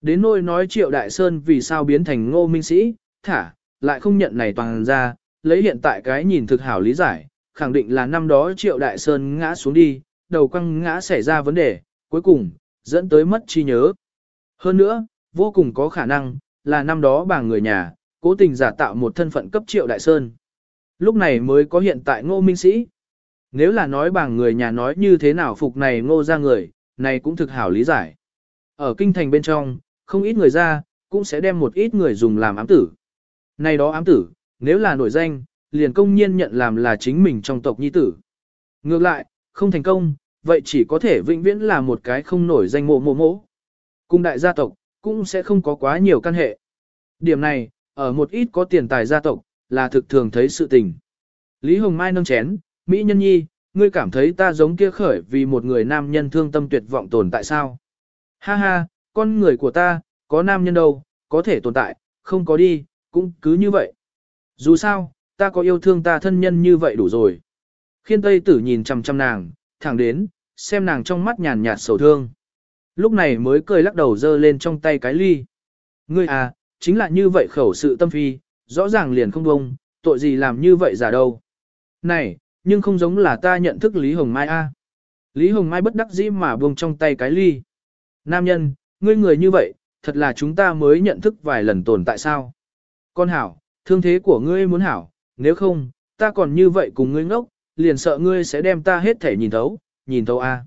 Speaker 1: Đến nôi nói triệu đại sơn vì sao biến thành ngô minh sĩ, thả, lại không nhận này toàn ra, lấy hiện tại cái nhìn thực hảo lý giải, khẳng định là năm đó triệu đại sơn ngã xuống đi, đầu quăng ngã xảy ra vấn đề, cuối cùng, dẫn tới mất trí nhớ. Hơn nữa, vô cùng có khả năng, là năm đó bà người nhà, cố tình giả tạo một thân phận cấp triệu đại sơn. Lúc này mới có hiện tại ngô minh sĩ. Nếu là nói bảng người nhà nói như thế nào phục này ngô ra người, này cũng thực hảo lý giải. Ở kinh thành bên trong, không ít người ra, cũng sẽ đem một ít người dùng làm ám tử. Này đó ám tử, nếu là nổi danh, liền công nhiên nhận làm là chính mình trong tộc nhi tử. Ngược lại, không thành công, vậy chỉ có thể vĩnh viễn là một cái không nổi danh mộ mộ mộ. Cùng đại gia tộc, cũng sẽ không có quá nhiều căn hệ. Điểm này, ở một ít có tiền tài gia tộc, là thực thường thấy sự tình. Lý Hồng Mai nâng chén, Mỹ nhân nhi, ngươi cảm thấy ta giống kia khởi vì một người nam nhân thương tâm tuyệt vọng tồn tại sao? Ha ha, con người của ta, có nam nhân đâu, có thể tồn tại, không có đi, cũng cứ như vậy. Dù sao, ta có yêu thương ta thân nhân như vậy đủ rồi. Khiên Tây Tử nhìn chăm chăm nàng, thẳng đến, xem nàng trong mắt nhàn nhạt sầu thương. Lúc này mới cười lắc đầu dơ lên trong tay cái ly. Ngươi à, chính là như vậy khẩu sự tâm phi, rõ ràng liền không bông, tội gì làm như vậy giả đâu. Này, nhưng không giống là ta nhận thức Lý Hồng Mai a. Lý Hồng Mai bất đắc dĩ mà buông trong tay cái ly. Nam nhân, ngươi người như vậy, thật là chúng ta mới nhận thức vài lần tồn tại sao. Con hảo, thương thế của ngươi muốn hảo, nếu không, ta còn như vậy cùng ngươi ngốc, liền sợ ngươi sẽ đem ta hết thể nhìn thấu, nhìn thấu a.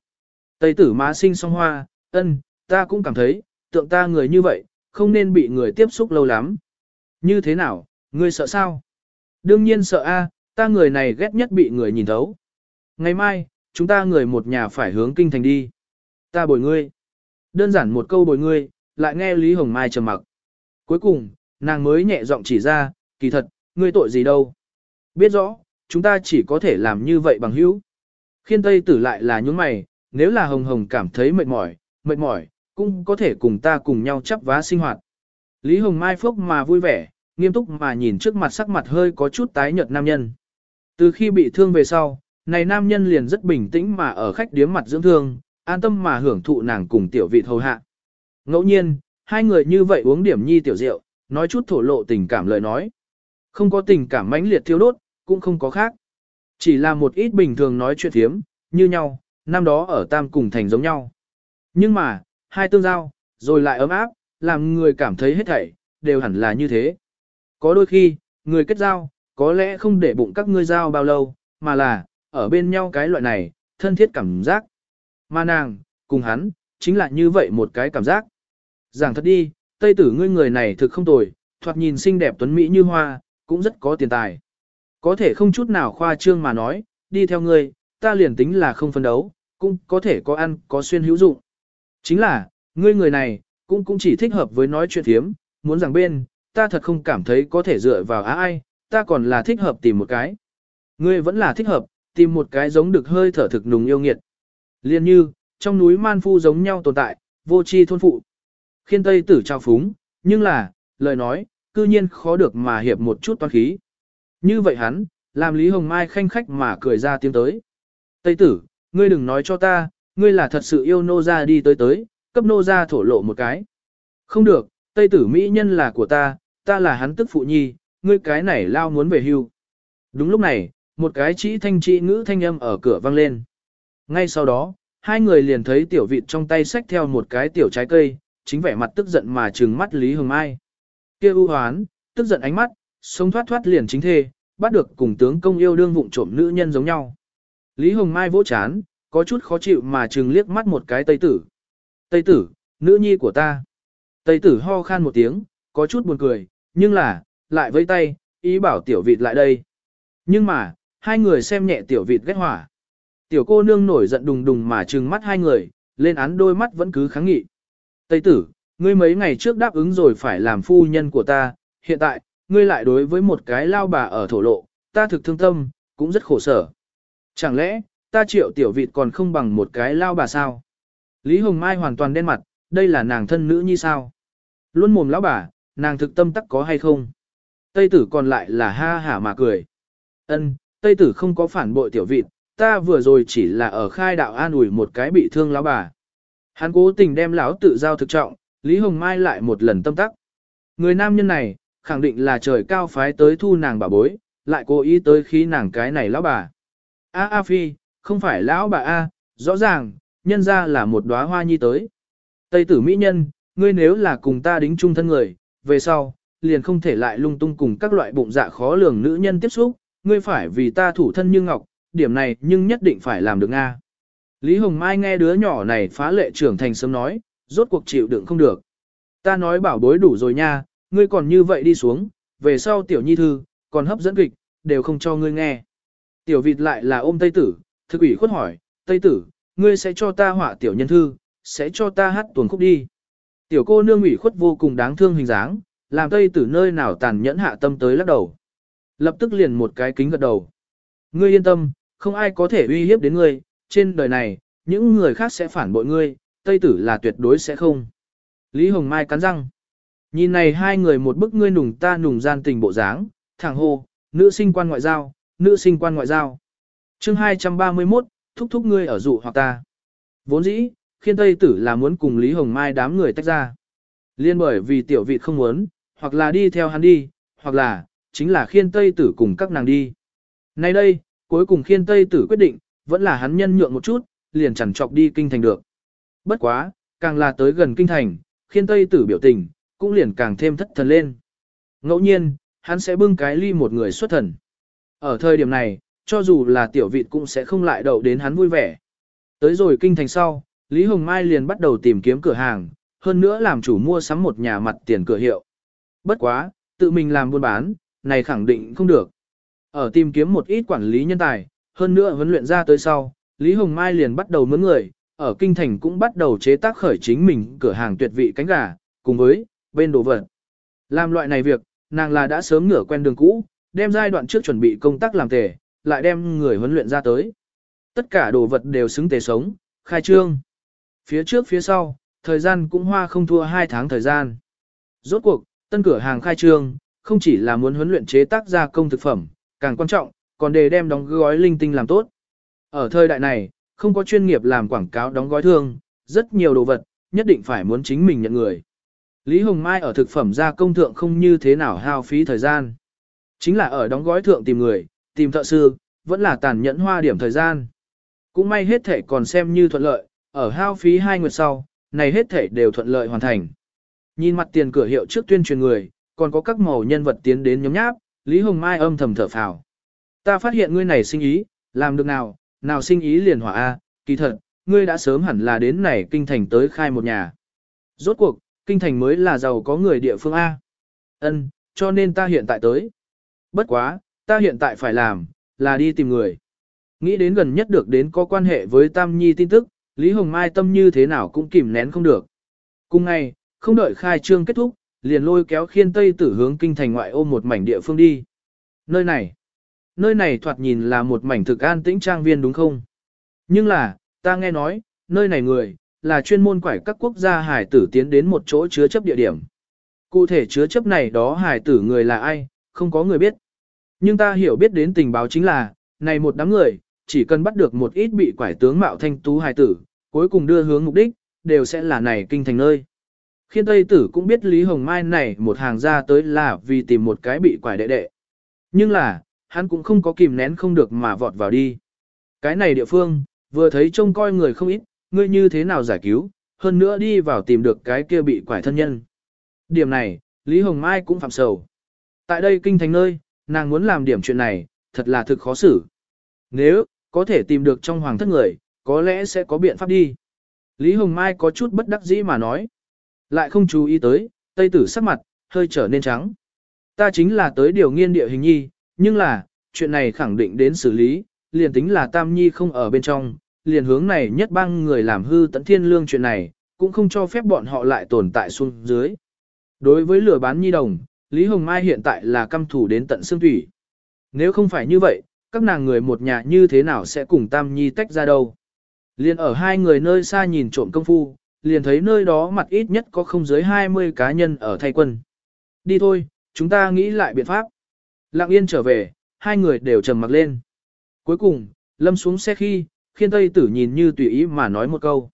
Speaker 1: Tây tử má sinh song hoa, ân, ta cũng cảm thấy, tượng ta người như vậy, không nên bị người tiếp xúc lâu lắm. Như thế nào, ngươi sợ sao? Đương nhiên sợ a, ta người này ghét nhất bị người nhìn thấu. Ngày mai, chúng ta người một nhà phải hướng kinh thành đi. Ta bồi ngươi. Đơn giản một câu bồi ngươi, lại nghe Lý Hồng Mai trầm mặc. Cuối cùng, nàng mới nhẹ giọng chỉ ra, kỳ thật, ngươi tội gì đâu. Biết rõ, chúng ta chỉ có thể làm như vậy bằng hữu. Khiên Tây tử lại là những mày, nếu là Hồng Hồng cảm thấy mệt mỏi, mệt mỏi, cũng có thể cùng ta cùng nhau chấp vá sinh hoạt. Lý Hồng Mai phúc mà vui vẻ, nghiêm túc mà nhìn trước mặt sắc mặt hơi có chút tái nhợt nam nhân. Từ khi bị thương về sau, này nam nhân liền rất bình tĩnh mà ở khách điếm mặt dưỡng thương, an tâm mà hưởng thụ nàng cùng tiểu vị hầu hạ. Ngẫu nhiên, hai người như vậy uống điểm nhi tiểu rượu, nói chút thổ lộ tình cảm lời nói. Không có tình cảm mãnh liệt thiêu đốt, cũng không có khác. Chỉ là một ít bình thường nói chuyện thiếm, như nhau, năm đó ở Tam cùng thành giống nhau. Nhưng mà, hai tương giao, rồi lại ấm áp, làm người cảm thấy hết thảy, đều hẳn là như thế. Có đôi khi, người kết giao, có lẽ không để bụng các ngươi giao bao lâu, mà là, ở bên nhau cái loại này, thân thiết cảm giác. Mà nàng, cùng hắn, chính là như vậy một cái cảm giác. Giảng thật đi, Tây tử ngươi người này thực không tồi, thoạt nhìn xinh đẹp tuấn mỹ như hoa, cũng rất có tiền tài. Có thể không chút nào khoa trương mà nói, đi theo ngươi, ta liền tính là không phân đấu, cũng có thể có ăn, có xuyên hữu dụng. Chính là, ngươi người này, cũng cũng chỉ thích hợp với nói chuyện thiếm, muốn rằng bên, ta thật không cảm thấy có thể dựa vào á ai, ta còn là thích hợp tìm một cái. Ngươi vẫn là thích hợp, tìm một cái giống được hơi thở thực nùng yêu nghiệt. Liên như, trong núi man phu giống nhau tồn tại, vô tri thôn phụ. Khiên Tây tử trao phúng, nhưng là, lời nói, cư nhiên khó được mà hiệp một chút toán khí. Như vậy hắn, làm Lý Hồng Mai khanh khách mà cười ra tiếng tới. Tây tử, ngươi đừng nói cho ta, ngươi là thật sự yêu nô ra đi tới tới, cấp nô ra thổ lộ một cái. Không được, Tây tử Mỹ nhân là của ta, ta là hắn tức phụ nhi, ngươi cái này lao muốn về hưu. Đúng lúc này, một cái chỉ thanh trị ngữ thanh âm ở cửa vang lên. Ngay sau đó, hai người liền thấy tiểu vịt trong tay xách theo một cái tiểu trái cây, chính vẻ mặt tức giận mà trừng mắt Lý Hồng Mai. Kia u hoán, tức giận ánh mắt, sống thoát thoát liền chính thê, bắt được cùng tướng công yêu đương vụng trộm nữ nhân giống nhau. Lý Hồng Mai vỗ chán, có chút khó chịu mà chừng liếc mắt một cái Tây Tử. Tây Tử, nữ nhi của ta. Tây Tử ho khan một tiếng, có chút buồn cười, nhưng là, lại vẫy tay, ý bảo tiểu vịt lại đây. Nhưng mà, hai người xem nhẹ tiểu vịt ghét hỏa. Tiểu cô nương nổi giận đùng đùng mà trừng mắt hai người, lên án đôi mắt vẫn cứ kháng nghị. Tây tử, ngươi mấy ngày trước đáp ứng rồi phải làm phu nhân của ta, hiện tại, ngươi lại đối với một cái lao bà ở thổ lộ, ta thực thương tâm, cũng rất khổ sở. Chẳng lẽ, ta triệu tiểu vịt còn không bằng một cái lao bà sao? Lý Hồng Mai hoàn toàn đen mặt, đây là nàng thân nữ như sao? Luôn mồm lão bà, nàng thực tâm tắc có hay không? Tây tử còn lại là ha hả mà cười. Ân, Tây tử không có phản bội tiểu vịt, ta vừa rồi chỉ là ở khai đạo an ủi một cái bị thương lão bà. Hắn cố tình đem lão tự giao thực trọng, Lý Hồng Mai lại một lần tâm tắc. Người nam nhân này, khẳng định là trời cao phái tới thu nàng bà bối, lại cố ý tới khí nàng cái này lão bà. A A Phi, không phải lão bà A, rõ ràng, nhân ra là một đóa hoa nhi tới. Tây tử mỹ nhân, ngươi nếu là cùng ta đính chung thân người, về sau, liền không thể lại lung tung cùng các loại bụng dạ khó lường nữ nhân tiếp xúc, ngươi phải vì ta thủ thân như ngọc, điểm này nhưng nhất định phải làm được a Lý Hồng Mai nghe đứa nhỏ này phá lệ trưởng thành sớm nói, rốt cuộc chịu đựng không được. Ta nói bảo bối đủ rồi nha, ngươi còn như vậy đi xuống, về sau tiểu nhi thư, còn hấp dẫn kịch, đều không cho ngươi nghe. Tiểu vịt lại là ôm Tây Tử, thực ủy khuất hỏi, Tây Tử, ngươi sẽ cho ta họa tiểu nhân thư, sẽ cho ta hát tuần khúc đi. Tiểu cô nương ủy khuất vô cùng đáng thương hình dáng, làm Tây Tử nơi nào tàn nhẫn hạ tâm tới lắc đầu. Lập tức liền một cái kính gật đầu. Ngươi yên tâm, không ai có thể uy hiếp đến ngươi, trên đời này, những người khác sẽ phản bội ngươi, Tây Tử là tuyệt đối sẽ không. Lý Hồng Mai cắn răng. Nhìn này hai người một bức ngươi nùng ta nùng gian tình bộ dáng, thẳng hô, nữ sinh quan ngoại giao, nữ sinh quan ngoại giao chương 231, thúc thúc ngươi ở dụ hoặc ta. Vốn dĩ, khiên Tây Tử là muốn cùng Lý Hồng Mai đám người tách ra. Liên bởi vì tiểu vị không muốn, hoặc là đi theo hắn đi, hoặc là, chính là khiên Tây Tử cùng các nàng đi. Nay đây, cuối cùng khiên Tây Tử quyết định, vẫn là hắn nhân nhượng một chút, liền chẳng chọc đi kinh thành được. Bất quá, càng là tới gần kinh thành, khiên Tây Tử biểu tình, cũng liền càng thêm thất thần lên. Ngẫu nhiên, hắn sẽ bưng cái ly một người xuất thần. Ở thời điểm này, cho dù là tiểu vịt cũng sẽ không lại đậu đến hắn vui vẻ. Tới rồi kinh thành sau, Lý Hồng Mai liền bắt đầu tìm kiếm cửa hàng, hơn nữa làm chủ mua sắm một nhà mặt tiền cửa hiệu. Bất quá, tự mình làm buôn bán, này khẳng định không được. Ở tìm kiếm một ít quản lý nhân tài, hơn nữa huấn luyện ra tới sau, Lý Hồng Mai liền bắt đầu mướn người, ở kinh thành cũng bắt đầu chế tác khởi chính mình cửa hàng tuyệt vị cánh gà, cùng với bên đồ vật. Làm loại này việc, nàng là đã sớm ngửa quen đường cũ, đem giai đoạn trước chuẩn bị công tác làm tề, lại đem người huấn luyện ra tới. Tất cả đồ vật đều xứng tề sống, khai trương. Phía trước phía sau, thời gian cũng hoa không thua 2 tháng thời gian. Rốt cuộc, tân cửa hàng khai trương, không chỉ là muốn huấn luyện chế tác gia công thực phẩm, càng quan trọng, còn để đem đóng gói linh tinh làm tốt. Ở thời đại này, không có chuyên nghiệp làm quảng cáo đóng gói thương, rất nhiều đồ vật, nhất định phải muốn chính mình nhận người. Lý Hồng Mai ở thực phẩm gia công thượng không như thế nào hao phí thời gian. Chính là ở đóng gói thượng tìm người, tìm thợ sư, vẫn là tàn nhẫn hoa điểm thời gian. Cũng may hết thể còn xem như thuận lợi, ở hao phí hai nguyệt sau, này hết thể đều thuận lợi hoàn thành. Nhìn mặt tiền cửa hiệu trước tuyên truyền người, còn có các màu nhân vật tiến đến nhóm nháp, Lý Hồng Mai âm thầm thở phào. Ta phát hiện ngươi này sinh ý, làm được nào, nào sinh ý liền hỏa A, kỳ thật, ngươi đã sớm hẳn là đến này kinh thành tới khai một nhà. Rốt cuộc, kinh thành mới là giàu có người địa phương A. Ân, cho nên ta hiện tại tới. Bất quá, ta hiện tại phải làm, là đi tìm người. Nghĩ đến gần nhất được đến có quan hệ với Tam Nhi tin tức, Lý Hồng Mai tâm như thế nào cũng kìm nén không được. Cùng ngày, không đợi khai trương kết thúc, liền lôi kéo khiên tây tử hướng kinh thành ngoại ô một mảnh địa phương đi. Nơi này, nơi này thoạt nhìn là một mảnh thực an tĩnh trang viên đúng không? Nhưng là, ta nghe nói, nơi này người, là chuyên môn quải các quốc gia hải tử tiến đến một chỗ chứa chấp địa điểm. Cụ thể chứa chấp này đó hải tử người là ai, không có người biết. Nhưng ta hiểu biết đến tình báo chính là, này một đám người, chỉ cần bắt được một ít bị quải tướng mạo thanh tú hải tử, cuối cùng đưa hướng mục đích, đều sẽ là này kinh thành nơi. Khiên Tây Tử cũng biết Lý Hồng Mai này một hàng ra tới là vì tìm một cái bị quải đệ đệ. Nhưng là, hắn cũng không có kìm nén không được mà vọt vào đi. Cái này địa phương, vừa thấy trông coi người không ít, ngươi như thế nào giải cứu, hơn nữa đi vào tìm được cái kia bị quải thân nhân. Điểm này, Lý Hồng Mai cũng phạm sầu. Tại đây kinh thành nơi, nàng muốn làm điểm chuyện này, thật là thực khó xử. Nếu, có thể tìm được trong hoàng thất người, có lẽ sẽ có biện pháp đi. Lý Hồng Mai có chút bất đắc dĩ mà nói. Lại không chú ý tới, Tây Tử sắc mặt, hơi trở nên trắng. Ta chính là tới điều nghiên địa hình nhi, nhưng là, chuyện này khẳng định đến xử lý, liền tính là Tam Nhi không ở bên trong, liền hướng này nhất bang người làm hư tận thiên lương chuyện này, cũng không cho phép bọn họ lại tồn tại xuống dưới. Đối với lừa bán nhi đồng, Lý Hồng Mai hiện tại là căm thủ đến tận xương thủy. Nếu không phải như vậy, các nàng người một nhà như thế nào sẽ cùng Tam Nhi tách ra đâu. Liền ở hai người nơi xa nhìn trộm công phu, liền thấy nơi đó mặt ít nhất có không dưới 20 cá nhân ở thay quân. Đi thôi, chúng ta nghĩ lại biện pháp. Lặng yên trở về, hai người đều trầm mặc lên. Cuối cùng, lâm xuống xe khi, khiên tây tử nhìn như tùy ý mà nói một câu.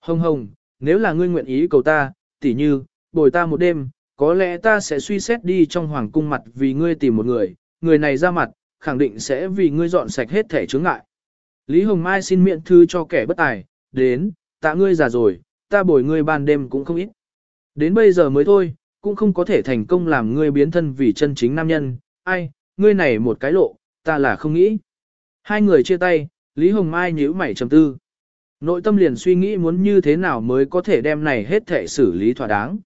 Speaker 1: Hồng hồng, nếu là ngươi nguyện ý cầu ta, tỉ như, bồi ta một đêm, có lẽ ta sẽ suy xét đi trong hoàng cung mặt vì ngươi tìm một người, người này ra mặt, khẳng định sẽ vì ngươi dọn sạch hết thể chướng ngại. Lý Hồng Mai xin miệng thư cho kẻ bất tài, đến, tạ ngươi già rồi, ta bồi ngươi ban đêm cũng không ít. Đến bây giờ mới thôi, cũng không có thể thành công làm ngươi biến thân vì chân chính nam nhân, ai, ngươi này một cái lộ, ta là không nghĩ. Hai người chia tay, Lý Hồng Mai nhíu mày trầm tư. Nội tâm liền suy nghĩ muốn như thế nào mới có thể đem này hết thể xử lý thỏa đáng.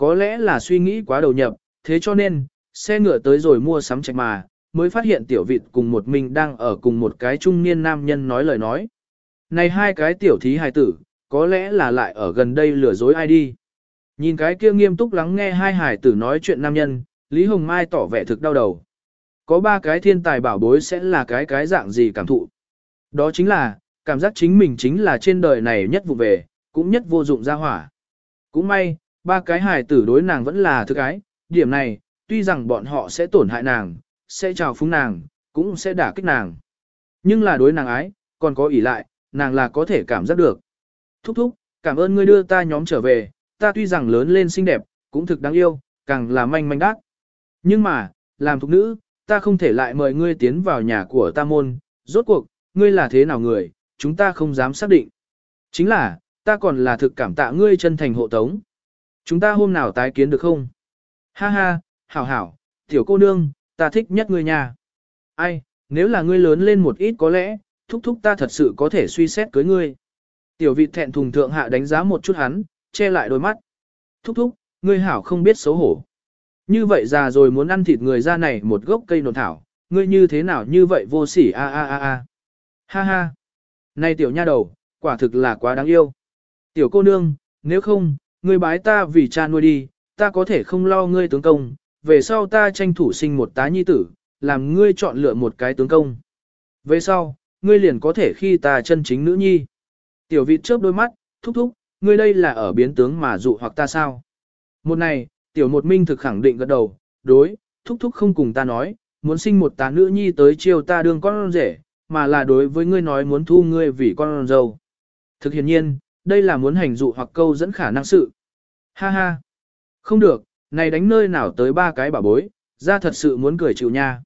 Speaker 1: Có lẽ là suy nghĩ quá đầu nhập, thế cho nên, xe ngựa tới rồi mua sắm trạch mà, mới phát hiện tiểu vịt cùng một mình đang ở cùng một cái trung niên nam nhân nói lời nói. Này hai cái tiểu thí hài tử, có lẽ là lại ở gần đây lừa dối ai đi. Nhìn cái kia nghiêm túc lắng nghe hai hài tử nói chuyện nam nhân, Lý Hồng Mai tỏ vẻ thực đau đầu. Có ba cái thiên tài bảo bối sẽ là cái cái dạng gì cảm thụ. Đó chính là, cảm giác chính mình chính là trên đời này nhất vụ về, cũng nhất vô dụng ra hỏa. Cũng may, ba cái hài tử đối nàng vẫn là thực ái, điểm này, tuy rằng bọn họ sẽ tổn hại nàng, sẽ trào phúng nàng, cũng sẽ đả kích nàng. Nhưng là đối nàng ái, còn có ỷ lại, nàng là có thể cảm giác được. Thúc thúc, cảm ơn ngươi đưa ta nhóm trở về, ta tuy rằng lớn lên xinh đẹp, cũng thực đáng yêu, càng là manh manh đắc. Nhưng mà, làm thục nữ, ta không thể lại mời ngươi tiến vào nhà của ta môn, rốt cuộc, ngươi là thế nào người, chúng ta không dám xác định. Chính là, ta còn là thực cảm tạ ngươi chân thành hộ tống. Chúng ta hôm nào tái kiến được không? Ha ha, hảo hảo, tiểu cô nương, ta thích nhất ngươi nha. Ai, nếu là ngươi lớn lên một ít có lẽ, thúc thúc ta thật sự có thể suy xét cưới ngươi. Tiểu vị thẹn thùng thượng hạ đánh giá một chút hắn, che lại đôi mắt. Thúc thúc, ngươi hảo không biết xấu hổ. Như vậy già rồi muốn ăn thịt người ra này một gốc cây nộn thảo, ngươi như thế nào như vậy vô sỉ a a a a. Ha ha. Này tiểu nha đầu, quả thực là quá đáng yêu. Tiểu cô nương, nếu không, ngươi bái ta vì cha nuôi đi, ta có thể không lo ngươi tướng công, về sau ta tranh thủ sinh một tá nhi tử, làm ngươi chọn lựa một cái tướng công. Về sau, ngươi liền có thể khi ta chân chính nữ nhi. Tiểu vịt chớp đôi mắt, thúc thúc, ngươi đây là ở biến tướng mà dụ hoặc ta sao? Một này, tiểu một minh thực khẳng định gật đầu, đối, thúc thúc không cùng ta nói, muốn sinh một tá nữ nhi tới chiều ta đương con rể, mà là đối với ngươi nói muốn thu ngươi vì con dâu. Thực hiện nhiên, đây là muốn hành dụ hoặc câu dẫn khả năng sự. Ha ha. Không được, này đánh nơi nào tới ba cái bà bối, ra thật sự muốn cười chịu nha.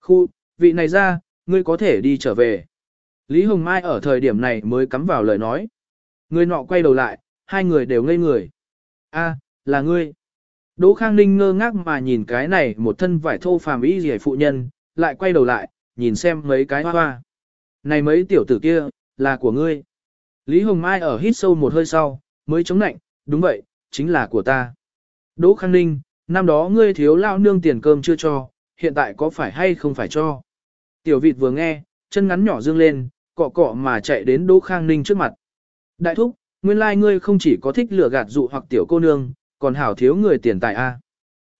Speaker 1: Khu, vị này ra, ngươi có thể đi trở về. Lý Hồng Mai ở thời điểm này mới cắm vào lời nói. Người nọ quay đầu lại, hai người đều ngây người. A, là ngươi. Đỗ Khang Ninh ngơ ngác mà nhìn cái này một thân vải thô phàm y gì phụ nhân, lại quay đầu lại, nhìn xem mấy cái hoa hoa. Này mấy tiểu tử kia, là của ngươi. Lý Hồng Mai ở hít sâu một hơi sau, mới chống nạnh, đúng vậy, chính là của ta. Đỗ Khang Ninh, năm đó ngươi thiếu lao nương tiền cơm chưa cho, hiện tại có phải hay không phải cho. Tiểu vịt vừa nghe, chân ngắn nhỏ dương lên, cọ cọ mà chạy đến Đỗ Khang Ninh trước mặt. Đại thúc, nguyên lai like ngươi không chỉ có thích lừa gạt dụ hoặc tiểu cô nương, còn hảo thiếu người tiền tài a.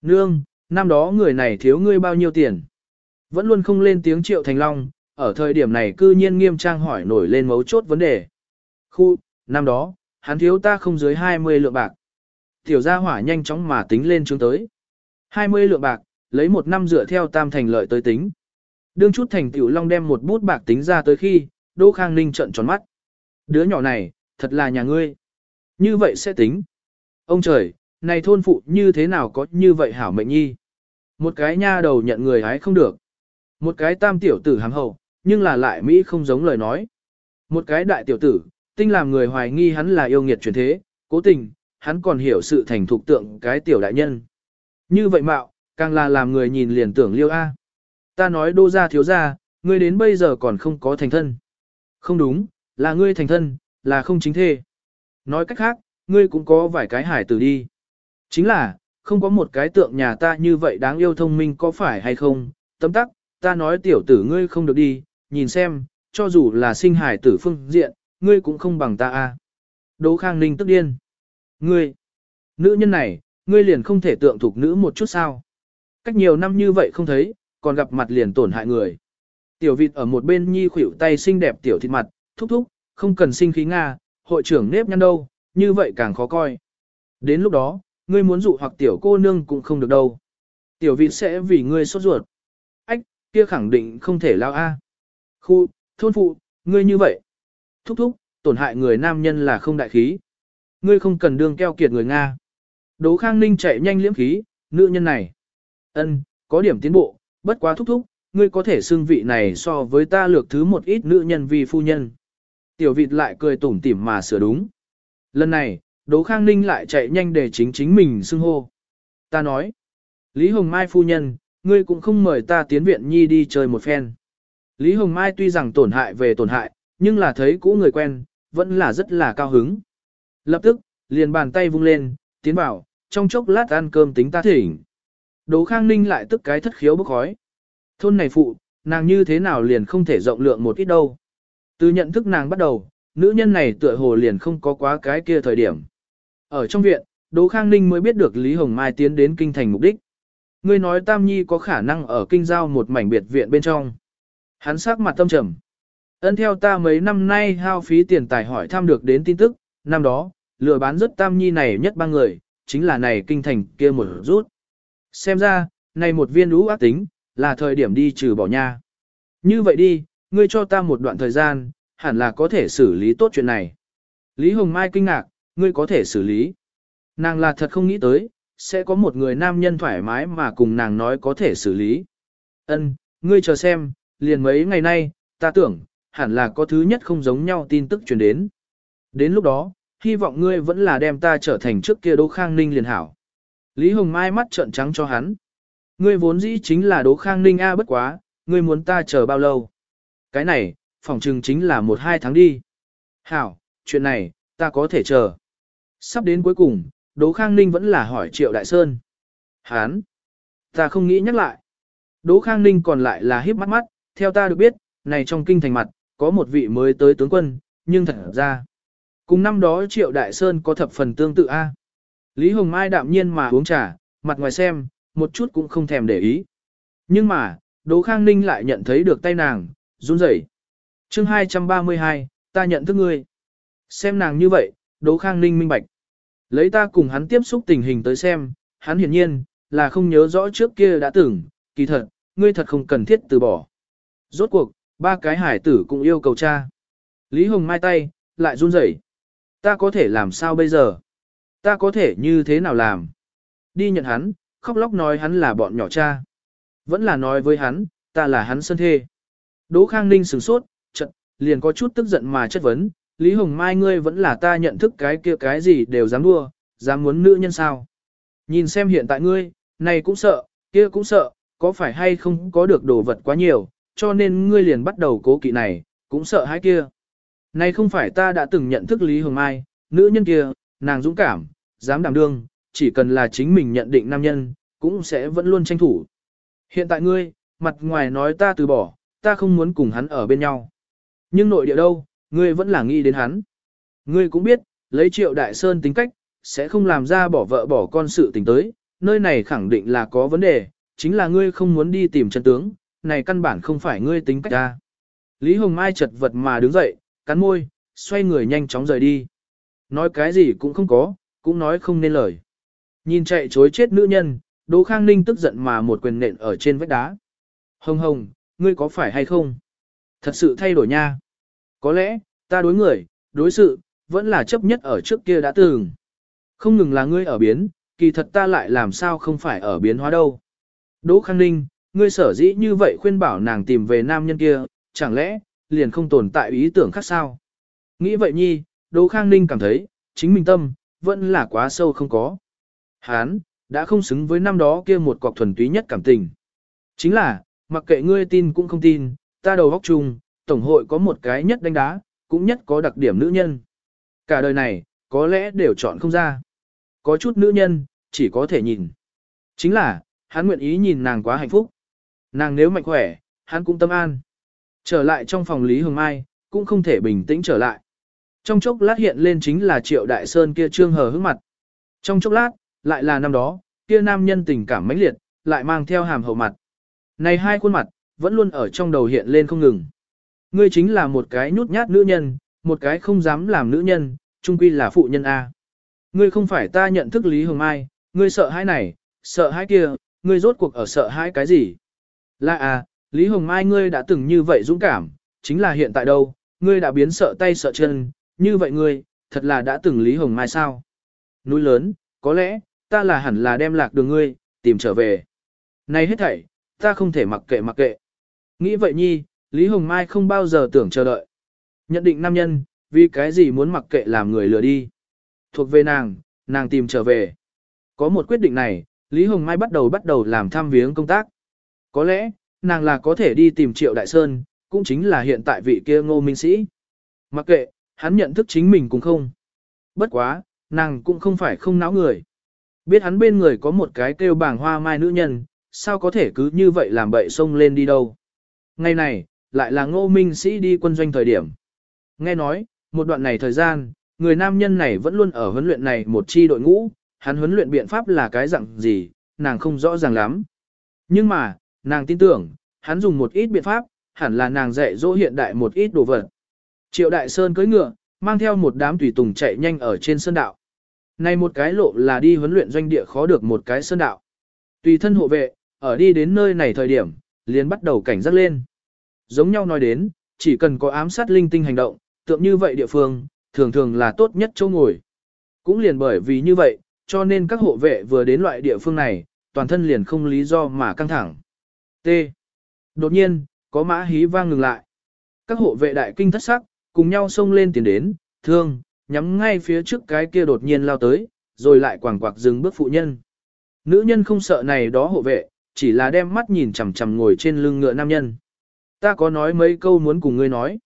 Speaker 1: Nương, năm đó người này thiếu ngươi bao nhiêu tiền? Vẫn luôn không lên tiếng triệu thành long, ở thời điểm này cư nhiên nghiêm trang hỏi nổi lên mấu chốt vấn đề. Khu, năm đó, hắn thiếu ta không dưới 20 lượng bạc. Tiểu gia hỏa nhanh chóng mà tính lên chứng tới. 20 lượng bạc, lấy một năm dựa theo tam thành lợi tới tính. Đương chút thành tiểu long đem một bút bạc tính ra tới khi, Đỗ Khang Ninh trợn tròn mắt. Đứa nhỏ này, thật là nhà ngươi. Như vậy sẽ tính. Ông trời, này thôn phụ như thế nào có như vậy hảo mệnh nhi. Một cái nha đầu nhận người hái không được. Một cái tam tiểu tử hàm hậu, nhưng là lại Mỹ không giống lời nói. Một cái đại tiểu tử, tinh làm người hoài nghi hắn là yêu nghiệt truyền thế, cố tình, hắn còn hiểu sự thành thục tượng cái tiểu đại nhân. Như vậy mạo, càng là làm người nhìn liền tưởng liêu A. Ta nói đô gia thiếu gia, ngươi đến bây giờ còn không có thành thân. Không đúng, là ngươi thành thân, là không chính thê. Nói cách khác, ngươi cũng có vài cái hải tử đi. Chính là, không có một cái tượng nhà ta như vậy đáng yêu thông minh có phải hay không, tấm tắc, ta nói tiểu tử ngươi không được đi, nhìn xem, cho dù là sinh hải tử phương diện, ngươi cũng không bằng ta a. Đỗ Khang Ninh tức điên. Ngươi, nữ nhân này, ngươi liền không thể tượng thuộc nữ một chút sao. Cách nhiều năm như vậy không thấy, còn gặp mặt liền tổn hại người. Tiểu vịt ở một bên nhi khuỷu tay xinh đẹp tiểu thịt mặt, thúc thúc, không cần sinh khí Nga, hội trưởng nếp nhăn đâu, như vậy càng khó coi. Đến lúc đó, ngươi muốn dụ hoặc tiểu cô nương cũng không được đâu. Tiểu vịt sẽ vì ngươi sốt ruột. Ách, kia khẳng định không thể lao a. Khu, thôn phụ, ngươi như vậy. Thúc thúc, tổn hại người nam nhân là không đại khí. Ngươi không cần đương keo kiệt người Nga. Đỗ Khang Ninh chạy nhanh liễm khí, nữ nhân này. ân, có điểm tiến bộ, bất quá thúc thúc, ngươi có thể xưng vị này so với ta lược thứ một ít nữ nhân vì phu nhân. Tiểu vịt lại cười tủm tỉm mà sửa đúng. Lần này, Đỗ Khang Ninh lại chạy nhanh để chính chính mình xưng hô. Ta nói, Lý Hồng Mai phu nhân, ngươi cũng không mời ta tiến viện nhi đi chơi một phen. Lý Hồng Mai tuy rằng tổn hại về tổn hại, nhưng là thấy cũ người quen, vẫn là rất là cao hứng. Lập tức, liền bàn tay vung lên, tiến vào, trong chốc lát ăn cơm tính ta thỉnh. Đỗ Khang Ninh lại tức cái thất khiếu bốc khói. Thôn này phụ, nàng như thế nào liền không thể rộng lượng một ít đâu. Từ nhận thức nàng bắt đầu, nữ nhân này tựa hồ liền không có quá cái kia thời điểm. Ở trong viện, Đỗ Khang Ninh mới biết được Lý Hồng Mai tiến đến kinh thành mục đích. Ngươi nói Tam Nhi có khả năng ở kinh giao một mảnh biệt viện bên trong. Hắn sắc mặt tâm trầm. Ân theo ta mấy năm nay hao phí tiền tài hỏi thăm được đến tin tức, năm đó, lừa bán rất Tam Nhi này nhất ba người, chính là này kinh thành kia một rút. Xem ra, này một viên lũ ác tính, là thời điểm đi trừ bỏ nha. Như vậy đi, ngươi cho ta một đoạn thời gian, hẳn là có thể xử lý tốt chuyện này. Lý Hồng Mai kinh ngạc, ngươi có thể xử lý. Nàng là thật không nghĩ tới, sẽ có một người nam nhân thoải mái mà cùng nàng nói có thể xử lý. Ân, ngươi chờ xem, liền mấy ngày nay, ta tưởng, hẳn là có thứ nhất không giống nhau tin tức truyền đến. Đến lúc đó, hy vọng ngươi vẫn là đem ta trở thành trước kia Đỗ Khang Ninh liền hảo. Lý Hồng Mai mắt trợn trắng cho hắn. Ngươi vốn dĩ chính là Đỗ Khang Ninh A bất quá, ngươi muốn ta chờ bao lâu? Cái này, phòng trừng chính là một hai tháng đi. Hảo, chuyện này, ta có thể chờ. Sắp đến cuối cùng, Đỗ Khang Ninh vẫn là hỏi Triệu Đại Sơn. Hán! Ta không nghĩ nhắc lại. Đỗ Khang Ninh còn lại là hiếp mắt mắt, theo ta được biết, này trong kinh thành mặt, có một vị mới tới tướng quân, nhưng thật ra. Cùng năm đó Triệu Đại Sơn có thập phần tương tự A. Lý Hồng Mai đạm nhiên mà uống trà, mặt ngoài xem, một chút cũng không thèm để ý. Nhưng mà, Đỗ Khang Ninh lại nhận thấy được tay nàng, run rẩy. chương 232, ta nhận thức ngươi. Xem nàng như vậy, Đỗ Khang Ninh minh bạch. Lấy ta cùng hắn tiếp xúc tình hình tới xem, hắn hiển nhiên, là không nhớ rõ trước kia đã từng, kỳ thật, ngươi thật không cần thiết từ bỏ. Rốt cuộc, ba cái hải tử cũng yêu cầu cha. Lý Hồng Mai tay, lại run rẩy. Ta có thể làm sao bây giờ? Ta có thể như thế nào làm? Đi nhận hắn, khóc lóc nói hắn là bọn nhỏ cha. Vẫn là nói với hắn, ta là hắn sân thê. Đỗ Khang Ninh sửng sốt, chật, liền có chút tức giận mà chất vấn, Lý Hồng Mai ngươi vẫn là ta nhận thức cái kia cái gì đều dám đua, dám muốn nữ nhân sao. Nhìn xem hiện tại ngươi, này cũng sợ, kia cũng sợ, có phải hay không có được đồ vật quá nhiều, cho nên ngươi liền bắt đầu cố kỵ này, cũng sợ hãi kia. Này không phải ta đã từng nhận thức Lý Hồng Mai, nữ nhân kia, nàng dũng cảm, dám đảm đương, chỉ cần là chính mình nhận định nam nhân, cũng sẽ vẫn luôn tranh thủ. Hiện tại ngươi, mặt ngoài nói ta từ bỏ, ta không muốn cùng hắn ở bên nhau. Nhưng nội địa đâu, ngươi vẫn là nghĩ đến hắn. Ngươi cũng biết, lấy triệu đại sơn tính cách, sẽ không làm ra bỏ vợ bỏ con sự tình tới, nơi này khẳng định là có vấn đề, chính là ngươi không muốn đi tìm chân tướng, này căn bản không phải ngươi tính cách ta. Lý Hồng Mai chật vật mà đứng dậy, cắn môi, xoay người nhanh chóng rời đi. Nói cái gì cũng không có, cũng nói không nên lời. Nhìn chạy chối chết nữ nhân, Đỗ Khang Ninh tức giận mà một quyền nện ở trên vách đá. Hồng hồng, ngươi có phải hay không? Thật sự thay đổi nha. Có lẽ, ta đối người, đối sự, vẫn là chấp nhất ở trước kia đã từng. Không ngừng là ngươi ở biến, kỳ thật ta lại làm sao không phải ở biến hóa đâu. Đỗ Khang Ninh, ngươi sở dĩ như vậy khuyên bảo nàng tìm về nam nhân kia, chẳng lẽ, liền không tồn tại ý tưởng khác sao? Nghĩ vậy nhi, Đỗ Khang Ninh cảm thấy, chính mình tâm, vẫn là quá sâu không có. Hán, đã không xứng với năm đó kia một cọc thuần túy nhất cảm tình. Chính là, mặc kệ ngươi tin cũng không tin, ta đầu góc chung, tổng hội có một cái nhất đánh đá, cũng nhất có đặc điểm nữ nhân. Cả đời này, có lẽ đều chọn không ra. Có chút nữ nhân, chỉ có thể nhìn. Chính là, hắn nguyện ý nhìn nàng quá hạnh phúc. Nàng nếu mạnh khỏe, hắn cũng tâm an. Trở lại trong phòng Lý Hồng Mai, cũng không thể bình tĩnh trở lại. Trong chốc lát hiện lên chính là Triệu Đại Sơn kia trương hờ hững mặt. Trong chốc lát, lại là năm đó, kia nam nhân tình cảm mãnh liệt, lại mang theo hàm hậu mặt. Này hai khuôn mặt, vẫn luôn ở trong đầu hiện lên không ngừng. Ngươi chính là một cái nhút nhát nữ nhân, một cái không dám làm nữ nhân, chung quy là phụ nhân A. Ngươi không phải ta nhận thức Lý Hồng Mai, ngươi sợ hãi này, sợ hãi kia, ngươi rốt cuộc ở sợ hãi cái gì? Là à, Lý Hồng Mai ngươi đã từng như vậy dũng cảm, chính là hiện tại đâu, ngươi đã biến sợ tay sợ chân, như vậy ngươi, thật là đã từng Lý Hồng Mai sao? Núi lớn, có lẽ, ta là hẳn là đem lạc đường ngươi, tìm trở về. Này hết thảy, ta không thể mặc kệ mặc kệ. Nghĩ vậy nhi, Lý Hồng Mai không bao giờ tưởng chờ đợi. Nhận định nam nhân, vì cái gì muốn mặc kệ làm người lừa đi. Thuộc về nàng, nàng tìm trở về. Có một quyết định này, Lý Hồng Mai bắt đầu bắt đầu làm tham viếng công tác. Có lẽ, nàng là có thể đi tìm Triệu Đại Sơn, cũng chính là hiện tại vị kia ngô minh sĩ. Mặc kệ, hắn nhận thức chính mình cũng không. Bất quá, nàng cũng không phải không náo người. Biết hắn bên người có một cái kêu bảng hoa mai nữ nhân, sao có thể cứ như vậy làm bậy xông lên đi đâu. Ngày này, lại là ngô minh sĩ đi quân doanh thời điểm. Nghe nói, một đoạn này thời gian, người nam nhân này vẫn luôn ở huấn luyện này một chi đội ngũ, hắn huấn luyện biện pháp là cái dạng gì, nàng không rõ ràng lắm. Nhưng mà, nàng tin tưởng, hắn dùng một ít biện pháp, hẳn là nàng dạy dỗ hiện đại một ít đồ vật. Triệu Đại Sơn cưỡi ngựa, mang theo một đám tùy tùng chạy nhanh ở trên sơn đạo. Này một cái lộ là đi huấn luyện doanh địa khó được một cái sơn đạo. Tùy thân hộ vệ, ở đi đến nơi này thời điểm, liền bắt đầu cảnh giác lên. Giống nhau nói đến, chỉ cần có ám sát linh tinh hành động, tượng như vậy địa phương, thường thường là tốt nhất chỗ ngồi. Cũng liền bởi vì như vậy, cho nên các hộ vệ vừa đến loại địa phương này, toàn thân liền không lý do mà căng thẳng. T. Đột nhiên, có mã hí vang ngừng lại. Các hộ vệ đại kinh thất sắc, cùng nhau xông lên tiến đến, thương, nhắm ngay phía trước cái kia đột nhiên lao tới, rồi lại quàng quạc dừng bước phụ nhân. Nữ nhân không sợ này đó hộ vệ, chỉ là đem mắt nhìn chằm chằm ngồi trên lưng ngựa nam nhân. Ta có nói mấy câu muốn cùng ngươi nói.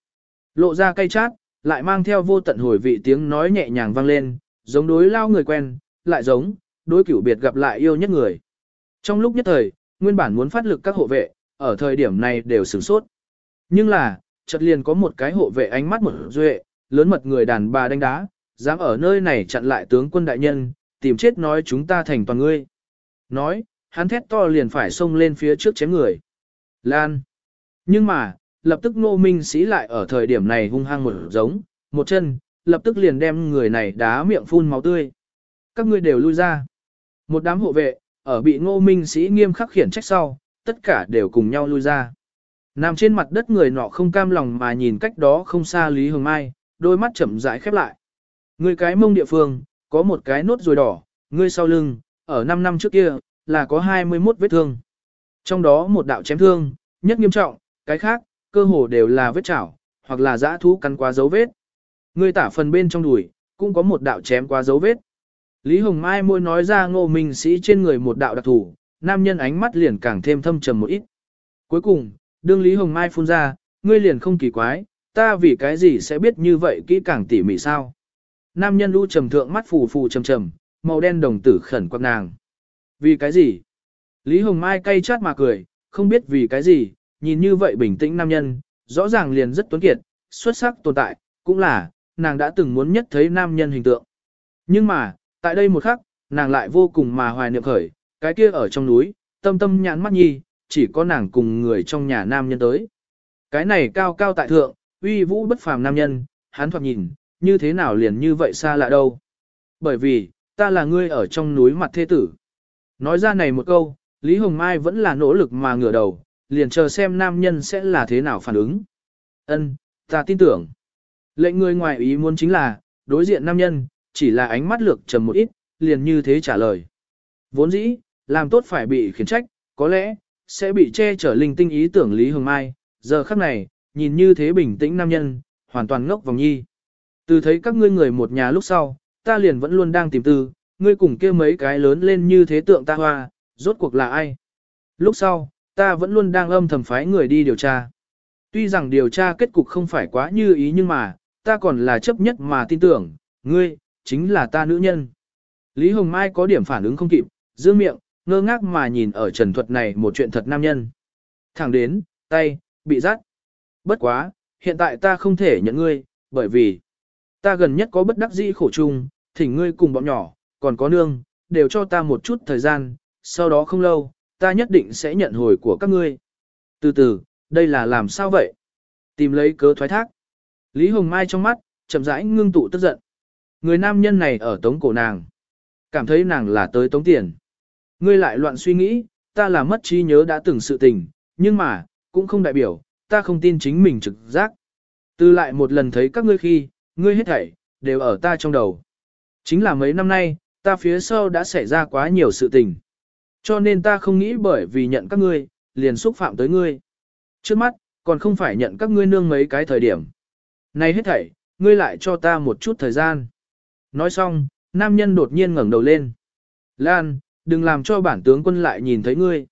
Speaker 1: Lộ ra cay chát, lại mang theo vô tận hồi vị tiếng nói nhẹ nhàng vang lên, giống đối lao người quen, lại giống, đối cửu biệt gặp lại yêu nhất người. Trong lúc nhất thời, nguyên bản muốn phát lực các hộ vệ, ở thời điểm này đều sửng sốt. Nhưng là, chợt liền có một cái hộ vệ ánh mắt một duệ, lớn mật người đàn bà đánh đá, dám ở nơi này chặn lại tướng quân đại nhân, tìm chết nói chúng ta thành toàn ngươi. Nói, hắn thét to liền phải xông lên phía trước chém người. Lan. Nhưng mà, lập tức ngô minh sĩ lại ở thời điểm này hung hăng một giống, một chân, lập tức liền đem người này đá miệng phun máu tươi. Các ngươi đều lui ra. Một đám hộ vệ, ở bị ngô minh sĩ nghiêm khắc khiển trách sau, tất cả đều cùng nhau lui ra. Nằm trên mặt đất người nọ không cam lòng mà nhìn cách đó không xa Lý Hồng Mai, đôi mắt chậm rãi khép lại. Người cái mông địa phương, có một cái nốt ruồi đỏ, ngươi sau lưng, ở 5 năm trước kia, là có 21 vết thương. Trong đó một đạo chém thương, nhất nghiêm trọng, cái khác, cơ hồ đều là vết chảo, hoặc là dã thú cắn qua dấu vết. Ngươi tả phần bên trong đùi, cũng có một đạo chém qua dấu vết. Lý Hồng Mai môi nói ra ngô minh sĩ trên người một đạo đặc thủ, nam nhân ánh mắt liền càng thêm thâm trầm một ít. Cuối cùng, đương Lý Hồng Mai phun ra, ngươi liền không kỳ quái, ta vì cái gì sẽ biết như vậy kỹ càng tỉ mỉ sao. Nam nhân u trầm thượng mắt phù phù trầm trầm, màu đen đồng tử khẩn quắc nàng. Vì cái gì? Lý Hồng Mai cay chát mà cười, không biết vì cái gì, nhìn như vậy bình tĩnh nam nhân, rõ ràng liền rất tuấn kiệt, xuất sắc tồn tại, cũng là, nàng đã từng muốn nhất thấy nam nhân hình tượng. Nhưng mà, tại đây một khắc, nàng lại vô cùng mà hoài niệm khởi, cái kia ở trong núi, tâm tâm nhãn mắt nhi, chỉ có nàng cùng người trong nhà nam nhân tới. Cái này cao cao tại thượng, uy vũ bất phàm nam nhân, hắn thoạt nhìn, như thế nào liền như vậy xa lạ đâu. Bởi vì, ta là ngươi ở trong núi mặt thế tử. Nói ra này một câu, Lý Hồng Mai vẫn là nỗ lực mà ngửa đầu, liền chờ xem nam nhân sẽ là thế nào phản ứng. Ân, ta tin tưởng. Lệnh người ngoài ý muốn chính là, đối diện nam nhân, chỉ là ánh mắt lược trầm một ít, liền như thế trả lời. Vốn dĩ, làm tốt phải bị khiển trách, có lẽ, sẽ bị che chở linh tinh ý tưởng Lý Hồng Mai, giờ khắc này, nhìn như thế bình tĩnh nam nhân, hoàn toàn ngốc vòng nhi. Từ thấy các ngươi người một nhà lúc sau, ta liền vẫn luôn đang tìm tư, ngươi cùng kia mấy cái lớn lên như thế tượng ta hoa, rốt cuộc là ai? Lúc sau, ta vẫn luôn đang âm thầm phái người đi điều tra. Tuy rằng điều tra kết cục không phải quá như ý nhưng mà, ta còn là chấp nhất mà tin tưởng, ngươi, chính là ta nữ nhân. Lý Hồng Mai có điểm phản ứng không kịp, giữ miệng, ngơ ngác mà nhìn ở trần thuật này một chuyện thật nam nhân. Thẳng đến, tay, bị rát. Bất quá, hiện tại ta không thể nhận ngươi, bởi vì ta gần nhất có bất đắc dĩ khổ chung, thỉnh ngươi cùng bọn nhỏ, còn có nương, đều cho ta một chút thời gian, sau đó không lâu, ta nhất định sẽ nhận hồi của các ngươi. Từ từ, đây là làm sao vậy? Tìm lấy cớ thoái thác. Lý Hồng Mai trong mắt, chậm rãi ngưng tụ tức giận. Người nam nhân này ở tống cổ nàng. Cảm thấy nàng là tới tống tiền. Ngươi lại loạn suy nghĩ, ta là mất trí nhớ đã từng sự tình, nhưng mà, cũng không đại biểu, ta không tin chính mình trực giác. Từ lại một lần thấy các ngươi khi, ngươi hết thảy, đều ở ta trong đầu. Chính là mấy năm nay, ta phía sau đã xảy ra quá nhiều sự tình. Cho nên ta không nghĩ bởi vì nhận các ngươi, liền xúc phạm tới ngươi. Trước mắt, còn không phải nhận các ngươi nương mấy cái thời điểm. Này hết thảy, ngươi lại cho ta một chút thời gian. Nói xong, nam nhân đột nhiên ngẩng đầu lên. Lan, đừng làm cho bản tướng quân lại nhìn thấy ngươi.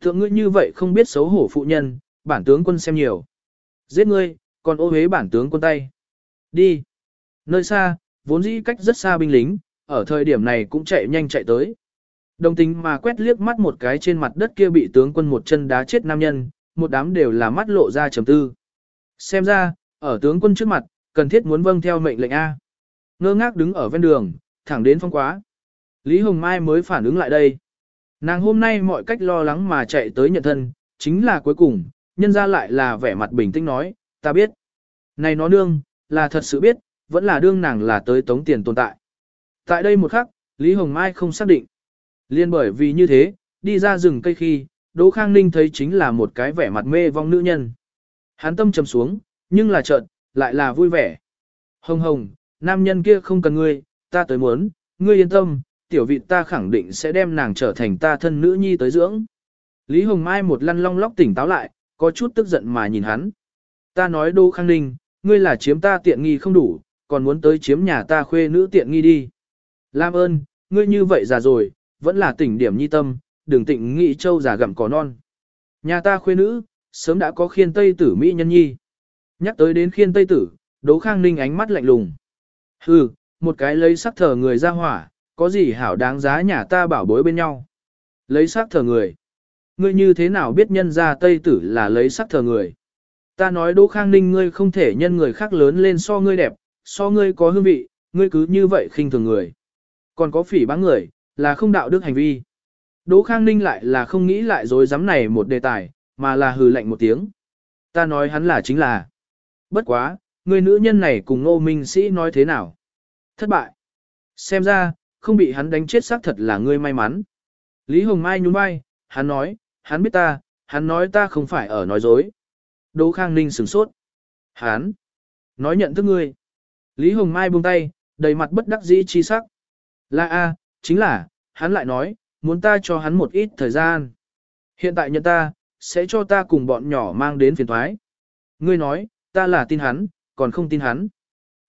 Speaker 1: Thượng ngươi như vậy không biết xấu hổ phụ nhân, bản tướng quân xem nhiều. Giết ngươi, còn ô hế bản tướng quân tay. Đi. Nơi xa, vốn dĩ cách rất xa binh lính, ở thời điểm này cũng chạy nhanh chạy tới. Đồng tính mà quét liếc mắt một cái trên mặt đất kia bị tướng quân một chân đá chết nam nhân, một đám đều là mắt lộ ra trầm tư. Xem ra, ở tướng quân trước mặt, cần thiết muốn vâng theo mệnh lệnh A. Ngơ ngác đứng ở ven đường, thẳng đến phong quá. Lý Hồng Mai mới phản ứng lại đây. Nàng hôm nay mọi cách lo lắng mà chạy tới nhận thân, chính là cuối cùng, nhân ra lại là vẻ mặt bình tĩnh nói, ta biết. Này nó nương, là thật sự biết, vẫn là đương nàng là tới tống tiền tồn tại. Tại đây một khắc, Lý Hồng Mai không xác định. Liên bởi vì như thế, đi ra rừng cây khi, Đỗ Khang Ninh thấy chính là một cái vẻ mặt mê vong nữ nhân. Hắn tâm trầm xuống, nhưng là chợt lại là vui vẻ. Hồng hồng, nam nhân kia không cần ngươi, ta tới muốn, ngươi yên tâm, tiểu vị ta khẳng định sẽ đem nàng trở thành ta thân nữ nhi tới dưỡng. Lý Hồng Mai một lăn long lóc tỉnh táo lại, có chút tức giận mà nhìn hắn. Ta nói Đỗ Khang Ninh, ngươi là chiếm ta tiện nghi không đủ, còn muốn tới chiếm nhà ta khuê nữ tiện nghi đi. Lam ơn, ngươi như vậy già rồi, vẫn là tỉnh điểm nhi tâm, đừng tịnh nghị châu già gặm cỏ non. Nhà ta khuê nữ, sớm đã có khiên tây tử Mỹ nhân nhi. Nhắc tới đến khiên tây tử, Đỗ Khang Ninh ánh mắt lạnh lùng. Hừ, một cái lấy sắc thờ người ra hỏa, có gì hảo đáng giá nhà ta bảo bối bên nhau. Lấy sắc thờ người. Ngươi như thế nào biết nhân ra tây tử là lấy sắc thờ người? Ta nói Đỗ Khang Ninh ngươi không thể nhân người khác lớn lên so ngươi đẹp, so ngươi có hương vị, ngươi cứ như vậy khinh thường người. Còn có phỉ báng người, là không đạo đức hành vi. Đỗ Khang Ninh lại là không nghĩ lại dối dám này một đề tài, mà là hừ lạnh một tiếng. Ta nói hắn là chính là. Bất quá, người nữ nhân này cùng ngô minh sĩ nói thế nào? Thất bại. Xem ra, không bị hắn đánh chết xác thật là ngươi may mắn. Lý Hồng Mai nhún vai, hắn nói, hắn biết ta, hắn nói ta không phải ở nói dối. Đỗ Khang Ninh sửng sốt. hắn Nói nhận thức ngươi. Lý Hồng Mai buông tay, đầy mặt bất đắc dĩ chi sắc. Là a, chính là, hắn lại nói, muốn ta cho hắn một ít thời gian. Hiện tại nhận ta, sẽ cho ta cùng bọn nhỏ mang đến phiền thoái. Ngươi nói, ta là tin hắn, còn không tin hắn.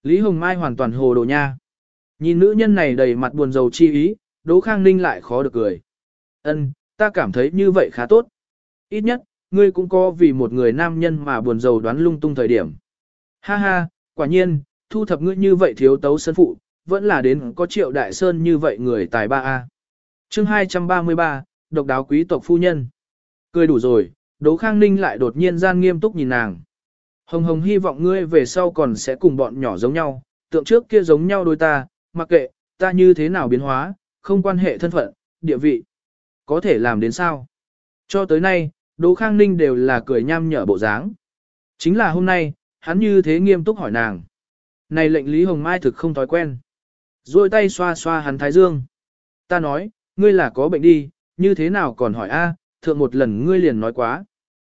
Speaker 1: Lý Hồng Mai hoàn toàn hồ đồ nha. Nhìn nữ nhân này đầy mặt buồn rầu chi ý, Đỗ Khang Ninh lại khó được cười. Ân, ta cảm thấy như vậy khá tốt. Ít nhất, ngươi cũng có vì một người nam nhân mà buồn rầu đoán lung tung thời điểm. Ha ha, quả nhiên, thu thập ngươi như vậy thiếu tấu sân phụ, vẫn là đến có triệu đại sơn như vậy người tài ba a. Chương 233, độc đáo quý tộc phu nhân. Cười đủ rồi, Đỗ Khang Ninh lại đột nhiên gian nghiêm túc nhìn nàng. Hồng Hồng hy vọng ngươi về sau còn sẽ cùng bọn nhỏ giống nhau, tượng trước kia giống nhau đôi ta, mặc kệ, ta như thế nào biến hóa, không quan hệ thân phận, địa vị. Có thể làm đến sao? Cho tới nay, Đỗ Khang Ninh đều là cười nham nhở bộ dáng. Chính là hôm nay, hắn như thế nghiêm túc hỏi nàng. Này lệnh Lý Hồng Mai thực không thói quen. Rồi tay xoa xoa hắn thái dương. Ta nói, ngươi là có bệnh đi, như thế nào còn hỏi a? thượng một lần ngươi liền nói quá.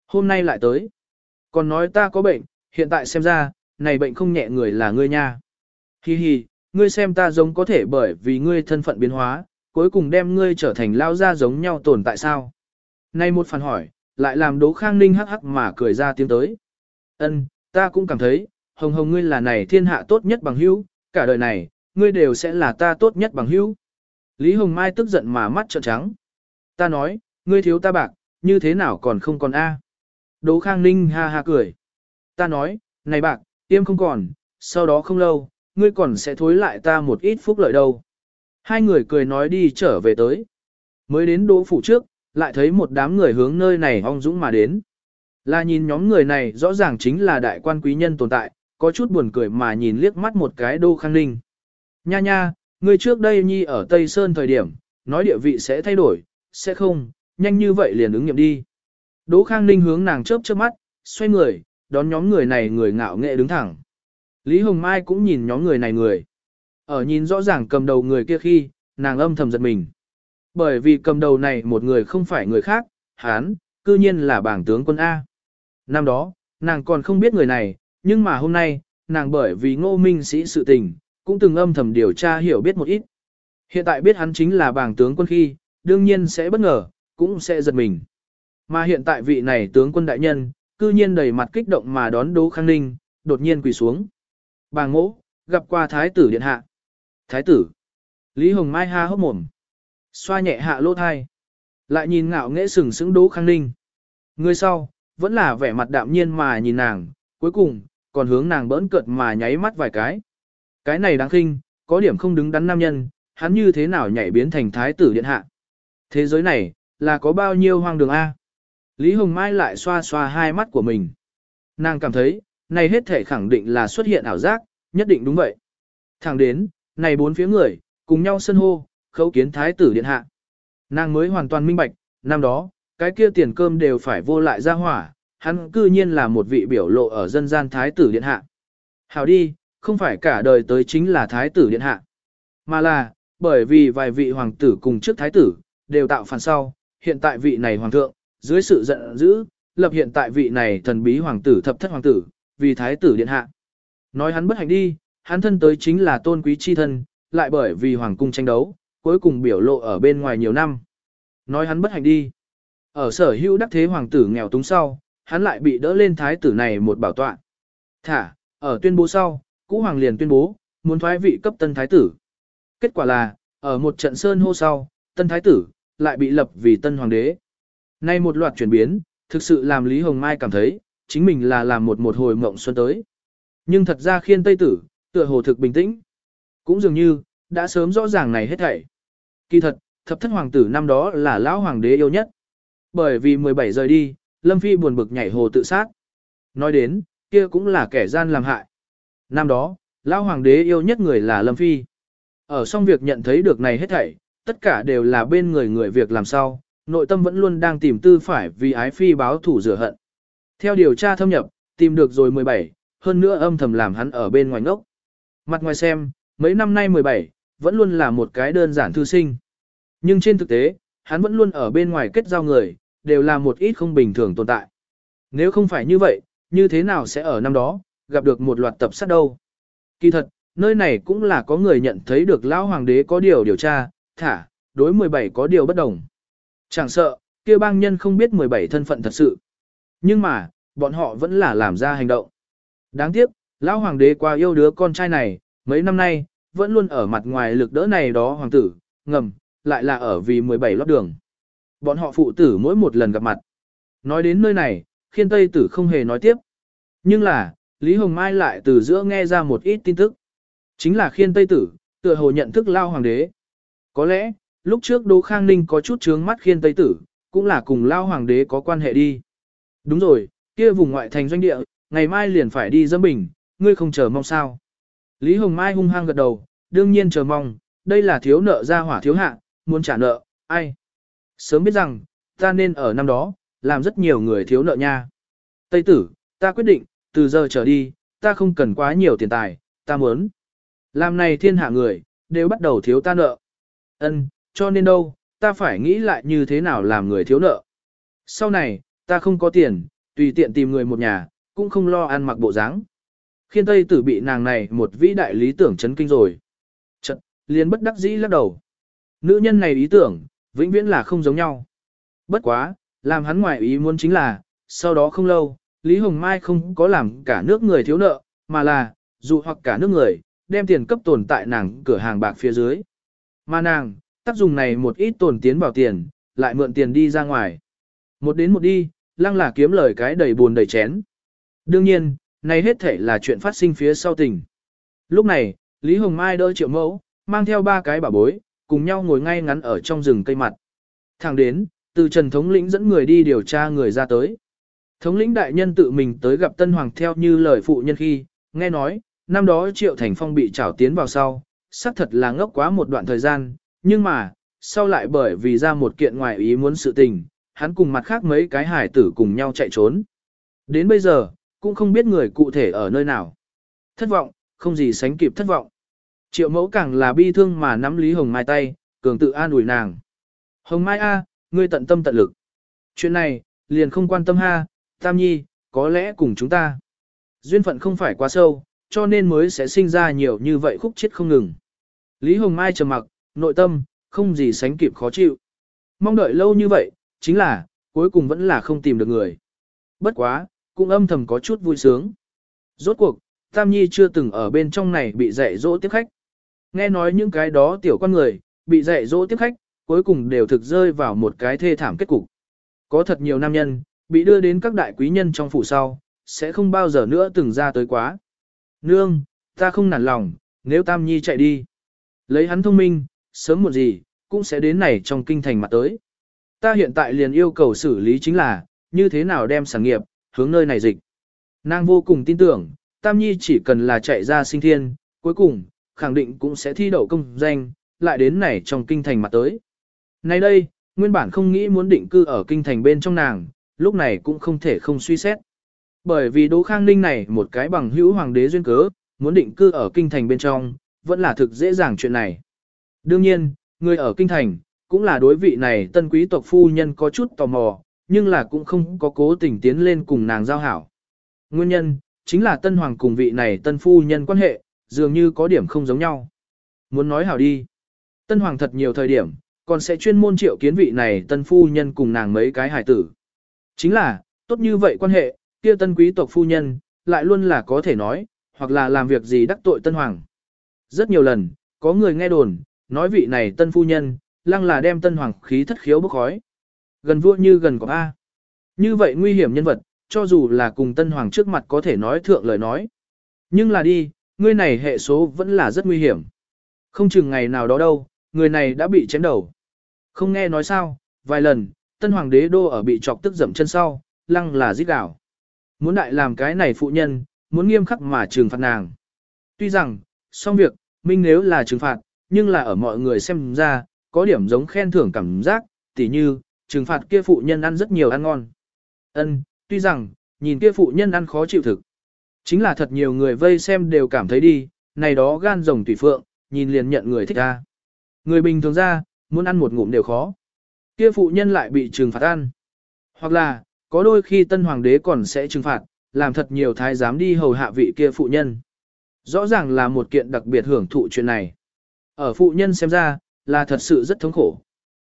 Speaker 1: Hôm nay lại tới. Còn nói ta có bệnh, hiện tại xem ra, này bệnh không nhẹ người là ngươi nha. Hi hi, ngươi xem ta giống có thể bởi vì ngươi thân phận biến hóa, cuối cùng đem ngươi trở thành lao ra giống nhau tồn tại sao? Nay một phản hỏi, lại làm Đỗ Khang Ninh hắc hắc mà cười ra tiếng tới. Ân, ta cũng cảm thấy, hồng hồng ngươi là này thiên hạ tốt nhất bằng hữu, cả đời này, ngươi đều sẽ là ta tốt nhất bằng hữu. Lý Hồng Mai tức giận mà mắt trợn trắng. Ta nói, ngươi thiếu ta bạc, như thế nào còn không còn A. Đỗ Khang Ninh ha ha cười. Ta nói, này bạc, tiêm không còn, sau đó không lâu, ngươi còn sẽ thối lại ta một ít phúc lợi đâu. Hai người cười nói đi trở về tới. Mới đến đỗ phủ trước, lại thấy một đám người hướng nơi này ong dũng mà đến. Là nhìn nhóm người này rõ ràng chính là đại quan quý nhân tồn tại, có chút buồn cười mà nhìn liếc mắt một cái đô khang ninh. Nha nha, ngươi trước đây nhi ở Tây Sơn thời điểm, nói địa vị sẽ thay đổi, sẽ không, nhanh như vậy liền ứng nghiệm đi. Đỗ Khang Ninh hướng nàng chớp chớp mắt, xoay người, đón nhóm người này người ngạo nghệ đứng thẳng. Lý Hồng Mai cũng nhìn nhóm người này người. Ở nhìn rõ ràng cầm đầu người kia khi, nàng âm thầm giật mình. Bởi vì cầm đầu này một người không phải người khác, hán, cư nhiên là bảng tướng quân A. Năm đó, nàng còn không biết người này, nhưng mà hôm nay, nàng bởi vì ngô minh sĩ sự tình, cũng từng âm thầm điều tra hiểu biết một ít. Hiện tại biết hắn chính là bảng tướng quân khi, đương nhiên sẽ bất ngờ, cũng sẽ giật mình. Mà hiện tại vị này tướng quân đại nhân, cư nhiên đầy mặt kích động mà đón Đỗ Khang Ninh, đột nhiên quỳ xuống. Bà ngỗ, gặp qua thái tử điện hạ. Thái tử. Lý Hồng Mai ha hốc mồm. Xoa nhẹ hạ lỗ thai. Lại nhìn ngạo nghễ sừng sững Đỗ Khang Ninh. Người sau, vẫn là vẻ mặt đạm nhiên mà nhìn nàng, cuối cùng, còn hướng nàng bỡn cợt mà nháy mắt vài cái. Cái này đáng khinh, có điểm không đứng đắn nam nhân, hắn như thế nào nhảy biến thành thái tử điện hạ. Thế giới này, là có bao nhiêu hoang đường A. Lý Hồng Mai lại xoa xoa hai mắt của mình. Nàng cảm thấy, này hết thể khẳng định là xuất hiện ảo giác, nhất định đúng vậy. Thẳng đến, này bốn phía người, cùng nhau sân hô, khấu kiến thái tử điện hạ. Nàng mới hoàn toàn minh bạch, năm đó, cái kia tiền cơm đều phải vô lại ra hỏa, hắn cư nhiên là một vị biểu lộ ở dân gian thái tử điện hạ. Hào đi, không phải cả đời tới chính là thái tử điện hạ, mà là, bởi vì vài vị hoàng tử cùng trước thái tử, đều tạo phản sau, hiện tại vị này hoàng thượng, dưới sự giận dữ, lập hiện tại vị này thần bí hoàng tử thập thất hoàng tử, vì thái tử điện hạ. Nói hắn bất hạnh đi, hắn thân tới chính là tôn quý chi thân, lại bởi vì hoàng cung tranh đấu, cuối cùng biểu lộ ở bên ngoài nhiều năm. Nói hắn bất hạnh đi. Ở sở hữu đắc thế hoàng tử nghèo túng sau, hắn lại bị đỡ lên thái tử này một bảo tọa. Thả, ở tuyên bố sau, cũ hoàng liền tuyên bố, muốn thoái vị cấp tân thái tử. Kết quả là, ở một trận sơn hô sau, tân thái tử, lại bị lập vì tân hoàng đế. Nay một loạt chuyển biến, thực sự làm Lý Hồng Mai cảm thấy, chính mình là làm một một hồi mộng xuân tới. Nhưng thật ra khiên Tây Tử, tựa hồ thực bình tĩnh. Cũng dường như, đã sớm rõ ràng này hết thảy. Kỳ thật, thập thất hoàng tử năm đó là lão hoàng đế yêu nhất. Bởi vì 17 rời đi, Lâm Phi buồn bực nhảy hồ tự sát. Nói đến, kia cũng là kẻ gian làm hại. Năm đó, lão hoàng đế yêu nhất người là Lâm Phi. Ở xong việc nhận thấy được này hết thảy, tất cả đều là bên người người việc làm sao, nội tâm vẫn luôn đang tìm tư phải vì ái phi báo thủ rửa hận. Theo điều tra thâm nhập, tìm được rồi 17, hơn nữa âm thầm làm hắn ở bên ngoài ngốc. Mặt ngoài xem, mấy năm nay 17, vẫn luôn là một cái đơn giản thư sinh. Nhưng trên thực tế, hắn vẫn luôn ở bên ngoài kết giao người, đều là một ít không bình thường tồn tại. Nếu không phải như vậy, như thế nào sẽ ở năm đó, gặp được một loạt tập sát đâu. Kỳ thật, nơi này cũng là có người nhận thấy được lão hoàng đế có điều điều tra, thả, đối 17 có điều bất đồng. Chẳng sợ, kia bang nhân không biết 17 thân phận thật sự. Nhưng mà, bọn họ vẫn là làm ra hành động. Đáng tiếc, lão hoàng đế qua yêu đứa con trai này, mấy năm nay, vẫn luôn ở mặt ngoài lực đỡ này đó hoàng tử, ngầm, lại là ở vì 17 lót đường. Bọn họ phụ tử mỗi một lần gặp mặt. Nói đến nơi này, khiên tây tử không hề nói tiếp. Nhưng là, Lý Hồng Mai lại từ giữa nghe ra một ít tin tức. Chính là khiên tây tử, tựa hồ nhận thức lao hoàng đế. Có lẽ, lúc trước Đỗ Khang Ninh có chút trướng mắt khiên tây tử, cũng là cùng lao hoàng đế có quan hệ đi. Đúng rồi, kia vùng ngoại thành doanh địa, ngày mai liền phải đi dâm bình, ngươi không chờ mong sao. Lý Hồng Mai hung hăng gật đầu, đương nhiên chờ mong, đây là thiếu nợ ra hỏa thiếu hạ, muốn trả nợ, ai. Sớm biết rằng, ta nên ở năm đó, làm rất nhiều người thiếu nợ nha. Tây tử, ta quyết định, từ giờ trở đi, ta không cần quá nhiều tiền tài, ta muốn. Làm này thiên hạ người, đều bắt đầu thiếu ta nợ. Ân, cho nên đâu, ta phải nghĩ lại như thế nào làm người thiếu nợ. Sau này, ta không có tiền, tùy tiện tìm người một nhà, cũng không lo ăn mặc bộ dáng. Khiên Tây tử bị nàng này một vĩ đại lý tưởng chấn kinh rồi. Chật, liền bất đắc dĩ lắc đầu. Nữ nhân này ý tưởng, vĩnh viễn là không giống nhau. Bất quá, làm hắn ngoại ý muốn chính là, sau đó không lâu, Lý Hồng Mai không có làm cả nước người thiếu nợ, mà là, dù hoặc cả nước người, đem tiền cấp tồn tại nàng cửa hàng bạc phía dưới. Mà nàng, tác dụng này một ít tồn tiến vào tiền, lại mượn tiền đi ra ngoài. Một đến một đi, lăng là kiếm lời cái đầy buồn đầy chén. Đương nhiên, này hết thể là chuyện phát sinh phía sau tình. Lúc này, Lý Hồng Mai đỡ triệu mẫu, mang theo ba cái bà bối, cùng nhau ngồi ngay ngắn ở trong rừng cây mặt. Thẳng đến, từ Trần Thống lĩnh dẫn người đi điều tra người ra tới. Thống lĩnh đại nhân tự mình tới gặp Tân Hoàng theo như lời phụ nhân khi, nghe nói, năm đó Triệu Thành Phong bị trảo tiến vào sau, xác thật là ngốc quá một đoạn thời gian, nhưng mà, sau lại bởi vì ra một kiện ngoài ý muốn sự tình, hắn cùng mặt khác mấy cái hải tử cùng nhau chạy trốn. Đến bây giờ, cũng không biết người cụ thể ở nơi nào. Thất vọng, không gì sánh kịp thất vọng. Triệu mẫu càng là bi thương mà nắm Lý Hồng Mai tay, cường tự an ủi nàng. Hồng Mai A, ngươi tận tâm tận lực. Chuyện này, liền không quan tâm ha, Tam Nhi, có lẽ cùng chúng ta. Duyên phận không phải quá sâu, cho nên mới sẽ sinh ra nhiều như vậy khúc chết không ngừng. Lý Hồng Mai trầm mặc, nội tâm, không gì sánh kịp khó chịu. Mong đợi lâu như vậy, chính là, cuối cùng vẫn là không tìm được người. Bất quá, cũng âm thầm có chút vui sướng. Rốt cuộc, Tam Nhi chưa từng ở bên trong này bị dạy dỗ tiếp khách. Nghe nói những cái đó tiểu con người, bị dạy dỗ tiếp khách, cuối cùng đều thực rơi vào một cái thê thảm kết cục. Có thật nhiều nam nhân, bị đưa đến các đại quý nhân trong phủ sau, sẽ không bao giờ nữa từng ra tới quá. Nương, ta không nản lòng, nếu Tam Nhi chạy đi. Lấy hắn thông minh, sớm muộn gì, cũng sẽ đến này trong kinh thành mặt tới. Ta hiện tại liền yêu cầu xử lý chính là, như thế nào đem sản nghiệp, hướng nơi này dịch. Nàng vô cùng tin tưởng, Tam Nhi chỉ cần là chạy ra sinh thiên, cuối cùng, khẳng định cũng sẽ thi đậu công danh, lại đến này trong kinh thành mặt tới. Nay đây, nguyên bản không nghĩ muốn định cư ở kinh thành bên trong nàng, lúc này cũng không thể không suy xét. Bởi vì Đỗ Khang Ninh này một cái bằng hữu hoàng đế duyên cớ, muốn định cư ở kinh thành bên trong, vẫn là thực dễ dàng chuyện này. Đương nhiên, người ở kinh thành, cũng là đối vị này tân quý tộc phu nhân có chút tò mò, nhưng là cũng không có cố tình tiến lên cùng nàng giao hảo. Nguyên nhân, chính là tân hoàng cùng vị này tân phu nhân quan hệ, dường như có điểm không giống nhau. Muốn nói hảo đi. Tân hoàng thật nhiều thời điểm, còn sẽ chuyên môn triệu kiến vị này tân phu nhân cùng nàng mấy cái hải tử. Chính là, tốt như vậy quan hệ, kia tân quý tộc phu nhân, lại luôn là có thể nói, hoặc là làm việc gì đắc tội tân hoàng. Rất nhiều lần, có người nghe đồn, nói vị này tân phu nhân, lăng là đem tân hoàng khí thất khiếu bốc khói. Gần vua như gần có A. Như vậy nguy hiểm nhân vật, cho dù là cùng tân hoàng trước mặt có thể nói thượng lời nói. Nhưng là đi, ngươi này hệ số vẫn là rất nguy hiểm. Không chừng ngày nào đó đâu, người này đã bị chém đầu. Không nghe nói sao, vài lần, tân hoàng đế đô ở bị chọc tức dậm chân sau, lăng là giết đảo. Muốn đại làm cái này phụ nhân, muốn nghiêm khắc mà trừng phạt nàng. Tuy rằng, xong việc, minh nếu là trừng phạt, nhưng là ở mọi người xem ra, có điểm giống khen thưởng cảm giác, tỉ như, trừng phạt kia phụ nhân ăn rất nhiều ăn ngon. Ân, tuy rằng, nhìn kia phụ nhân ăn khó chịu thực. Chính là thật nhiều người vây xem đều cảm thấy đi, này đó gan rồng tùy phượng, nhìn liền nhận người thích ra. Người bình thường ra, muốn ăn một ngụm đều khó. Kia phụ nhân lại bị trừng phạt ăn. Hoặc là, có đôi khi tân hoàng đế còn sẽ trừng phạt, làm thật nhiều thái giám đi hầu hạ vị kia phụ nhân. Rõ ràng là một kiện đặc biệt hưởng thụ chuyện này. Ở phụ nhân xem ra, là thật sự rất thống khổ.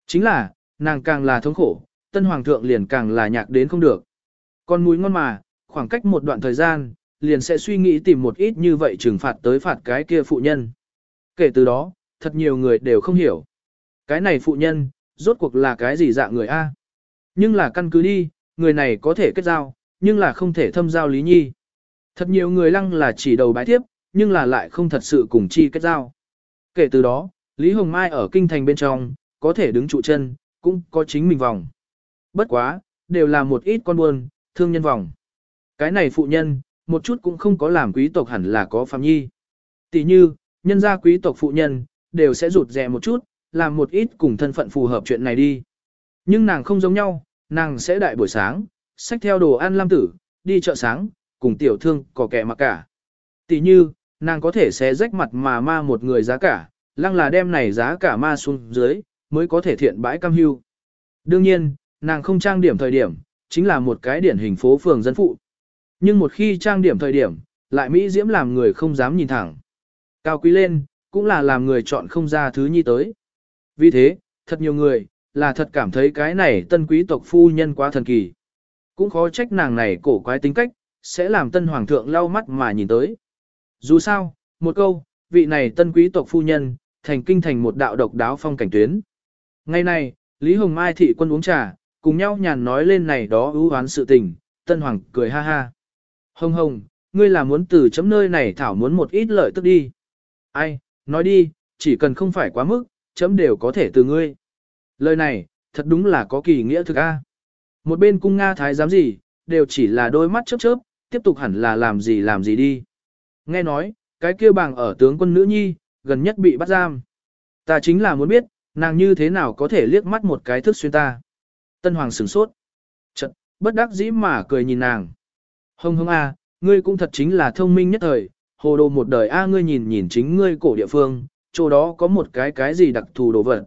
Speaker 1: Chính là, nàng càng là thống khổ, tân hoàng thượng liền càng là nhạc đến không được. Con mũi ngon mà, khoảng cách một đoạn thời gian, liền sẽ suy nghĩ tìm một ít như vậy trừng phạt tới phạt cái kia phụ nhân. Kể từ đó, thật nhiều người đều không hiểu. Cái này phụ nhân, rốt cuộc là cái gì dạng người A. Nhưng là căn cứ đi, người này có thể kết giao, nhưng là không thể thâm giao lý nhi. Thật nhiều người lăng là chỉ đầu bái tiếp, nhưng là lại không thật sự cùng chi kết giao. Kể từ đó, Lý Hồng Mai ở kinh thành bên trong, có thể đứng trụ chân, cũng có chính mình vòng. Bất quá, đều là một ít con buôn, thương nhân vòng. Cái này phụ nhân, một chút cũng không có làm quý tộc hẳn là có phạm nhi. Tỷ như, nhân gia quý tộc phụ nhân, đều sẽ rụt rè một chút, làm một ít cùng thân phận phù hợp chuyện này đi. Nhưng nàng không giống nhau, nàng sẽ đại buổi sáng, xách theo đồ ăn lam tử, đi chợ sáng, cùng tiểu thương có kẻ mặc cả. Tỷ như, nàng có thể sẽ rách mặt mà ma một người giá cả, lăng là đem này giá cả ma xuống dưới, mới có thể thiện bãi cam hưu. Đương nhiên, nàng không trang điểm thời điểm, chính là một cái điển hình phố phường dân phụ. Nhưng một khi trang điểm thời điểm, lại Mỹ diễm làm người không dám nhìn thẳng. Cao quý lên, cũng là làm người chọn không ra thứ nhi tới. Vì thế, thật nhiều người, là thật cảm thấy cái này tân quý tộc phu nhân quá thần kỳ. Cũng khó trách nàng này cổ quái tính cách, sẽ làm tân hoàng thượng lau mắt mà nhìn tới. Dù sao, một câu, vị này tân quý tộc phu nhân, thành kinh thành một đạo độc đáo phong cảnh tuyến. Ngày này, Lý Hồng Mai thị quân uống trà, cùng nhau nhàn nói lên này đó ưu hoán sự tình, tân hoàng cười ha ha. Hồng hồng, ngươi là muốn từ chấm nơi này thảo muốn một ít lợi tức đi. Ai, nói đi, chỉ cần không phải quá mức, chấm đều có thể từ ngươi. Lời này, thật đúng là có kỳ nghĩa thực a. Một bên cung Nga thái giám gì, đều chỉ là đôi mắt chớp chớp, tiếp tục hẳn là làm gì làm gì đi. Nghe nói, cái kia bàng ở tướng quân nữ nhi, gần nhất bị bắt giam. Ta chính là muốn biết, nàng như thế nào có thể liếc mắt một cái thức xuyên ta. Tân Hoàng sửng sốt. Chật, bất đắc dĩ mà cười nhìn nàng. Hông hông a, à, ngươi cũng thật chính là thông minh nhất thời, hồ đồ một đời a ngươi nhìn nhìn chính ngươi cổ địa phương, chỗ đó có một cái cái gì đặc thù đồ vật.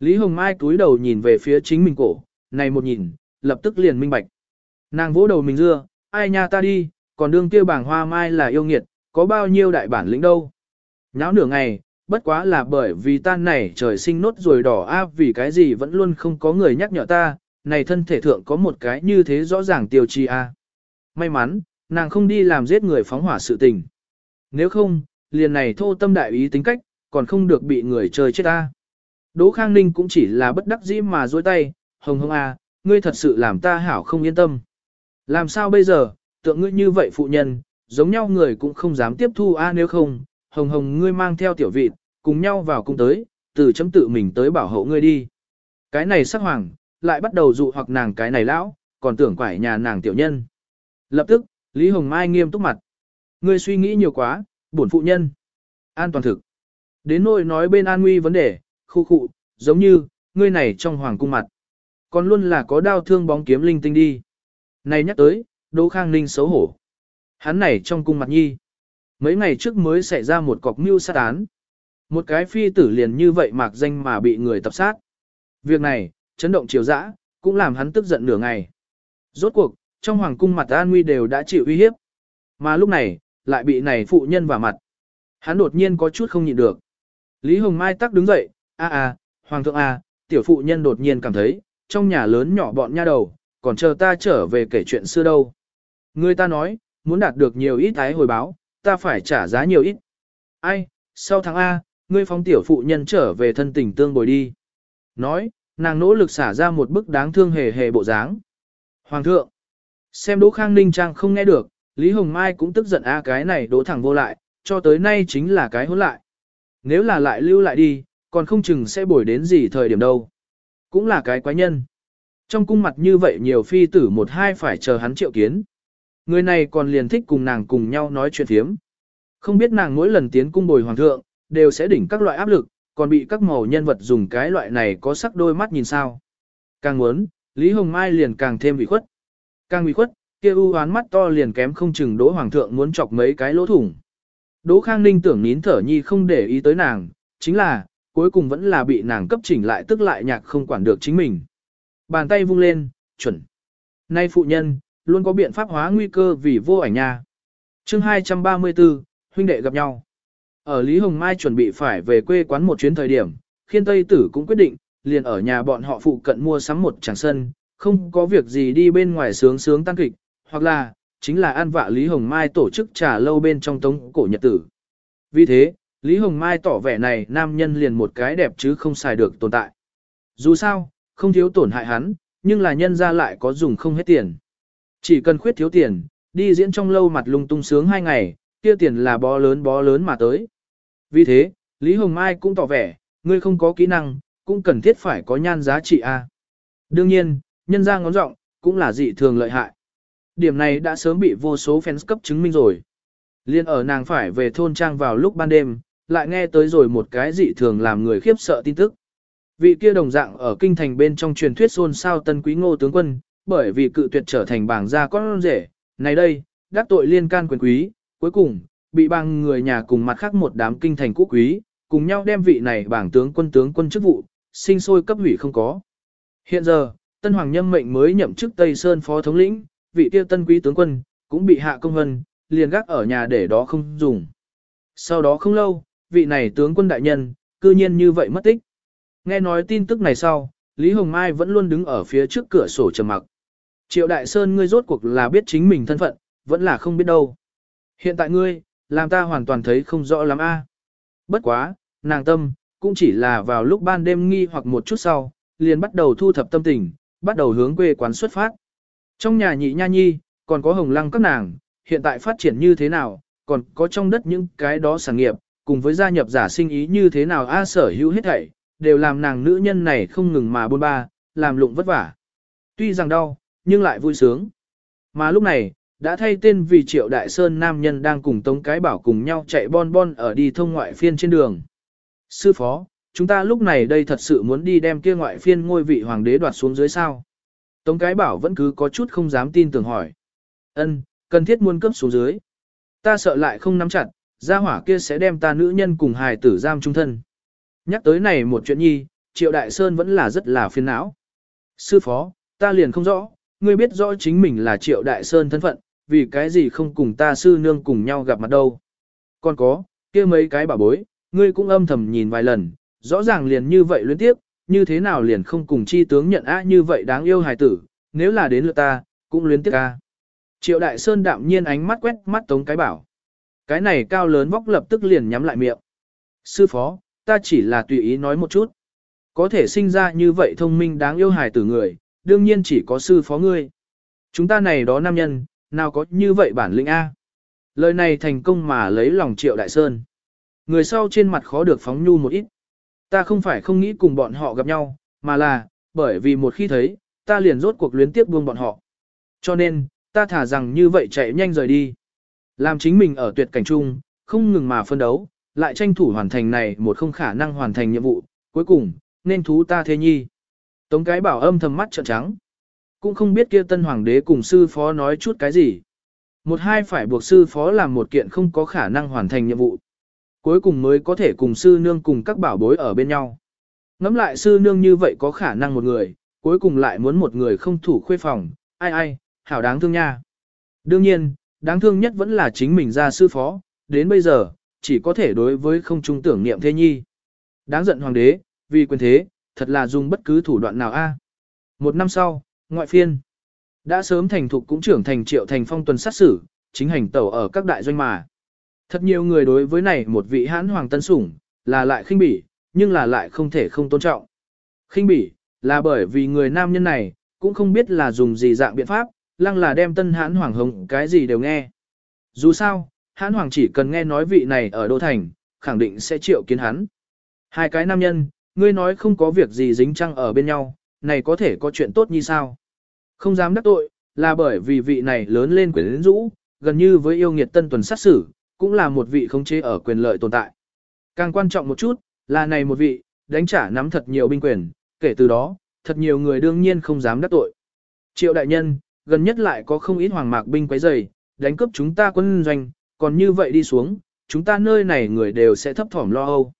Speaker 1: Lý Hồng Mai túi đầu nhìn về phía chính mình cổ, này một nhìn, lập tức liền minh bạch. Nàng vỗ đầu mình dưa, ai nha ta đi, còn đương kia bảng hoa mai là yêu nghiệt, có bao nhiêu đại bản lĩnh đâu. Nháo nửa ngày, bất quá là bởi vì tan này trời sinh nốt rồi đỏ a vì cái gì vẫn luôn không có người nhắc nhở ta, này thân thể thượng có một cái như thế rõ ràng tiêu chi a. May mắn, nàng không đi làm giết người phóng hỏa sự tình. Nếu không, liền này thô tâm đại ý tính cách, còn không được bị người chơi chết ta. Đỗ Khang Ninh cũng chỉ là bất đắc dĩ mà dối tay, hồng hồng a, ngươi thật sự làm ta hảo không yên tâm. Làm sao bây giờ, tượng ngươi như vậy phụ nhân, giống nhau người cũng không dám tiếp thu a nếu không, hồng hồng ngươi mang theo tiểu vịt, cùng nhau vào cung tới, từ chấm tự mình tới bảo hộ ngươi đi. Cái này sắc hoàng, lại bắt đầu dụ hoặc nàng cái này lão, còn tưởng quải nhà nàng tiểu nhân. Lập tức, Lý Hồng Mai nghiêm túc mặt. Ngươi suy nghĩ nhiều quá, bổn phụ nhân. An toàn thực. Đến nỗi nói bên an nguy vấn đề, khu khu, giống như, ngươi này trong hoàng cung mặt. Còn luôn là có đau thương bóng kiếm linh tinh đi. Này nhắc tới, Đỗ Khang Ninh xấu hổ. Hắn này trong cung mặt nhi. Mấy ngày trước mới xảy ra một cọc mưu sát án. Một cái phi tử liền như vậy mạc danh mà bị người tập sát. Việc này, chấn động chiều dã, cũng làm hắn tức giận nửa ngày. Rốt cuộc, trong hoàng cung mặt an nguy đều đã chịu uy hiếp. Mà lúc này, lại bị này phụ nhân vào mặt. Hắn đột nhiên có chút không nhịn được. Lý Hồng Mai tắc đứng dậy, a a, hoàng thượng a, tiểu phụ nhân đột nhiên cảm thấy, trong nhà lớn nhỏ bọn nha đầu, còn chờ ta trở về kể chuyện xưa đâu. Người ta nói, muốn đạt được nhiều ít ái hồi báo, ta phải trả giá nhiều ít. Ai, sau tháng A, ngươi phóng tiểu phụ nhân trở về thân tình tương bồi đi. Nói, nàng nỗ lực xả ra một bức đáng thương hề hề bộ dáng. Hoàng thượng, xem Đỗ Khang Ninh Trang không nghe được, Lý Hồng Mai cũng tức giận A cái này đỗ thẳng vô lại, cho tới nay chính là cái hỗn lại. Nếu là lại lưu lại đi, còn không chừng sẽ bồi đến gì thời điểm đâu. Cũng là cái quái nhân. Trong cung mặt như vậy nhiều phi tử một hai phải chờ hắn triệu kiến. Người này còn liền thích cùng nàng cùng nhau nói chuyện thiếm. Không biết nàng mỗi lần tiến cung bồi hoàng thượng, đều sẽ đỉnh các loại áp lực, còn bị các màu nhân vật dùng cái loại này có sắc đôi mắt nhìn sao. Càng muốn, Lý Hồng Mai liền càng thêm bị khuất. Càng bị khuất, kia u hoán mắt to liền kém không chừng đỗ hoàng thượng muốn chọc mấy cái lỗ thủng. Đỗ Khang Ninh tưởng nín thở nhi không để ý tới nàng, chính là, cuối cùng vẫn là bị nàng cấp chỉnh lại tức lại nhạc không quản được chính mình. Bàn tay vung lên, chuẩn. Nay phụ nhân, luôn có biện pháp hóa nguy cơ vì vô ảnh nha. chương 234, huynh đệ gặp nhau. Ở Lý Hồng Mai chuẩn bị phải về quê quán một chuyến thời điểm, khiên Tây Tử cũng quyết định, liền ở nhà bọn họ phụ cận mua sắm một tràng sân, không có việc gì đi bên ngoài sướng sướng tăng kịch, hoặc là, chính là an vạ Lý Hồng Mai tổ chức trà lâu bên trong tống cổ nhật tử. Vì thế, Lý Hồng Mai tỏ vẻ này nam nhân liền một cái đẹp chứ không xài được tồn tại. Dù sao, không thiếu tổn hại hắn, nhưng là nhân ra lại có dùng không hết tiền. Chỉ cần khuyết thiếu tiền, đi diễn trong lâu mặt lung tung sướng hai ngày, kia tiền là bó lớn bó lớn mà tới. Vì thế, Lý Hồng Mai cũng tỏ vẻ, ngươi không có kỹ năng, cũng cần thiết phải có nhan giá trị a. Đương nhiên, nhân ra ngón rộng, cũng là dị thường lợi hại. Điểm này đã sớm bị vô số fans cấp chứng minh rồi. Liên ở nàng phải về thôn trang vào lúc ban đêm, lại nghe tới rồi một cái dị thường làm người khiếp sợ tin tức. Vị kia đồng dạng ở kinh thành bên trong truyền thuyết xôn xao tân quý ngô tướng quân, bởi vì cự tuyệt trở thành bảng gia con rể, này đây, đắc tội liên can quyền quý, cuối cùng, bị bang người nhà cùng mặt khác một đám kinh thành cũ quý, cùng nhau đem vị này bảng tướng quân tướng quân chức vụ, sinh sôi cấp hủy không có. Hiện giờ, Tân Hoàng Nhâm mệnh mới nhậm chức Tây Sơn Phó Thống lĩnh, vị Tiêu tân quý tướng quân, cũng bị hạ công hân, liền gác ở nhà để đó không dùng. Sau đó không lâu, vị này tướng quân đại nhân, cư nhiên như vậy mất tích. Nghe nói tin tức này sau, Lý Hồng Mai vẫn luôn đứng ở phía trước cửa sổ trầm mặc. Triệu Đại Sơn ngươi rốt cuộc là biết chính mình thân phận, vẫn là không biết đâu. Hiện tại ngươi, làm ta hoàn toàn thấy không rõ lắm a. Bất quá, nàng tâm, cũng chỉ là vào lúc ban đêm nghi hoặc một chút sau, liền bắt đầu thu thập tâm tình, bắt đầu hướng quê quán xuất phát. Trong nhà nhị nha nhi, còn có hồng lăng các nàng, hiện tại phát triển như thế nào, còn có trong đất những cái đó sản nghiệp, cùng với gia nhập giả sinh ý như thế nào a sở hữu hết thảy, đều làm nàng nữ nhân này không ngừng mà buôn ba, làm lụng vất vả. Tuy rằng đau, nhưng lại vui sướng. Mà lúc này, đã thay tên vì Triệu Đại Sơn nam nhân đang cùng Tống Cái Bảo cùng nhau chạy bon bon ở đi thông ngoại phiên trên đường. Sư phó, chúng ta lúc này đây thật sự muốn đi đem kia ngoại phiên ngôi vị hoàng đế đoạt xuống dưới sao. Tống Cái Bảo vẫn cứ có chút không dám tin tưởng hỏi. Ân, cần thiết muôn cấp xuống dưới. Ta sợ lại không nắm chặt, gia hỏa kia sẽ đem ta nữ nhân cùng hài tử giam trung thân. Nhắc tới này một chuyện nhi, Triệu Đại Sơn vẫn là rất là phiền não. Sư phó, ta liền không rõ, ngươi biết rõ chính mình là Triệu Đại Sơn thân phận, vì cái gì không cùng ta sư nương cùng nhau gặp mặt đâu. Còn có, kia mấy cái bà bối, ngươi cũng âm thầm nhìn vài lần, rõ ràng liền như vậy luyến tiếp, như thế nào liền không cùng chi tướng nhận á như vậy đáng yêu hài tử, nếu là đến lượt ta, cũng luyến tiếp ca. Triệu Đại Sơn đạm nhiên ánh mắt quét mắt Tống Cái Bảo. Cái này cao lớn vóc lập tức liền nhắm lại miệng. Sư phó, ta chỉ là tùy ý nói một chút. Có thể sinh ra như vậy thông minh đáng yêu hài tử người, đương nhiên chỉ có sư phó ngươi. Chúng ta này đó nam nhân, nào có như vậy bản lĩnh A. Lời này thành công mà lấy lòng triệu đại sơn. Người sau trên mặt khó được phóng nhu một ít. Ta không phải không nghĩ cùng bọn họ gặp nhau, mà là, bởi vì một khi thấy, ta liền rốt cuộc luyến tiếp buông bọn họ. Cho nên, ta thả rằng như vậy chạy nhanh rời đi. Làm chính mình ở tuyệt cảnh chung, không ngừng mà phân đấu, lại tranh thủ hoàn thành này một không khả năng hoàn thành nhiệm vụ, cuối cùng, nên thú ta thế nhi. Tống cái bảo âm thầm mắt trợn trắng. Cũng không biết kia tân hoàng đế cùng sư phó nói chút cái gì. Một hai phải buộc sư phó làm một kiện không có khả năng hoàn thành nhiệm vụ. Cuối cùng mới có thể cùng sư nương cùng các bảo bối ở bên nhau. Ngắm lại sư nương như vậy có khả năng một người, cuối cùng lại muốn một người không thủ khuê phòng, ai ai, hảo đáng thương nha. Đương nhiên, đáng thương nhất vẫn là chính mình ra sư phó, đến bây giờ, chỉ có thể đối với không trung tưởng niệm thế nhi. Đáng giận hoàng đế, vì quyền thế, thật là dùng bất cứ thủ đoạn nào a. Một năm sau, ngoại phiên, đã sớm thành thục cũng trưởng thành triệu thành phong tuần sát xử, chính hành tẩu ở các đại doanh mà. Thật nhiều người đối với này một vị hãn hoàng tân sủng, là lại khinh bỉ, nhưng là lại không thể không tôn trọng. Khinh bỉ, là bởi vì người nam nhân này, cũng không biết là dùng gì dạng biện pháp, lăng là đem tân hãn hoàng hồng cái gì đều nghe. Dù sao, hãn hoàng chỉ cần nghe nói vị này ở Đô Thành, khẳng định sẽ triệu kiến hắn. Hai cái nam nhân, ngươi nói không có việc gì dính trăng ở bên nhau, này có thể có chuyện tốt như sao? Không dám đắc tội, là bởi vì vị này lớn lên quyền rũ, gần như với yêu nghiệt tân tuần sát xử, cũng là một vị không chế ở quyền lợi tồn tại. Càng quan trọng một chút, là này một vị, đánh trả nắm thật nhiều binh quyền, kể từ đó, thật nhiều người đương nhiên không dám đắc tội. Triệu đại nhân, gần nhất lại có không ít hoàng mạc binh quấy rầy, đánh cướp chúng ta quân doanh, còn như vậy đi xuống, chúng ta nơi này người đều sẽ thấp thỏm lo âu.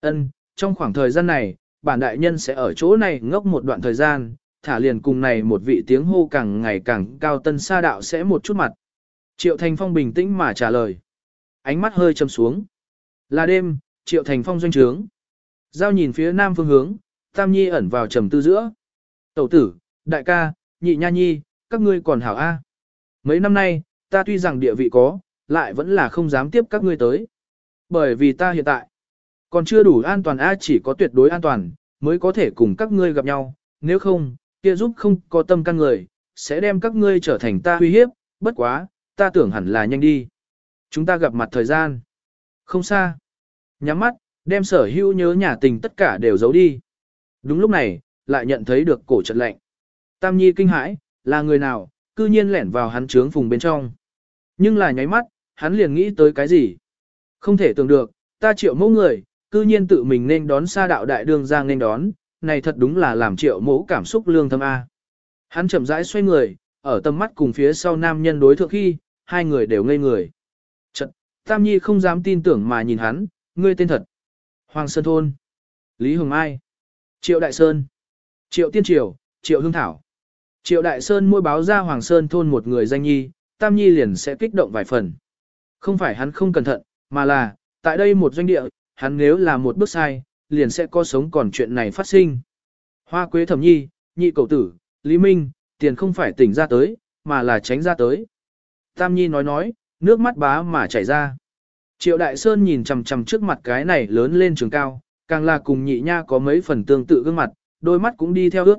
Speaker 1: Ân, trong khoảng thời gian này, bản đại nhân sẽ ở chỗ này ngốc một đoạn thời gian, thả liền cùng này một vị tiếng hô càng ngày càng cao tân sa đạo sẽ một chút mặt. Triệu Thành Phong bình tĩnh mà trả lời. Ánh mắt hơi châm xuống. Là đêm, Triệu Thành Phong doanh trướng. Giao nhìn phía nam phương hướng, Tam Nhi ẩn vào trầm tư giữa. Tẩu tử, đại ca, nhị nha nhi, các ngươi còn hảo A. Mấy năm nay, ta tuy rằng địa vị có, lại vẫn là không dám tiếp các ngươi tới. Bởi vì ta hiện tại, còn chưa đủ an toàn A chỉ có tuyệt đối an toàn, mới có thể cùng các ngươi gặp nhau, nếu không, kia giúp không có tâm căn người, sẽ đem các ngươi trở thành ta uy hiếp, bất quá, ta tưởng hẳn là nhanh đi. Chúng ta gặp mặt thời gian. Không xa. Nhắm mắt, đem sở hữu nhớ nhà tình tất cả đều giấu đi. Đúng lúc này, lại nhận thấy được cổ trận lạnh. Tam Nhi kinh hãi, là người nào, cư nhiên lẻn vào hắn trướng phùng bên trong. Nhưng là nháy mắt, hắn liền nghĩ tới cái gì? Không thể tưởng được, ta triệu mẫu người, cư nhiên tự mình nên đón xa đạo đại đương giang nên đón, này thật đúng là làm triệu mẫu cảm xúc lương thâm A. Hắn chậm rãi xoay người, ở tầm mắt cùng phía sau nam nhân đối thượng khi, hai người đều ngây người. Chật, Tam Nhi không dám tin tưởng mà nhìn hắn, ngươi tên thật. Hoàng Sơn Thôn. Lý Hồng Mai. Triệu Đại Sơn. Triệu Tiên Triều, Triệu Hương Thảo. Triệu Đại Sơn môi báo ra Hoàng Sơn Thôn một người danh nhi, Tam Nhi liền sẽ kích động vài phần. Không phải hắn không cẩn thận, mà là, tại đây một doanh địa, hắn nếu là một bước sai, liền sẽ có sống còn chuyện này phát sinh. Hoa Quế Thẩm Nhi, nhị cầu tử, Lý Minh, tiền không phải tỉnh ra tới, mà là tránh ra tới. Tam Nhi nói nói, nước mắt bá mà chảy ra. Triệu Đại Sơn nhìn chằm chằm trước mặt cái này lớn lên trường cao, càng là cùng nhị nha có mấy phần tương tự gương mặt, đôi mắt cũng đi theo ước.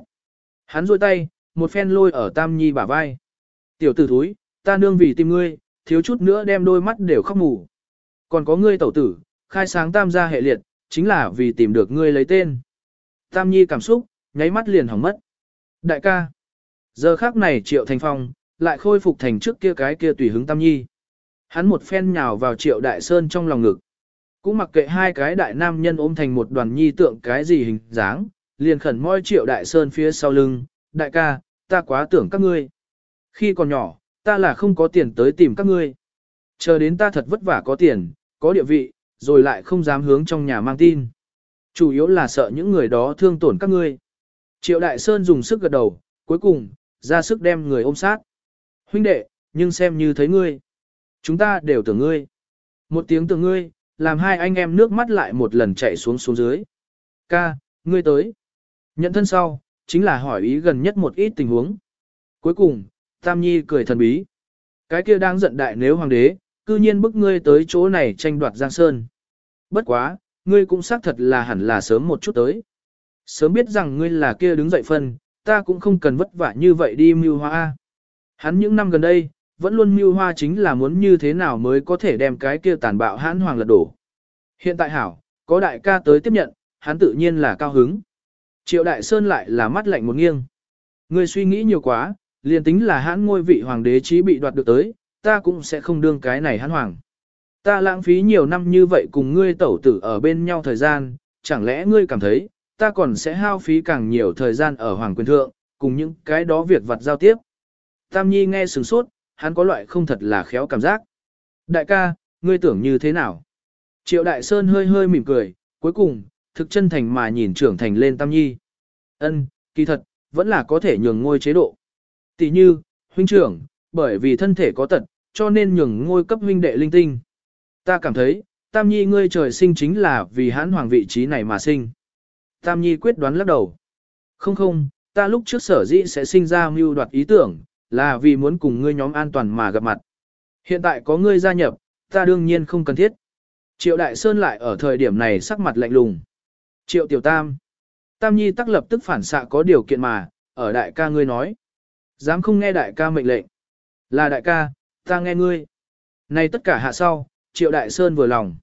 Speaker 1: Hắn rôi tay, một phen lôi ở Tam Nhi bả vai. Tiểu tử thúi, ta nương vì tìm ngươi, thiếu chút nữa đem đôi mắt đều khóc mù. Còn có ngươi tẩu tử, khai sáng tam gia hệ liệt, chính là vì tìm được ngươi lấy tên. Tam Nhi cảm xúc, nháy mắt liền hỏng mất. Đại ca, giờ khác này Triệu Thành Phong, lại khôi phục thành trước kia cái kia tùy hứng Tam Nhi. Hắn một phen nhào vào Triệu Đại Sơn trong lòng ngực. Cũng mặc kệ hai cái đại nam nhân ôm thành một đoàn nhi tượng cái gì hình dáng, liền khẩn môi Triệu Đại Sơn phía sau lưng, đại ca, ta quá tưởng các ngươi. Khi còn nhỏ, ta là không có tiền tới tìm các ngươi. Chờ đến ta thật vất vả có tiền, có địa vị, rồi lại không dám hướng trong nhà mang tin. Chủ yếu là sợ những người đó thương tổn các ngươi. Triệu Đại Sơn dùng sức gật đầu, cuối cùng, ra sức đem người ôm sát. Huynh đệ, nhưng xem như thấy ngươi. Chúng ta đều tưởng ngươi. Một tiếng tưởng ngươi, làm hai anh em nước mắt lại một lần chạy xuống xuống dưới. Ca, ngươi tới. Nhận thân sau, chính là hỏi ý gần nhất một ít tình huống. Cuối cùng, Tam Nhi cười thần bí. Cái kia đang giận đại nếu hoàng đế, cư nhiên bức ngươi tới chỗ này tranh đoạt Giang Sơn. Bất quá, ngươi cũng xác thật là hẳn là sớm một chút tới. Sớm biết rằng ngươi là kia đứng dậy phân, ta cũng không cần vất vả như vậy đi mưu hoa. Hắn những năm gần đây, vẫn luôn mưu hoa chính là muốn như thế nào mới có thể đem cái kia tàn bạo hãn hoàng lật đổ. Hiện tại hảo, có đại ca tới tiếp nhận, hắn tự nhiên là cao hứng. Triệu đại sơn lại là mắt lạnh một nghiêng. Ngươi suy nghĩ nhiều quá, liền tính là hãn ngôi vị hoàng đế trí bị đoạt được tới, ta cũng sẽ không đương cái này hắn hoàng. Ta lãng phí nhiều năm như vậy cùng ngươi tẩu tử ở bên nhau thời gian, chẳng lẽ ngươi cảm thấy, ta còn sẽ hao phí càng nhiều thời gian ở hoàng quyền thượng, cùng những cái đó việc vặt giao tiếp. Tam Nhi nghe sừng sốt, hắn có loại không thật là khéo cảm giác. Đại ca, ngươi tưởng như thế nào? Triệu Đại Sơn hơi hơi mỉm cười, cuối cùng, thực chân thành mà nhìn trưởng thành lên Tam Nhi. Ân, kỳ thật, vẫn là có thể nhường ngôi chế độ. Tỷ như, huynh trưởng, bởi vì thân thể có tật, cho nên nhường ngôi cấp huynh đệ linh tinh. Ta cảm thấy, Tam Nhi ngươi trời sinh chính là vì hãn hoàng vị trí này mà sinh. Tam Nhi quyết đoán lắc đầu. Không không, ta lúc trước sở dĩ sẽ sinh ra mưu đoạt ý tưởng, là vì muốn cùng ngươi nhóm an toàn mà gặp mặt. Hiện tại có ngươi gia nhập, ta đương nhiên không cần thiết. Triệu Đại Sơn lại ở thời điểm này sắc mặt lạnh lùng. Triệu Tiểu Tam. Tam Nhi tắc lập tức phản xạ có điều kiện mà, ở đại ca ngươi nói. Dám không nghe đại ca mệnh lệnh. Là đại ca, ta nghe ngươi. Này tất cả hạ sau, Triệu Đại Sơn vừa lòng.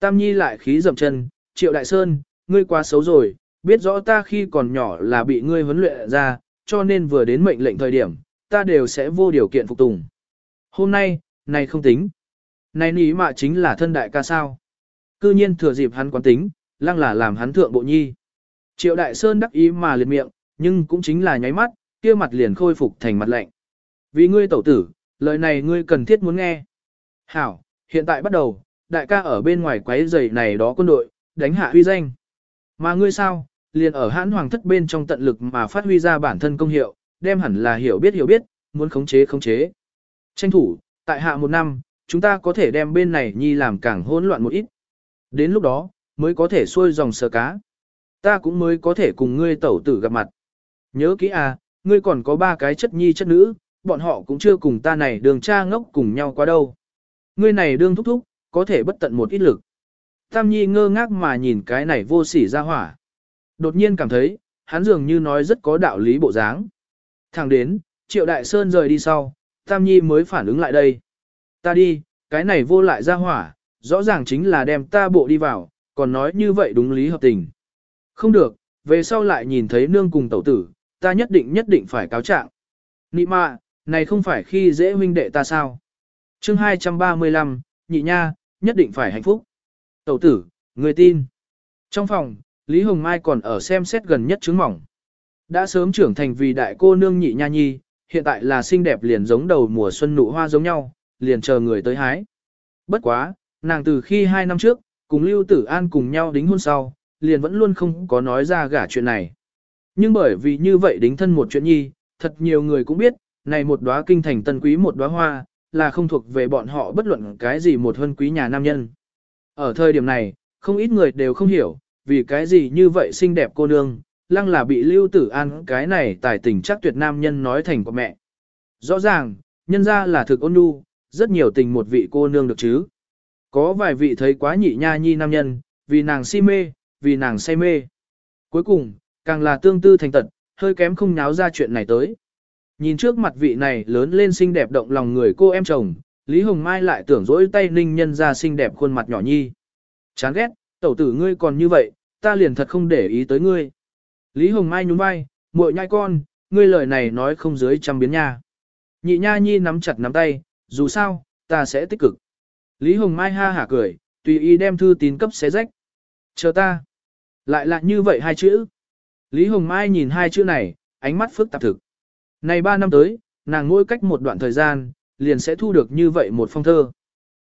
Speaker 1: Tam Nhi lại khí dậm chân, Triệu Đại Sơn, ngươi quá xấu rồi, biết rõ ta khi còn nhỏ là bị ngươi huấn luyện ra, cho nên vừa đến mệnh lệnh thời điểm, ta đều sẽ vô điều kiện phục tùng. Hôm nay, này không tính. Này ní mạ chính là thân đại ca sao. Cư nhiên thừa dịp hắn quán tính, lăng là làm hắn thượng bộ nhi. Triệu Đại Sơn đắc ý mà liệt miệng, nhưng cũng chính là nháy mắt, kia mặt liền khôi phục thành mặt lạnh. Vì ngươi tẩu tử, lời này ngươi cần thiết muốn nghe. Hảo, hiện tại bắt đầu, đại ca ở bên ngoài quấy giày này đó quân đội, đánh hạ huy danh. Mà ngươi sao, liền ở hãn hoàng thất bên trong tận lực mà phát huy ra bản thân công hiệu, đem hẳn là hiểu biết hiểu biết, muốn khống chế khống chế. Tranh thủ, tại hạ một năm, chúng ta có thể đem bên này nhi làm càng hỗn loạn một ít. Đến lúc đó, mới có thể xuôi dòng sờ cá. Ta cũng mới có thể cùng ngươi tẩu tử gặp mặt. Nhớ kỹ à, ngươi còn có ba cái chất nhi chất nữ, bọn họ cũng chưa cùng ta này đường cha ngốc cùng nhau qua đâu. Ngươi này đương thúc thúc, có thể bất tận một ít lực. Tam Nhi ngơ ngác mà nhìn cái này vô sỉ ra hỏa. Đột nhiên cảm thấy, hắn dường như nói rất có đạo lý bộ dáng. Thẳng đến, Triệu Đại Sơn rời đi sau, Tam Nhi mới phản ứng lại đây. Ta đi, cái này vô lại ra hỏa, rõ ràng chính là đem ta bộ đi vào, còn nói như vậy đúng lý hợp tình. Không được, về sau lại nhìn thấy nương cùng tẩu tử, ta nhất định nhất định phải cáo trạng. Nị mạ, này không phải khi dễ huynh đệ ta sao? chương 235, nhị nha, nhất định phải hạnh phúc. Tẩu tử, người tin. Trong phòng, Lý Hồng Mai còn ở xem xét gần nhất chứng mỏng. Đã sớm trưởng thành vì đại cô nương nhị nha nhi, hiện tại là xinh đẹp liền giống đầu mùa xuân nụ hoa giống nhau, liền chờ người tới hái. Bất quá, nàng từ khi hai năm trước, cùng Lưu Tử An cùng nhau đính hôn sau, liền vẫn luôn không có nói ra gả chuyện này. Nhưng bởi vì như vậy đính thân một chuyện nhi, thật nhiều người cũng biết, này một đóa kinh thành tân quý một đóa hoa, là không thuộc về bọn họ bất luận cái gì một hân quý nhà nam nhân. Ở thời điểm này, không ít người đều không hiểu, vì cái gì như vậy xinh đẹp cô nương, lăng là bị Lưu Tử An cái này tài tình chắc tuyệt nam nhân nói thành của mẹ. Rõ ràng, nhân ra là thực ôn nhu, rất nhiều tình một vị cô nương được chứ. Có vài vị thấy quá nhị nha nhi nam nhân, vì nàng si mê, vì nàng say mê. Cuối cùng, càng là tương tư thành tật, hơi kém không nháo ra chuyện này tới. Nhìn trước mặt vị này lớn lên xinh đẹp động lòng người cô em chồng, Lý Hồng Mai lại tưởng dỗi tay ninh nhân ra xinh đẹp khuôn mặt nhỏ nhi. Chán ghét, tẩu tử ngươi còn như vậy, ta liền thật không để ý tới ngươi. Lý Hồng Mai nhún vai, muội nhai con, ngươi lời này nói không dưới trăm biến nha. Nhị nha nhi nắm chặt nắm tay, dù sao, ta sẽ tích cực. Lý Hồng Mai ha hả cười, tùy ý đem thư tín cấp xé rách. Chờ ta. Lại là như vậy hai chữ. Lý Hồng Mai nhìn hai chữ này, ánh mắt phức tạp thực. Này ba năm tới, nàng mỗi cách một đoạn thời gian, liền sẽ thu được như vậy một phong thơ.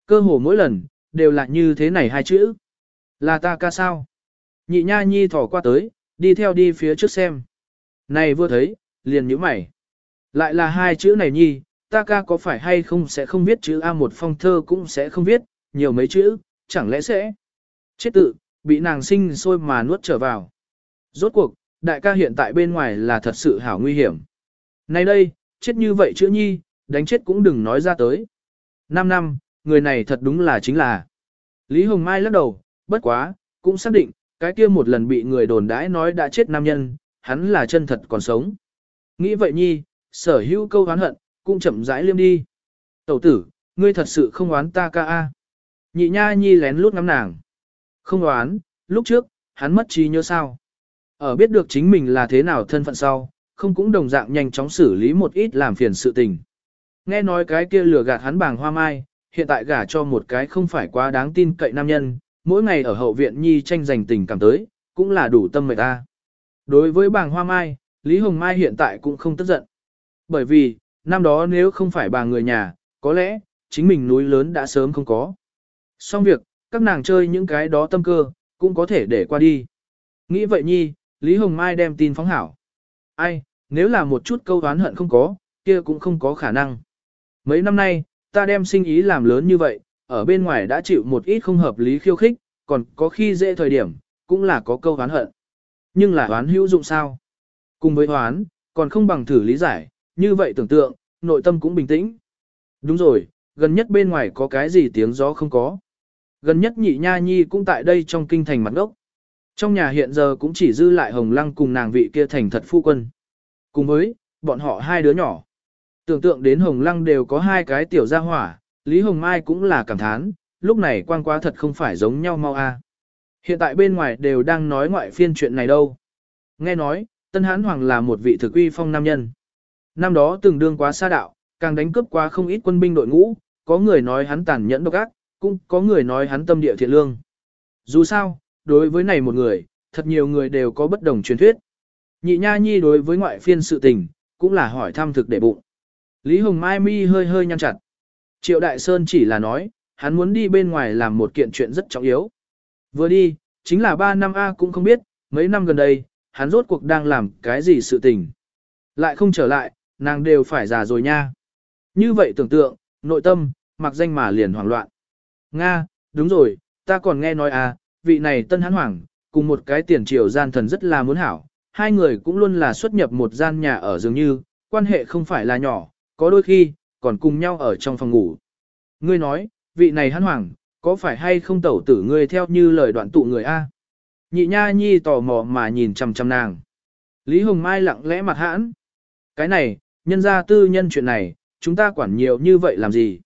Speaker 1: Cơ hồ mỗi lần, đều là như thế này hai chữ. Là ta ca sao? Nhị nha nhi thỏ qua tới, đi theo đi phía trước xem. Này vừa thấy, liền nhíu mày. Lại là hai chữ này nhi, ta ca có phải hay không sẽ không viết chữ A một phong thơ cũng sẽ không viết, nhiều mấy chữ, chẳng lẽ sẽ. Chết tự, bị nàng sinh sôi mà nuốt trở vào. Rốt cuộc, đại ca hiện tại bên ngoài là thật sự hảo nguy hiểm. Này đây, chết như vậy chữ nhi, đánh chết cũng đừng nói ra tới. Năm năm, người này thật đúng là chính là. Lý Hồng Mai lắc đầu, bất quá, cũng xác định, cái kia một lần bị người đồn đãi nói đã chết nam nhân, hắn là chân thật còn sống. Nghĩ vậy nhi, sở hữu câu oán hận, cũng chậm rãi liêm đi. Tẩu tử, ngươi thật sự không oán ta ca a. Nhị nha nhi lén lút ngắm nàng. Không oán, lúc trước, hắn mất trí nhớ sao. Ở biết được chính mình là thế nào thân phận sau, không cũng đồng dạng nhanh chóng xử lý một ít làm phiền sự tình. Nghe nói cái kia lừa gạt hắn bàng hoa mai, hiện tại gả cho một cái không phải quá đáng tin cậy nam nhân, mỗi ngày ở hậu viện nhi tranh giành tình cảm tới, cũng là đủ tâm mệt ta. Đối với bàng hoa mai, Lý Hồng Mai hiện tại cũng không tức giận. Bởi vì, năm đó nếu không phải bà người nhà, có lẽ, chính mình núi lớn đã sớm không có. Xong việc, các nàng chơi những cái đó tâm cơ, cũng có thể để qua đi. Nghĩ vậy nhi, Lý Hồng Mai đem tin phóng hảo. Ai, nếu là một chút câu oán hận không có, kia cũng không có khả năng. Mấy năm nay, ta đem sinh ý làm lớn như vậy, ở bên ngoài đã chịu một ít không hợp lý khiêu khích, còn có khi dễ thời điểm, cũng là có câu oán hận. Nhưng là oán hữu dụng sao? Cùng với oán, còn không bằng thử lý giải, như vậy tưởng tượng, nội tâm cũng bình tĩnh. Đúng rồi, gần nhất bên ngoài có cái gì tiếng gió không có. Gần nhất nhị nha nhi cũng tại đây trong kinh thành mặt gốc. Trong nhà hiện giờ cũng chỉ dư lại hồng lăng cùng nàng vị kia thành thật phu quân. Cùng với, bọn họ hai đứa nhỏ. Tưởng tượng đến hồng lăng đều có hai cái tiểu gia hỏa, Lý Hồng Mai cũng là cảm thán, lúc này quang quá thật không phải giống nhau mau a. À. Hiện tại bên ngoài đều đang nói ngoại phiên chuyện này đâu. Nghe nói, Tân Hán Hoàng là một vị thực uy phong nam nhân. Năm đó từng đương quá xa đạo, càng đánh cướp quá không ít quân binh đội ngũ, có người nói hắn tàn nhẫn độc ác, cũng có người nói hắn tâm địa thiện lương. Dù sao, đối với này một người, thật nhiều người đều có bất đồng truyền thuyết. Nhị Nha Nhi đối với ngoại phiên sự tình, cũng là hỏi thăm thực để bụng. Lý Hồng Mai mi hơi hơi nhăn chặt. Triệu Đại Sơn chỉ là nói, hắn muốn đi bên ngoài làm một kiện chuyện rất trọng yếu. Vừa đi, chính là 3 năm A cũng không biết, mấy năm gần đây, hắn rốt cuộc đang làm cái gì sự tình. Lại không trở lại, nàng đều phải già rồi nha. Như vậy tưởng tượng, nội tâm, mặc danh mà liền hoảng loạn. Nga, đúng rồi, ta còn nghe nói à, vị này tân hán hoàng, cùng một cái tiền triều gian thần rất là muốn hảo, hai người cũng luôn là xuất nhập một gian nhà ở dường như, quan hệ không phải là nhỏ, có đôi khi, còn cùng nhau ở trong phòng ngủ. Ngươi nói, vị này hán hoàng, có phải hay không tẩu tử ngươi theo như lời đoạn tụ người A? Nhị nha nhi tò mò mà nhìn chằm chằm nàng. Lý Hồng Mai lặng lẽ mặt hãn. Cái này, nhân ra tư nhân chuyện này, chúng ta quản nhiều như vậy làm gì?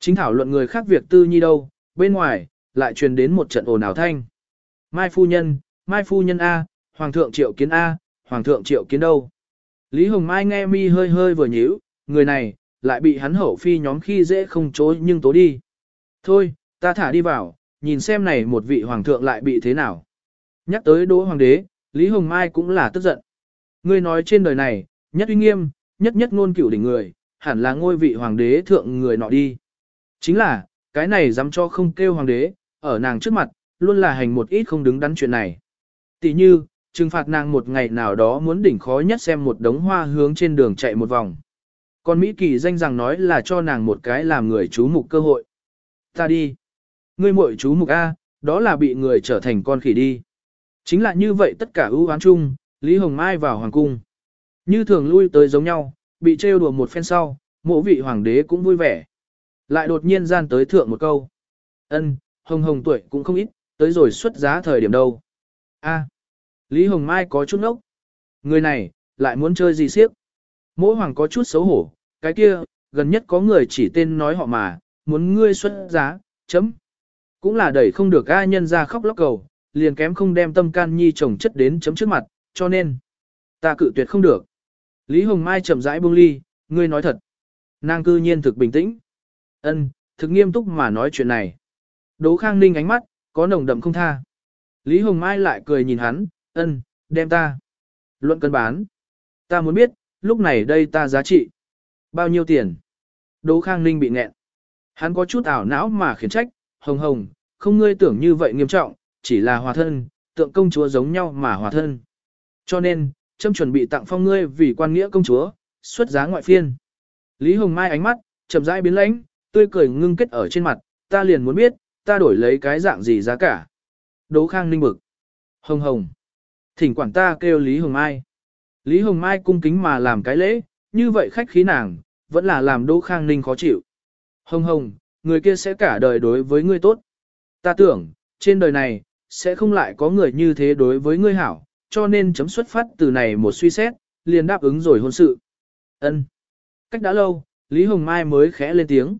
Speaker 1: Chính thảo luận người khác việc tư nhi đâu, bên ngoài, lại truyền đến một trận ồn ào thanh. Mai phu nhân, Mai phu nhân A, Hoàng thượng triệu kiến A, Hoàng thượng triệu kiến đâu? Lý Hồng Mai nghe mi hơi hơi vừa nhíu, người này, lại bị hắn hậu phi nhóm khi dễ không chối nhưng tố đi. Thôi, ta thả đi vào, nhìn xem này một vị hoàng thượng lại bị thế nào. Nhắc tới đỗ hoàng đế, Lý Hồng Mai cũng là tức giận. Ngươi nói trên đời này, nhất uy nghiêm, nhất nhất ngôn cửu đỉnh người, hẳn là ngôi vị hoàng đế thượng người nọ đi. Chính là, cái này dám cho không kêu hoàng đế, ở nàng trước mặt, luôn là hành một ít không đứng đắn chuyện này. Tỷ như, trừng phạt nàng một ngày nào đó muốn đỉnh khó nhất xem một đống hoa hướng trên đường chạy một vòng. Còn Mỹ Kỳ danh rằng nói là cho nàng một cái làm người chú mục cơ hội. Ta đi. Ngươi muội chú mục A, đó là bị người trở thành con khỉ đi. Chính là như vậy tất cả ưu oán chung, Lý Hồng Mai vào hoàng cung. Như thường lui tới giống nhau, bị trêu đùa một phen sau, mộ vị hoàng đế cũng vui vẻ. Lại đột nhiên gian tới thượng một câu. ân hồng hồng tuổi cũng không ít, tới rồi xuất giá thời điểm đâu. a Lý Hồng Mai có chút nốc. Người này, lại muốn chơi gì siếc. Mỗi hoàng có chút xấu hổ, cái kia, gần nhất có người chỉ tên nói họ mà, muốn ngươi xuất giá, chấm. Cũng là đẩy không được ai nhân ra khóc lóc cầu, liền kém không đem tâm can nhi chồng chất đến chấm trước mặt, cho nên, ta cự tuyệt không được. Lý Hồng Mai chậm rãi buông ly, ngươi nói thật. Nàng cư nhiên thực bình tĩnh. ân thực nghiêm túc mà nói chuyện này. Đỗ Khang Ninh ánh mắt, có nồng đậm không tha. Lý Hồng Mai lại cười nhìn hắn, ân, đem ta. Luận cân bán. Ta muốn biết, lúc này đây ta giá trị. Bao nhiêu tiền? Đỗ Khang Ninh bị nghẹn. Hắn có chút ảo não mà khiển trách, hồng hồng, không ngươi tưởng như vậy nghiêm trọng, chỉ là hòa thân, tượng công chúa giống nhau mà hòa thân. Cho nên, châm chuẩn bị tặng phong ngươi vì quan nghĩa công chúa, xuất giá ngoại phiên. Lý Hồng Mai ánh mắt, chậm rãi biến lãnh, tươi cười ngưng kết ở trên mặt, ta liền muốn biết, ta đổi lấy cái dạng gì giá cả. Đỗ Khang Ninh bực. Hồng Hồng. Thỉnh quản ta kêu Lý Hồng Mai. Lý Hồng Mai cung kính mà làm cái lễ, như vậy khách khí nàng, vẫn là làm Đỗ Khang Ninh khó chịu. Hồng Hồng, người kia sẽ cả đời đối với ngươi tốt. Ta tưởng, trên đời này, sẽ không lại có người như thế đối với ngươi hảo, cho nên chấm xuất phát từ này một suy xét, liền đáp ứng rồi hôn sự. Ân. Cách đã lâu, Lý Hồng Mai mới khẽ lên tiếng.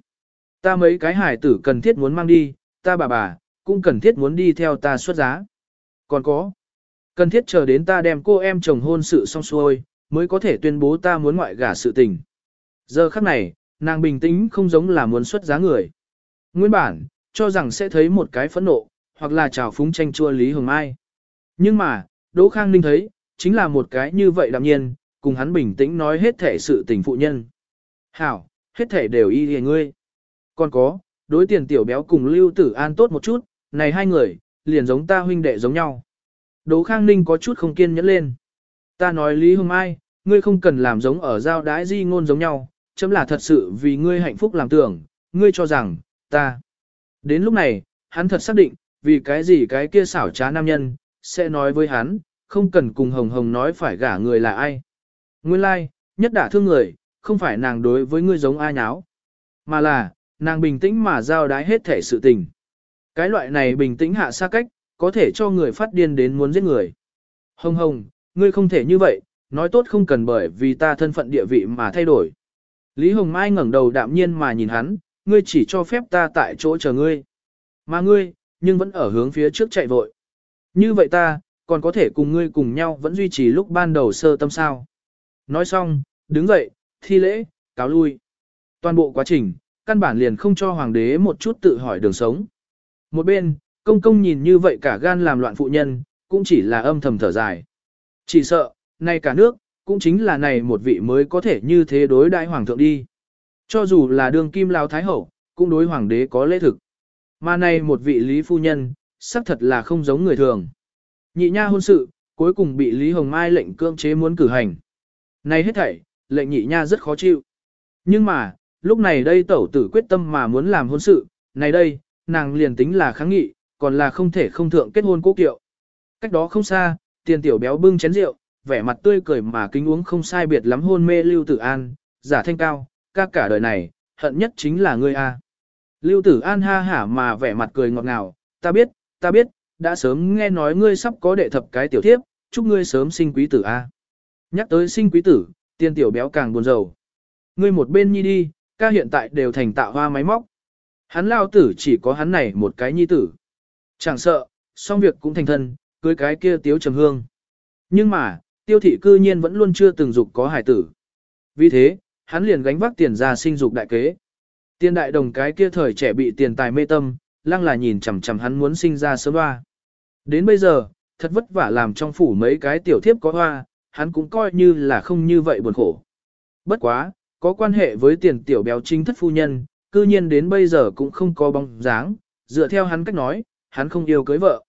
Speaker 1: Ta mấy cái hải tử cần thiết muốn mang đi, ta bà bà, cũng cần thiết muốn đi theo ta xuất giá. Còn có, cần thiết chờ đến ta đem cô em chồng hôn sự xong xuôi, mới có thể tuyên bố ta muốn ngoại gả sự tình. Giờ khắc này, nàng bình tĩnh không giống là muốn xuất giá người. Nguyên bản, cho rằng sẽ thấy một cái phẫn nộ, hoặc là trào phúng tranh chua Lý Hồng Mai. Nhưng mà, Đỗ Khang Ninh thấy, chính là một cái như vậy đạm nhiên, cùng hắn bình tĩnh nói hết thể sự tình phụ nhân. Hảo, hết thể đều y hề ngươi. Còn có, đối tiền tiểu béo cùng Lưu Tử An tốt một chút, này hai người, liền giống ta huynh đệ giống nhau. Đỗ Khang Ninh có chút không kiên nhẫn lên. Ta nói Lý Hồng Mai, ngươi không cần làm giống ở giao đái di ngôn giống nhau, chấm là thật sự vì ngươi hạnh phúc làm tưởng, ngươi cho rằng, ta. Đến lúc này, hắn thật xác định, vì cái gì cái kia xảo trá nam nhân, sẽ nói với hắn, không cần cùng hồng hồng nói phải gả người là ai. Nguyên lai, like, nhất đả thương người, không phải nàng đối với ngươi giống ai nháo, mà là, nàng bình tĩnh mà giao đái hết thể sự tình. Cái loại này bình tĩnh hạ xa cách, có thể cho người phát điên đến muốn giết người. Hồng hồng, ngươi không thể như vậy, nói tốt không cần bởi vì ta thân phận địa vị mà thay đổi. Lý Hồng Mai ngẩng đầu đạm nhiên mà nhìn hắn, ngươi chỉ cho phép ta tại chỗ chờ ngươi. Mà ngươi, nhưng vẫn ở hướng phía trước chạy vội. Như vậy ta, còn có thể cùng ngươi cùng nhau vẫn duy trì lúc ban đầu sơ tâm sao. Nói xong, đứng dậy, thi lễ, cáo lui. Toàn bộ quá trình, căn bản liền không cho hoàng đế một chút tự hỏi đường sống. Một bên, công công nhìn như vậy cả gan làm loạn phụ nhân, cũng chỉ là âm thầm thở dài. Chỉ sợ, nay cả nước, cũng chính là này một vị mới có thể như thế đối đại hoàng thượng đi. Cho dù là đường kim lao thái hậu, cũng đối hoàng đế có lễ thực. Mà này một vị lý phu nhân, xác thật là không giống người thường. Nhị nha hôn sự, cuối cùng bị Lý Hồng Mai lệnh cưỡng chế muốn cử hành. Này hết thảy, lệnh nhị nha rất khó chịu. Nhưng mà, lúc này đây tẩu tử quyết tâm mà muốn làm hôn sự, này đây, nàng liền tính là kháng nghị, còn là không thể không thượng kết hôn cố kiệu. Cách đó không xa, tiền tiểu béo bưng chén rượu, vẻ mặt tươi cười mà kính uống không sai biệt lắm hôn mê Lưu Tử An, giả thanh cao, ca cả đời này, hận nhất chính là ngươi a. Lưu Tử An ha hả mà vẻ mặt cười ngọt ngào, ta biết, ta biết, đã sớm nghe nói ngươi sắp có đệ thập cái tiểu thiếp, chúc ngươi sớm sinh quý tử a. Nhắc tới sinh quý tử, tiên tiểu béo càng buồn rầu. Ngươi một bên nhi đi, ca hiện tại đều thành tạo hoa máy móc. Hắn lao tử chỉ có hắn này một cái nhi tử. Chẳng sợ, xong việc cũng thành thân, cưới cái kia tiếu trầm hương. Nhưng mà, tiêu thị cư nhiên vẫn luôn chưa từng dục có hài tử. Vì thế, hắn liền gánh vác tiền ra sinh dục đại kế. Tiên đại đồng cái kia thời trẻ bị tiền tài mê tâm, lăng là nhìn chằm chằm hắn muốn sinh ra sớm hoa. Đến bây giờ, thật vất vả làm trong phủ mấy cái tiểu thiếp có hoa, hắn cũng coi như là không như vậy buồn khổ. Bất quá, có quan hệ với tiền tiểu béo chính thất phu nhân, cư nhiên đến bây giờ cũng không có bóng dáng, dựa theo hắn cách nói, hắn không yêu cưới vợ.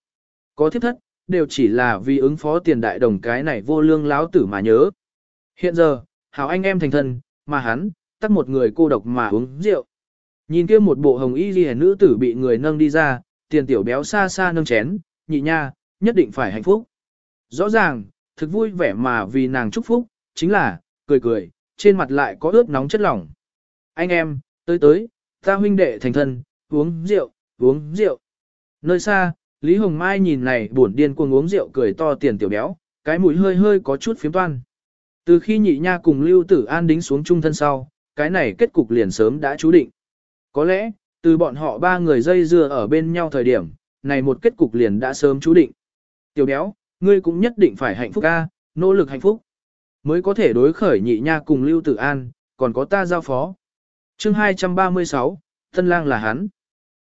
Speaker 1: Có thiếp thất, đều chỉ là vì ứng phó tiền đại đồng cái này vô lương láo tử mà nhớ. Hiện giờ, hảo anh em thành thân, mà hắn, tắt một người cô độc mà uống rượu. Nhìn kia một bộ hồng y ghi nữ tử bị người nâng đi ra, tiền tiểu béo xa xa nâng chén, nhị nha, nhất định phải hạnh phúc. Rõ ràng, thực vui vẻ mà vì nàng chúc phúc, chính là, cười cười, trên mặt lại có ướt nóng chất lỏng. Anh em, tới tới, ta huynh đệ thành thân, uống rượu, uống rượu. Nơi xa, Lý Hồng Mai nhìn này buồn điên cuồng uống rượu cười to tiền tiểu béo, cái mũi hơi hơi có chút phiếm toan. Từ khi nhị nha cùng Lưu Tử An đính xuống chung thân sau, cái này kết cục liền sớm đã chú định. Có lẽ, từ bọn họ ba người dây dưa ở bên nhau thời điểm, này một kết cục liền đã sớm chú định. Tiểu béo, ngươi cũng nhất định phải hạnh phúc ca, nỗ lực hạnh phúc. Mới có thể đối khởi nhị nha cùng Lưu Tử An, còn có ta giao phó. chương 236, thân lang là hắn.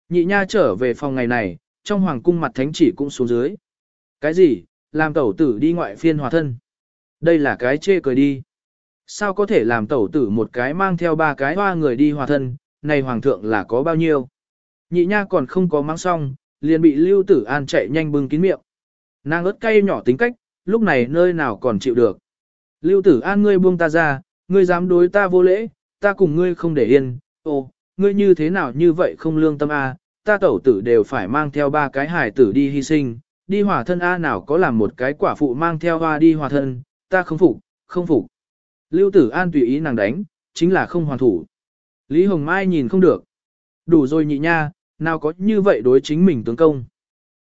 Speaker 1: Nhị nha trở về phòng ngày này, trong hoàng cung mặt thánh chỉ cũng xuống dưới. Cái gì, làm tẩu tử đi ngoại phiên hòa thân. Đây là cái chê cười đi. Sao có thể làm tẩu tử một cái mang theo ba cái hoa người đi hòa thân, này hoàng thượng là có bao nhiêu. Nhị nha còn không có mang xong, liền bị lưu tử an chạy nhanh bưng kín miệng. Nàng ớt cay nhỏ tính cách, lúc này nơi nào còn chịu được. Lưu tử an ngươi buông ta ra, ngươi dám đối ta vô lễ, ta cùng ngươi không để yên, ồ, ngươi như thế nào như vậy không lương tâm a, ta tẩu tử đều phải mang theo ba cái hải tử đi hy sinh, đi hòa thân a nào có làm một cái quả phụ mang theo hoa đi hòa thân, ta không phục, không phục. Lưu tử an tùy ý nàng đánh, chính là không hoàn thủ. Lý Hồng Mai nhìn không được. Đủ rồi nhị nha, nào có như vậy đối chính mình tướng công.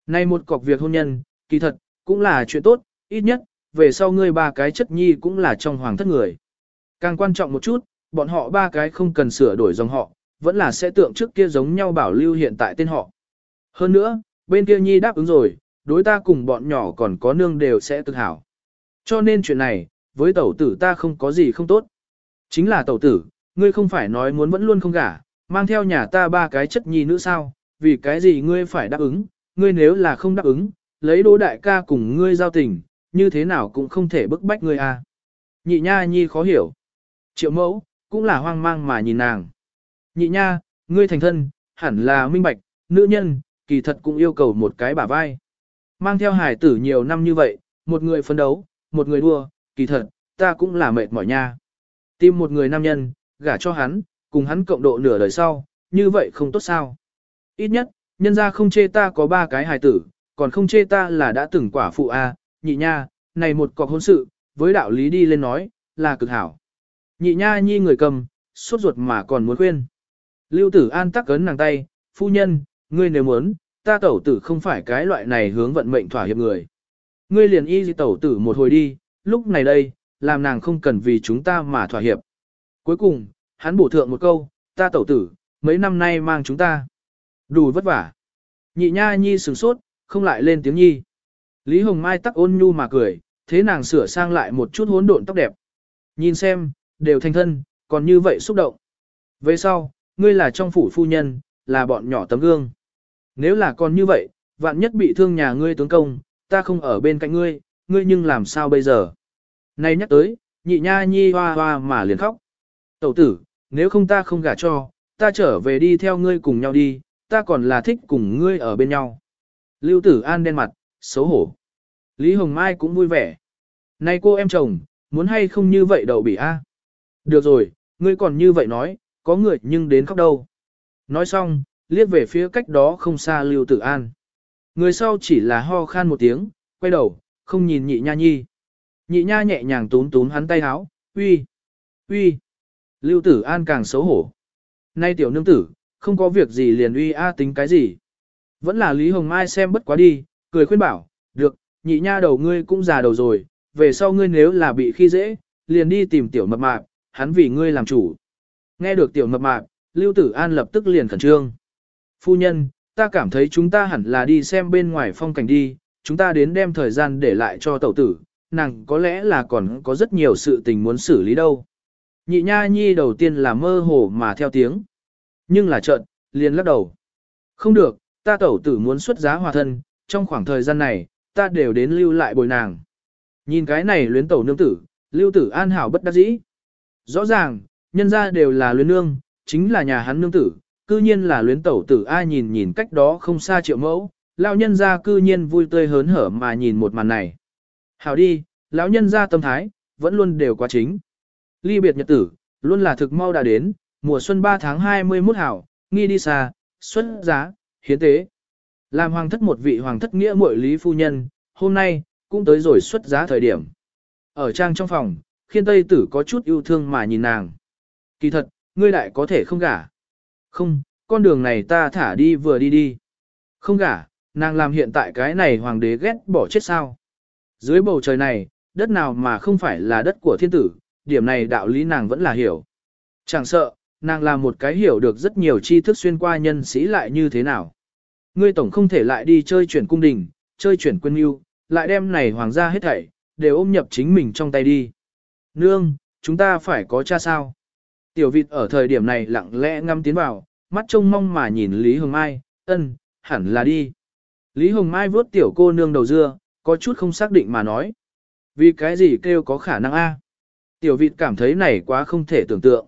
Speaker 1: Nay một cọc việc hôn nhân, kỳ thật, cũng là chuyện tốt, ít nhất, về sau ngươi ba cái chất nhi cũng là trong hoàng thất người. Càng quan trọng một chút, bọn họ ba cái không cần sửa đổi dòng họ, vẫn là sẽ tượng trước kia giống nhau bảo lưu hiện tại tên họ. Hơn nữa, bên kia nhi đáp ứng rồi, đối ta cùng bọn nhỏ còn có nương đều sẽ tự hào. Cho nên chuyện này, với tẩu tử ta không có gì không tốt. Chính là tẩu tử, ngươi không phải nói muốn vẫn luôn không gả, mang theo nhà ta ba cái chất nhi nữ sao, vì cái gì ngươi phải đáp ứng, ngươi nếu là không đáp ứng, lấy đỗ đại ca cùng ngươi giao tình, như thế nào cũng không thể bức bách ngươi à. Nhị nha nhi khó hiểu. Triệu mẫu, cũng là hoang mang mà nhìn nàng. Nhị nha, ngươi thành thân, hẳn là minh bạch, nữ nhân, kỳ thật cũng yêu cầu một cái bả vai. Mang theo hải tử nhiều năm như vậy, một người phấn đấu, một người đua, kỳ thật, ta cũng là mệt mỏi nha. Tìm một người nam nhân, gả cho hắn, cùng hắn cộng độ nửa đời sau, như vậy không tốt sao. Ít nhất, nhân ra không chê ta có ba cái hài tử, còn không chê ta là đã từng quả phụ a, nhị nha, này một cọc hôn sự, với đạo lý đi lên nói, là cực hảo. Nhị nha nhi người cầm, sốt ruột mà còn muốn khuyên. Lưu tử an tắc cấn nàng tay, phu nhân, ngươi nếu muốn, ta tẩu tử không phải cái loại này hướng vận mệnh thỏa hiệp người. Ngươi liền y di tẩu tử một hồi đi, lúc này đây, làm nàng không cần vì chúng ta mà thỏa hiệp. Cuối cùng, hắn bổ thượng một câu, ta tẩu tử, mấy năm nay mang chúng ta. Đủ vất vả. Nhị nha nhi sửng sốt, không lại lên tiếng nhi. Lý Hồng Mai tắc ôn nhu mà cười, thế nàng sửa sang lại một chút hỗn độn tóc đẹp. Nhìn xem, đều thành thân, còn như vậy xúc động. Về sau, ngươi là trong phủ phu nhân, là bọn nhỏ tấm gương. Nếu là còn như vậy, vạn nhất bị thương nhà ngươi tướng công, ta không ở bên cạnh ngươi, ngươi nhưng làm sao bây giờ? Này nhắc tới, nhị nha nhi hoa hoa mà liền khóc. Tẩu tử, nếu không ta không gả cho, ta trở về đi theo ngươi cùng nhau đi, ta còn là thích cùng ngươi ở bên nhau. Lưu tử an đen mặt, xấu hổ. Lý Hồng Mai cũng vui vẻ. Này cô em chồng, muốn hay không như vậy đậu bị a? Được rồi, ngươi còn như vậy nói, có người nhưng đến khóc đâu. Nói xong, liếc về phía cách đó không xa Lưu Tử An. Người sau chỉ là ho khan một tiếng, quay đầu, không nhìn nhị nha nhi. Nhị nha nhẹ nhàng tún tún hắn tay háo, uy, uy. Lưu Tử An càng xấu hổ. Nay tiểu nương tử, không có việc gì liền uy a tính cái gì. Vẫn là Lý Hồng Mai xem bất quá đi, cười khuyên bảo, được, nhị nha đầu ngươi cũng già đầu rồi, về sau ngươi nếu là bị khi dễ, liền đi tìm tiểu mập mạp, hắn vì ngươi làm chủ. Nghe được tiểu mập mạp, Lưu Tử An lập tức liền khẩn trương. Phu nhân, ta cảm thấy chúng ta hẳn là đi xem bên ngoài phong cảnh đi, chúng ta đến đem thời gian để lại cho tẩu tử, nàng có lẽ là còn có rất nhiều sự tình muốn xử lý đâu. Nhị nha nhi đầu tiên là mơ hồ mà theo tiếng. Nhưng là trợn, liền lắc đầu. Không được, ta tẩu tử muốn xuất giá hòa thân, trong khoảng thời gian này, ta đều đến lưu lại bồi nàng. Nhìn cái này luyến tẩu nương tử, lưu tử an hảo bất đắc dĩ. Rõ ràng, nhân ra đều là luyến nương, chính là nhà hắn nương tử, cư nhiên là luyến tẩu tử ai nhìn nhìn cách đó không xa triệu mẫu, lão nhân ra cư nhiên vui tươi hớn hở mà nhìn một màn này. Hảo đi, lão nhân ra tâm thái, vẫn luôn đều quá chính. Ly biệt nhật tử, luôn là thực mau đã đến, mùa xuân 3 tháng 21 hảo, nghi đi xa, xuất giá, hiến tế. Làm hoàng thất một vị hoàng thất nghĩa muội lý phu nhân, hôm nay, cũng tới rồi xuất giá thời điểm. Ở trang trong phòng, khiên tây tử có chút yêu thương mà nhìn nàng. Kỳ thật, ngươi đại có thể không gả. Không, con đường này ta thả đi vừa đi đi. Không gả, nàng làm hiện tại cái này hoàng đế ghét bỏ chết sao. Dưới bầu trời này, đất nào mà không phải là đất của thiên tử, điểm này đạo lý nàng vẫn là hiểu. Chẳng sợ, nàng là một cái hiểu được rất nhiều tri thức xuyên qua nhân sĩ lại như thế nào. Ngươi tổng không thể lại đi chơi chuyển cung đình, chơi chuyển quân yêu, lại đem này hoàng gia hết thảy, đều ôm nhập chính mình trong tay đi. Nương, chúng ta phải có cha sao? Tiểu vịt ở thời điểm này lặng lẽ ngâm tiến vào, mắt trông mong mà nhìn Lý Hồng Mai, ân, hẳn là đi. Lý Hồng Mai vuốt tiểu cô nương đầu dưa, có chút không xác định mà nói. Vì cái gì kêu có khả năng a? Tiểu vịt cảm thấy này quá không thể tưởng tượng.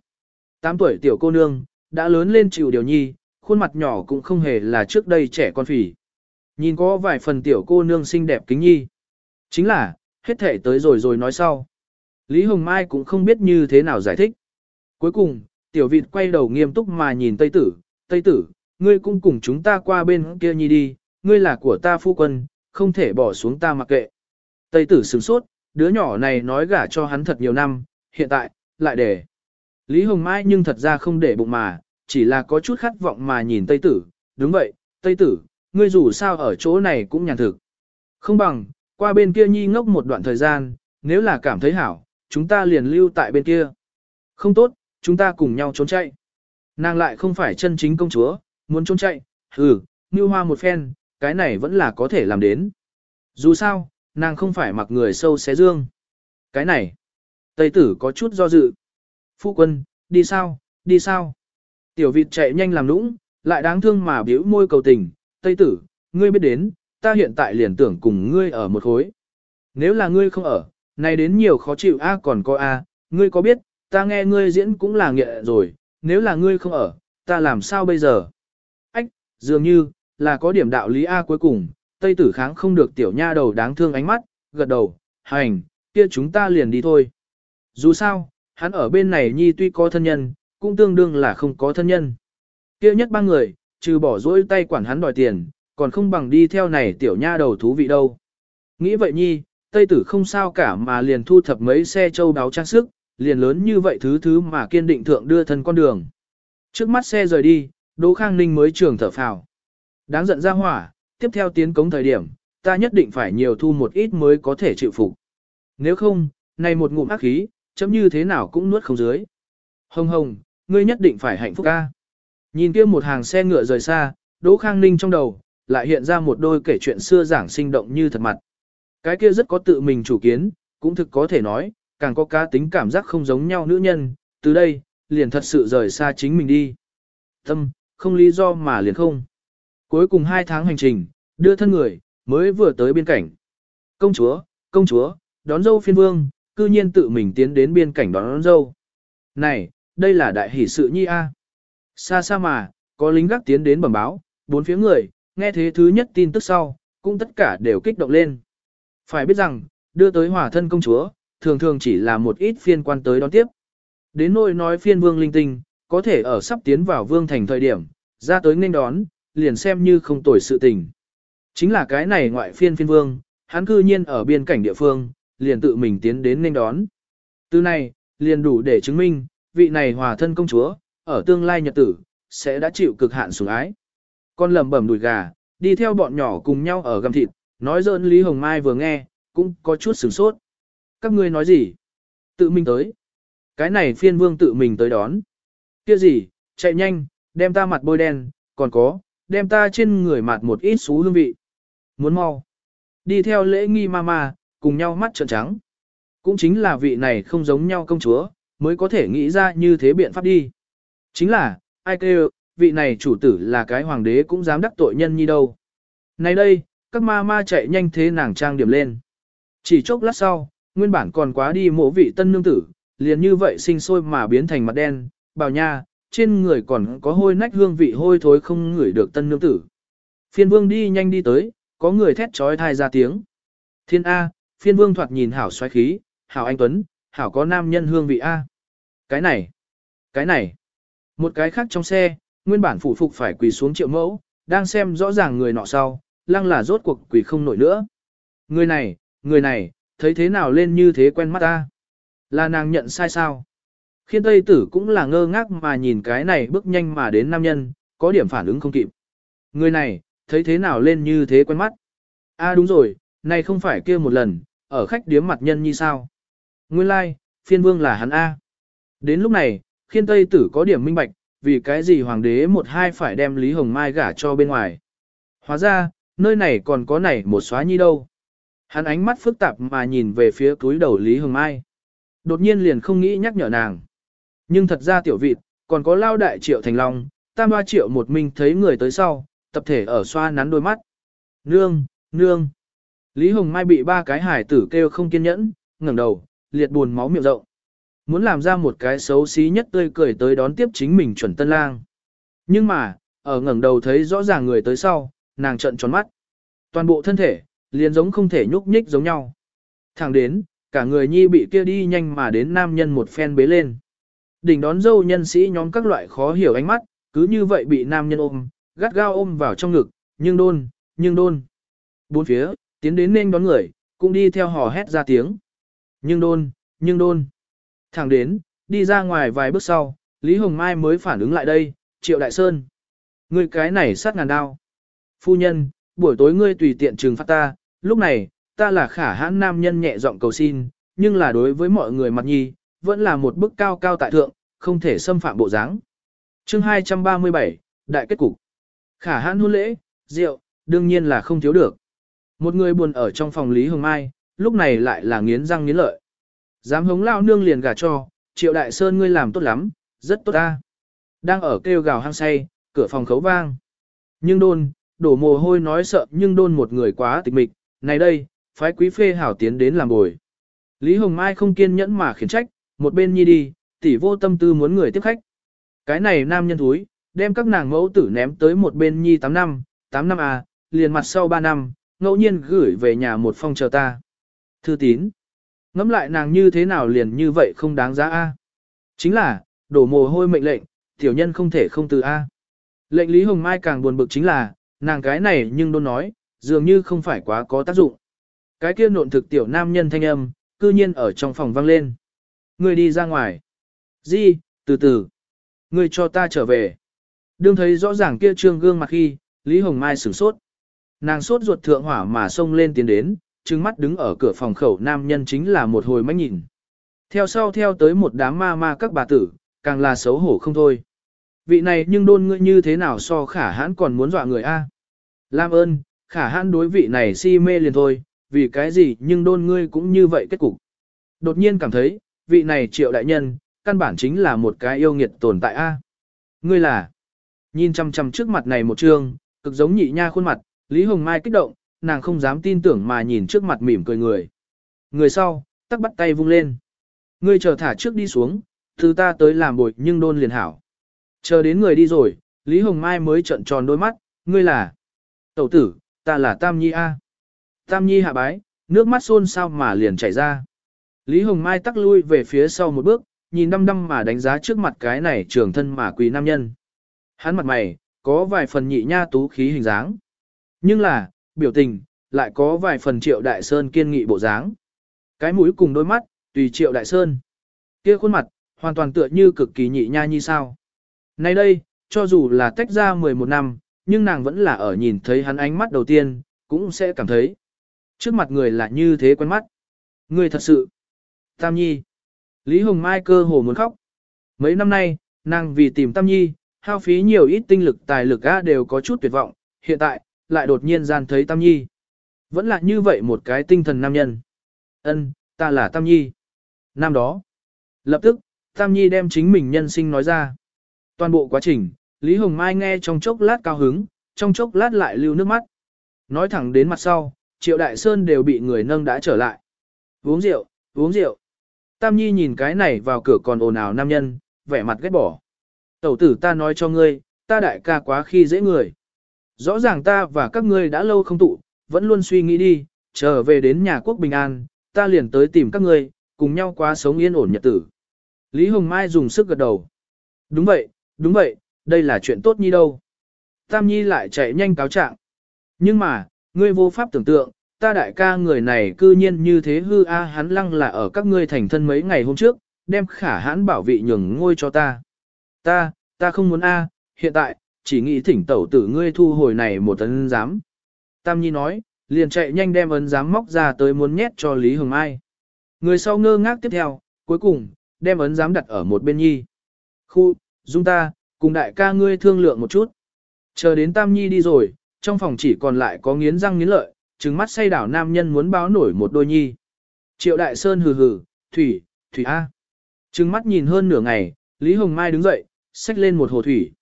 Speaker 1: Tám tuổi tiểu cô nương, đã lớn lên chịu điều nhi, khuôn mặt nhỏ cũng không hề là trước đây trẻ con phỉ. Nhìn có vài phần tiểu cô nương xinh đẹp kính nhi. Chính là, hết thể tới rồi rồi nói sau. Lý Hồng Mai cũng không biết như thế nào giải thích. Cuối cùng, tiểu vịt quay đầu nghiêm túc mà nhìn Tây Tử, Tây Tử, ngươi cũng cùng chúng ta qua bên kia nhi đi, ngươi là của ta phu quân, không thể bỏ xuống ta mặc kệ. Tây Tử sửng sốt, đứa nhỏ này nói gả cho hắn thật nhiều năm, hiện tại, lại để. Lý Hồng Mai nhưng thật ra không để bụng mà, chỉ là có chút khát vọng mà nhìn Tây Tử, đúng vậy, Tây Tử, ngươi dù sao ở chỗ này cũng nhàn thực. Không bằng, qua bên kia nhi ngốc một đoạn thời gian, nếu là cảm thấy hảo, chúng ta liền lưu tại bên kia. Không tốt, chúng ta cùng nhau trốn chạy. Nàng lại không phải chân chính công chúa, muốn trốn chạy, ừ, như hoa một phen, cái này vẫn là có thể làm đến. Dù sao, nàng không phải mặc người sâu xé dương. Cái này, Tây tử có chút do dự. Phu quân, đi sao, đi sao? Tiểu vịt chạy nhanh làm lũng, lại đáng thương mà biểu môi cầu tình. Tây tử, ngươi biết đến, ta hiện tại liền tưởng cùng ngươi ở một khối. Nếu là ngươi không ở, này đến nhiều khó chịu a còn có a, ngươi có biết, ta nghe ngươi diễn cũng là nghệ rồi, nếu là ngươi không ở, ta làm sao bây giờ? Ách, dường như, là có điểm đạo lý A cuối cùng, Tây tử kháng không được tiểu nha đầu đáng thương ánh mắt, gật đầu, hành, kia chúng ta liền đi thôi. Dù sao, hắn ở bên này nhi tuy có thân nhân, cũng tương đương là không có thân nhân. Kia nhất ba người, trừ bỏ dỗi tay quản hắn đòi tiền, còn không bằng đi theo này tiểu nha đầu thú vị đâu. Nghĩ vậy nhi, Tây tử không sao cả mà liền thu thập mấy xe châu đáo trang sức, liền lớn như vậy thứ thứ mà kiên định thượng đưa thân con đường. Trước mắt xe rời đi, Đỗ Khang Ninh mới trường thở phào. Đáng giận ra hỏa, tiếp theo tiến cống thời điểm, ta nhất định phải nhiều thu một ít mới có thể chịu phục. Nếu không, này một ngụm ác khí, chấm như thế nào cũng nuốt không dưới. Hồng hồng, ngươi nhất định phải hạnh phúc ca. Nhìn kia một hàng xe ngựa rời xa, Đỗ Khang Ninh trong đầu, lại hiện ra một đôi kể chuyện xưa giảng sinh động như thật mặt. Cái kia rất có tự mình chủ kiến, cũng thực có thể nói, càng có cá tính cảm giác không giống nhau nữ nhân, từ đây, liền thật sự rời xa chính mình đi. Tâm, không lý do mà liền không. Cuối cùng hai tháng hành trình, đưa thân người, mới vừa tới biên cảnh. Công chúa, công chúa, đón dâu phiên vương, cư nhiên tự mình tiến đến biên cảnh đón, đón dâu. Này, đây là đại hỷ sự nhi a. Xa xa mà, có lính gác tiến đến bẩm báo, bốn phía người, nghe thế thứ nhất tin tức sau, cũng tất cả đều kích động lên. Phải biết rằng, đưa tới hỏa thân công chúa, thường thường chỉ là một ít phiên quan tới đón tiếp. Đến nỗi nói phiên vương linh tinh, có thể ở sắp tiến vào vương thành thời điểm, ra tới nên đón, liền xem như không tồi sự tình. Chính là cái này ngoại phiên phiên vương, hắn cư nhiên ở biên cảnh địa phương, liền tự mình tiến đến nên đón. Từ này, liền đủ để chứng minh, vị này hòa thân công chúa, ở tương lai nhật tử, sẽ đã chịu cực hạn sủng ái. Con lầm bẩm đùi gà, đi theo bọn nhỏ cùng nhau ở gầm thịt, nói dơn Lý Hồng Mai vừa nghe, cũng có chút sửng sốt. Các ngươi nói gì? Tự mình tới. Cái này phiên vương tự mình tới đón. Kia gì, chạy nhanh, đem ta mặt bôi đen, còn có, đem ta trên người mặt một ít xú hương vị. Muốn mau. Đi theo lễ nghi ma ma cùng nhau mắt trợn trắng. Cũng chính là vị này không giống nhau công chúa, mới có thể nghĩ ra như thế biện pháp đi. Chính là, ai kêu, vị này chủ tử là cái hoàng đế cũng dám đắc tội nhân như đâu. Này đây, các ma ma chạy nhanh thế nàng trang điểm lên. Chỉ chốc lát sau, nguyên bản còn quá đi mộ vị tân nương tử, liền như vậy sinh sôi mà biến thành mặt đen, bào nha, trên người còn có hôi nách hương vị hôi thối không ngửi được tân nương tử. Phiên vương đi nhanh đi tới, có người thét trói thai ra tiếng. Thiên A, phiên vương thoạt nhìn hảo xoáy khí, hảo anh Tuấn, hảo có nam nhân hương vị A. Cái này, cái này, một cái khác trong xe, nguyên bản phủ phục phải quỳ xuống triệu mẫu, đang xem rõ ràng người nọ sau, lăng là rốt cuộc quỳ không nổi nữa. Người này, người này, thấy thế nào lên như thế quen mắt ta. Là nàng nhận sai sao? Khiên Tây Tử cũng là ngơ ngác mà nhìn cái này bước nhanh mà đến nam nhân, có điểm phản ứng không kịp. Người này, thấy thế nào lên như thế quen mắt? A đúng rồi, này không phải kia một lần, ở khách điếm mặt nhân như sao? Nguyên lai, like, phiên vương là hắn A. Đến lúc này, khiên Tây Tử có điểm minh bạch, vì cái gì hoàng đế một hai phải đem Lý Hồng Mai gả cho bên ngoài. Hóa ra, nơi này còn có này một xóa nhi đâu. Hắn ánh mắt phức tạp mà nhìn về phía túi đầu Lý Hồng Mai. Đột nhiên liền không nghĩ nhắc nhở nàng. Nhưng thật ra tiểu vịt, còn có lao đại triệu thành long, tam ba triệu một mình thấy người tới sau, tập thể ở xoa nắn đôi mắt. Nương, nương. Lý Hồng Mai bị ba cái hải tử kêu không kiên nhẫn, ngẩng đầu, liệt buồn máu miệng rộng. Muốn làm ra một cái xấu xí nhất tươi cười tới đón tiếp chính mình chuẩn tân lang. Nhưng mà, ở ngẩng đầu thấy rõ ràng người tới sau, nàng trợn tròn mắt. Toàn bộ thân thể, liền giống không thể nhúc nhích giống nhau. Thẳng đến, cả người nhi bị kia đi nhanh mà đến nam nhân một phen bế lên. Đỉnh đón dâu nhân sĩ nhóm các loại khó hiểu ánh mắt, cứ như vậy bị nam nhân ôm, gắt gao ôm vào trong ngực, nhưng đôn, nhưng đôn. Bốn phía, tiến đến nên đón người, cũng đi theo hò hét ra tiếng. Nhưng đôn, nhưng đôn. Thẳng đến, đi ra ngoài vài bước sau, Lý Hồng Mai mới phản ứng lại đây, Triệu Đại Sơn. Người cái này sát ngàn đao. Phu nhân, buổi tối ngươi tùy tiện trừng phạt ta, lúc này, ta là khả hãn nam nhân nhẹ giọng cầu xin, nhưng là đối với mọi người mặt nhi, vẫn là một bức cao cao tại thượng, không thể xâm phạm bộ dáng. Chương 237, Đại kết cục. Khả hãn hôn lễ, rượu, đương nhiên là không thiếu được. Một người buồn ở trong phòng Lý Hồng Mai, lúc này lại là nghiến răng nghiến lợi. Dám hống lao nương liền gả cho, triệu đại sơn ngươi làm tốt lắm, rất tốt ta. Đang ở kêu gào hang say, cửa phòng khấu vang. Nhưng đôn, đổ mồ hôi nói sợ nhưng đôn một người quá tịch mịch, này đây, phái quý phê hảo tiến đến làm bồi. Lý Hồng Mai không kiên nhẫn mà khiển trách, một bên nhi đi, tỷ vô tâm tư muốn người tiếp khách. Cái này nam nhân thúi, đem các nàng mẫu tử ném tới một bên nhi 8 năm, 8 năm à, liền mặt sau 3 năm, ngẫu nhiên gửi về nhà một phong chờ ta. Thư tín. Ngắm lại nàng như thế nào liền như vậy không đáng giá a. Chính là, đổ mồ hôi mệnh lệnh, tiểu nhân không thể không từ a. Lệnh Lý Hồng Mai càng buồn bực chính là, nàng cái này nhưng đôn nói, dường như không phải quá có tác dụng. Cái kia nộn thực tiểu nam nhân thanh âm, cư nhiên ở trong phòng vang lên. Người đi ra ngoài. Di, từ từ. Người cho ta trở về. Đương thấy rõ ràng kia trương gương mặt khi, Lý Hồng Mai sửng sốt. Nàng sốt ruột thượng hỏa mà xông lên tiến đến, trừng mắt đứng ở cửa phòng khẩu nam nhân chính là một hồi mách nhìn. Theo sau theo tới một đám ma ma các bà tử, càng là xấu hổ không thôi. Vị này nhưng đôn ngươi như thế nào so khả hãn còn muốn dọa người a? Lam ơn, khả hãn đối vị này si mê liền thôi, vì cái gì nhưng đôn ngươi cũng như vậy kết cục. Đột nhiên cảm thấy, vị này triệu đại nhân, căn bản chính là một cái yêu nghiệt tồn tại a. Ngươi là, nhìn chăm chăm trước mặt này một trương, cực giống nhị nha khuôn mặt, Lý Hồng Mai kích động, nàng không dám tin tưởng mà nhìn trước mặt mỉm cười người. Người sau, tắc bắt tay vung lên. Ngươi chờ thả trước đi xuống, từ ta tới làm bội nhưng đôn liền hảo. Chờ đến người đi rồi, Lý Hồng Mai mới trợn tròn đôi mắt, ngươi là. Tẩu tử, ta là Tam Nhi A. Tam Nhi hạ bái, nước mắt xôn sao mà liền chảy ra. Lý Hồng Mai tắc lui về phía sau một bước, nhìn đăm đăm mà đánh giá trước mặt cái này trường thân mà quỳ nam nhân. Hắn mặt mày, có vài phần nhị nha tú khí hình dáng. Nhưng là, biểu tình, lại có vài phần triệu đại sơn kiên nghị bộ dáng. Cái mũi cùng đôi mắt, tùy triệu đại sơn. kia khuôn mặt, hoàn toàn tựa như cực kỳ nhị nha như sao. Nay đây, cho dù là tách ra 11 năm, nhưng nàng vẫn là ở nhìn thấy hắn ánh mắt đầu tiên, cũng sẽ cảm thấy. Trước mặt người là như thế quen mắt. Người thật sự. Tam Nhi. Lý Hồng Mai cơ hồ muốn khóc. Mấy năm nay, nàng vì tìm Tam Nhi, hao phí nhiều ít tinh lực tài lực á đều có chút tuyệt vọng, hiện tại, lại đột nhiên gian thấy Tam Nhi. Vẫn là như vậy một cái tinh thần nam nhân. Ân, ta là Tam Nhi. Năm đó. Lập tức, Tam Nhi đem chính mình nhân sinh nói ra. Toàn bộ quá trình, Lý Hồng Mai nghe trong chốc lát cao hứng, trong chốc lát lại lưu nước mắt. Nói thẳng đến mặt sau, Triệu Đại Sơn đều bị người nâng đã trở lại. Uống rượu, uống rượu. Tam Nhi nhìn cái này vào cửa còn ồn ào nam nhân, vẻ mặt ghét bỏ. Tẩu tử ta nói cho ngươi, ta đại ca quá khi dễ người. Rõ ràng ta và các ngươi đã lâu không tụ, vẫn luôn suy nghĩ đi, trở về đến nhà quốc bình an, ta liền tới tìm các ngươi, cùng nhau qua sống yên ổn nhật tử. Lý Hồng Mai dùng sức gật đầu. Đúng vậy, đúng vậy, đây là chuyện tốt nhi đâu. Tam Nhi lại chạy nhanh cáo trạng. Nhưng mà, ngươi vô pháp tưởng tượng, ta đại ca người này cư nhiên như thế hư a hắn lăng là ở các ngươi thành thân mấy ngày hôm trước, đem khả hãn bảo vị nhường ngôi cho ta. Ta, ta không muốn a, hiện tại, chỉ nghĩ thỉnh tẩu tử ngươi thu hồi này một ấn giám. Tam Nhi nói, liền chạy nhanh đem ấn giám móc ra tới muốn nhét cho Lý Hồng Mai. Người sau ngơ ngác tiếp theo, cuối cùng, đem ấn giám đặt ở một bên Nhi. Khu, dung ta, cùng đại ca ngươi thương lượng một chút. Chờ đến Tam Nhi đi rồi, trong phòng chỉ còn lại có nghiến răng nghiến lợi, trừng mắt say đảo nam nhân muốn báo nổi một đôi nhi. Triệu Đại Sơn hừ hừ, thủy, thủy A. Trừng mắt nhìn hơn nửa ngày, Lý Hồng Mai đứng dậy, xách lên một hồ thủy.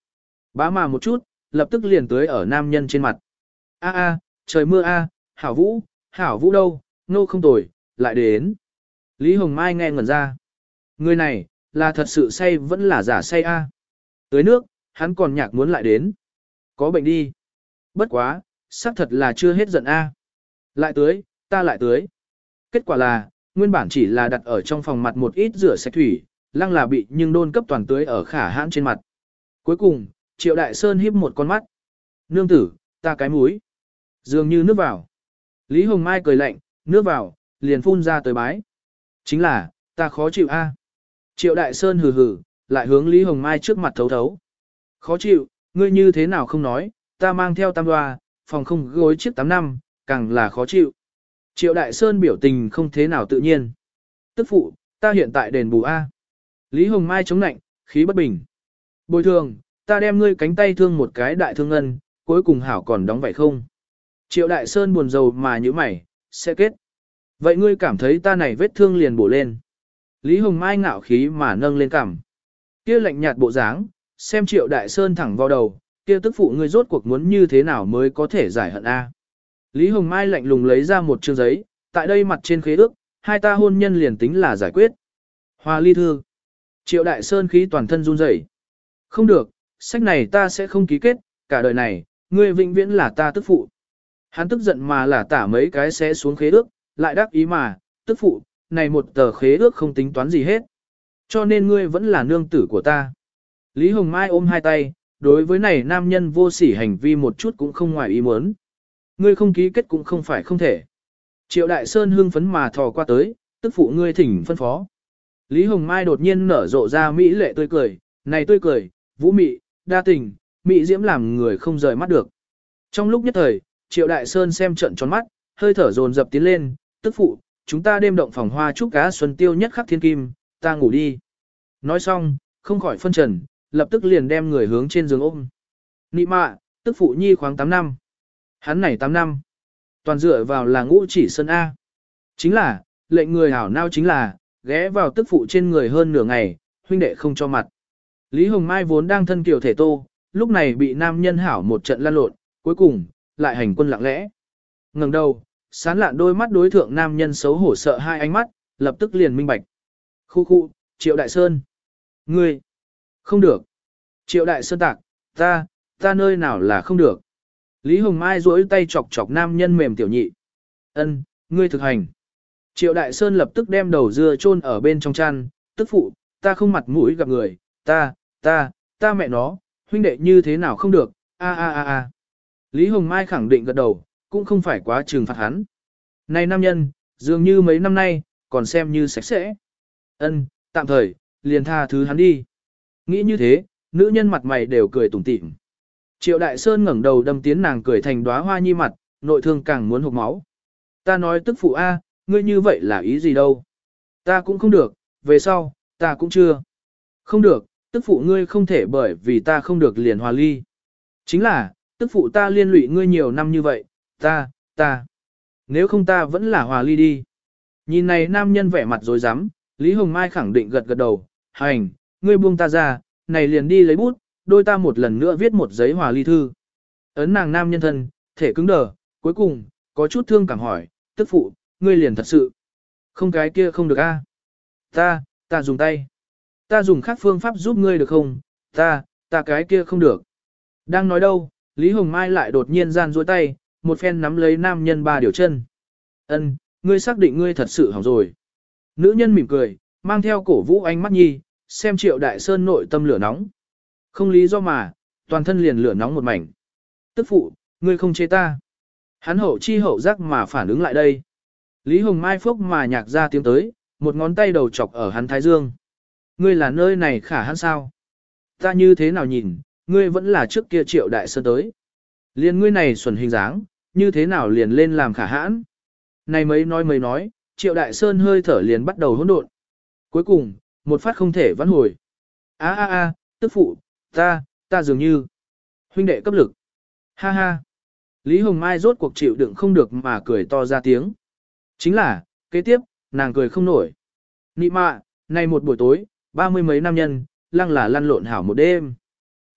Speaker 1: Bá mà một chút, lập tức liền tới ở nam nhân trên mặt. A a, trời mưa a, hảo vũ, hảo vũ đâu, nô không tồi, lại đến. Lý Hồng Mai nghe ngẩn ra. Người này, là thật sự say vẫn là giả say a. Tới nước, hắn còn nhạc muốn lại đến. Có bệnh đi. Bất quá, xác thật là chưa hết giận a. Lại tưới, ta lại tưới. Kết quả là, nguyên bản chỉ là đặt ở trong phòng mặt một ít rửa sạch thủy, lăng là bị nhưng đôn cấp toàn tưới ở khả hãn trên mặt. Cuối cùng, Triệu Đại Sơn híp một con mắt. Nương tử, ta cái mũi. Dường như nước vào. Lý Hồng Mai cười lạnh, nước vào, liền phun ra tới bái. Chính là, ta khó chịu a. Triệu Đại Sơn hừ hừ, lại hướng Lý Hồng Mai trước mặt thấu thấu. Khó chịu, ngươi như thế nào không nói, ta mang theo tam đoa, phòng không gối chiếc tám năm, càng là khó chịu. Triệu Đại Sơn biểu tình không thế nào tự nhiên. Tức phụ, ta hiện tại đền bù A. Lý Hồng Mai chống nạnh, khí bất bình. Bồi thường, ta đem ngươi cánh tay thương một cái đại thương ngân, cuối cùng hảo còn đóng vậy không? Triệu Đại Sơn buồn rầu mà như mày, sẽ kết. Vậy ngươi cảm thấy ta này vết thương liền bổ lên. Lý Hồng Mai ngạo khí mà nâng lên cằm. Kia lạnh nhạt bộ dáng, xem Triệu Đại Sơn thẳng vào đầu, kia tức phụ ngươi rốt cuộc muốn như thế nào mới có thể giải hận A. Lý Hồng Mai lạnh lùng lấy ra một chương giấy, tại đây mặt trên khế ước, hai ta hôn nhân liền tính là giải quyết. Hoa ly thư. Triệu Đại Sơn khí toàn thân run rẩy. Không được, sách này ta sẽ không ký kết, cả đời này, ngươi vĩnh viễn là ta tức phụ. Hắn tức giận mà là tả mấy cái sẽ xuống khế ước, lại đáp ý mà, tức phụ, này một tờ khế ước không tính toán gì hết. Cho nên ngươi vẫn là nương tử của ta. Lý Hồng Mai ôm hai tay, đối với này nam nhân vô sỉ hành vi một chút cũng không ngoài ý muốn. Ngươi không ký kết cũng không phải không thể. Triệu Đại Sơn hưng phấn mà thò qua tới, tức phụ ngươi thỉnh phân phó. Lý Hồng Mai đột nhiên nở rộ ra mỹ lệ tươi cười, này tươi cười, vũ mị, đa tình, mỹ diễm làm người không rời mắt được. Trong lúc nhất thời, Triệu Đại Sơn xem trận tròn mắt, hơi thở dồn dập tiến lên, tức phụ, chúng ta đêm động phòng hoa chúc cá xuân tiêu nhất khắc thiên kim, ta ngủ đi. Nói xong, không khỏi phân trần, lập tức liền đem người hướng trên giường ôm. Nị mạ, tức phụ nhi khoáng 8 năm. Hắn này 8 năm. Toàn dựa vào là ngũ chỉ sơn A. Chính là, lệnh người hảo nao chính là, ghé vào tức phụ trên người hơn nửa ngày, huynh đệ không cho mặt. Lý Hồng Mai vốn đang thân kiểu thể tô, lúc này bị nam nhân hảo một trận lan lộn, cuối cùng, lại hành quân lặng lẽ. ngẩng đầu, sán lạn đôi mắt đối thượng nam nhân xấu hổ sợ hai ánh mắt, lập tức liền minh bạch. Khu khu, Triệu Đại Sơn. Ngươi. Không được. Triệu Đại Sơn tạc, ta, ta nơi nào là không được. Lý Hồng Mai duỗi tay chọc chọc nam nhân mềm tiểu nhị. Ân, ngươi thực hành. Triệu Đại Sơn lập tức đem đầu dưa chôn ở bên trong chăn, tức phụ, ta không mặt mũi gặp người, ta, ta, ta mẹ nó, huynh đệ như thế nào không được, a a a a. Lý Hồng Mai khẳng định gật đầu, cũng không phải quá trừng phạt hắn. Này nam nhân, dường như mấy năm nay, còn xem như sạch sẽ. Ân, tạm thời, liền tha thứ hắn đi. Nghĩ như thế, nữ nhân mặt mày đều cười tủm tỉm. Triệu Đại Sơn ngẩng đầu đâm tiến nàng cười thành đóa hoa nhi mặt, nội thương càng muốn hộc máu. Ta nói tức phụ A, ngươi như vậy là ý gì đâu? Ta cũng không được, về sau, ta cũng chưa. Không được, tức phụ ngươi không thể bởi vì ta không được liền hòa ly. Chính là, tức phụ ta liên lụy ngươi nhiều năm như vậy, ta, ta. Nếu không ta vẫn là hòa ly đi. Nhìn này nam nhân vẻ mặt dối rắm Lý Hồng Mai khẳng định gật gật đầu, hành, ngươi buông ta ra, này liền đi lấy bút, đôi ta một lần nữa viết một giấy hòa ly thư. Ấn nàng nam nhân thân, thể cứng đờ, cuối cùng, có chút thương cảm hỏi, tức phụ, ngươi liền thật sự. Không cái kia không được a. Ta, ta dùng tay. Ta dùng khác phương pháp giúp ngươi được không? Ta, ta cái kia không được. Đang nói đâu, Lý Hồng Mai lại đột nhiên gian duỗi tay, một phen nắm lấy nam nhân ba điều chân. Ân, ngươi xác định ngươi thật sự hỏng rồi. Nữ nhân mỉm cười, mang theo cổ vũ ánh mắt nhi, xem triệu đại sơn nội tâm lửa nóng. Không lý do mà, toàn thân liền lửa nóng một mảnh. Tức phụ, ngươi không chê ta. Hắn hậu chi hậu giác mà phản ứng lại đây. Lý Hồng Mai phốc mà nhạc ra tiếng tới, một ngón tay đầu chọc ở hắn thái dương. Ngươi là nơi này khả hãn sao? Ta như thế nào nhìn, ngươi vẫn là trước kia triệu đại sơn tới. Liên ngươi này xuẩn hình dáng, như thế nào liền lên làm khả hãn. Này mấy nói mấy nói, triệu đại sơn hơi thở liền bắt đầu hỗn độn. Cuối cùng, một phát không thể vãn hồi. a a a tức phụ, ta, ta dường như. Huynh đệ cấp lực. Ha ha. Lý Hồng Mai rốt cuộc chịu đựng không được mà cười to ra tiếng. Chính là, kế tiếp, nàng cười không nổi. Nị mạ, này một buổi tối, ba mươi mấy nam nhân, lăng là lăn lộn hảo một đêm.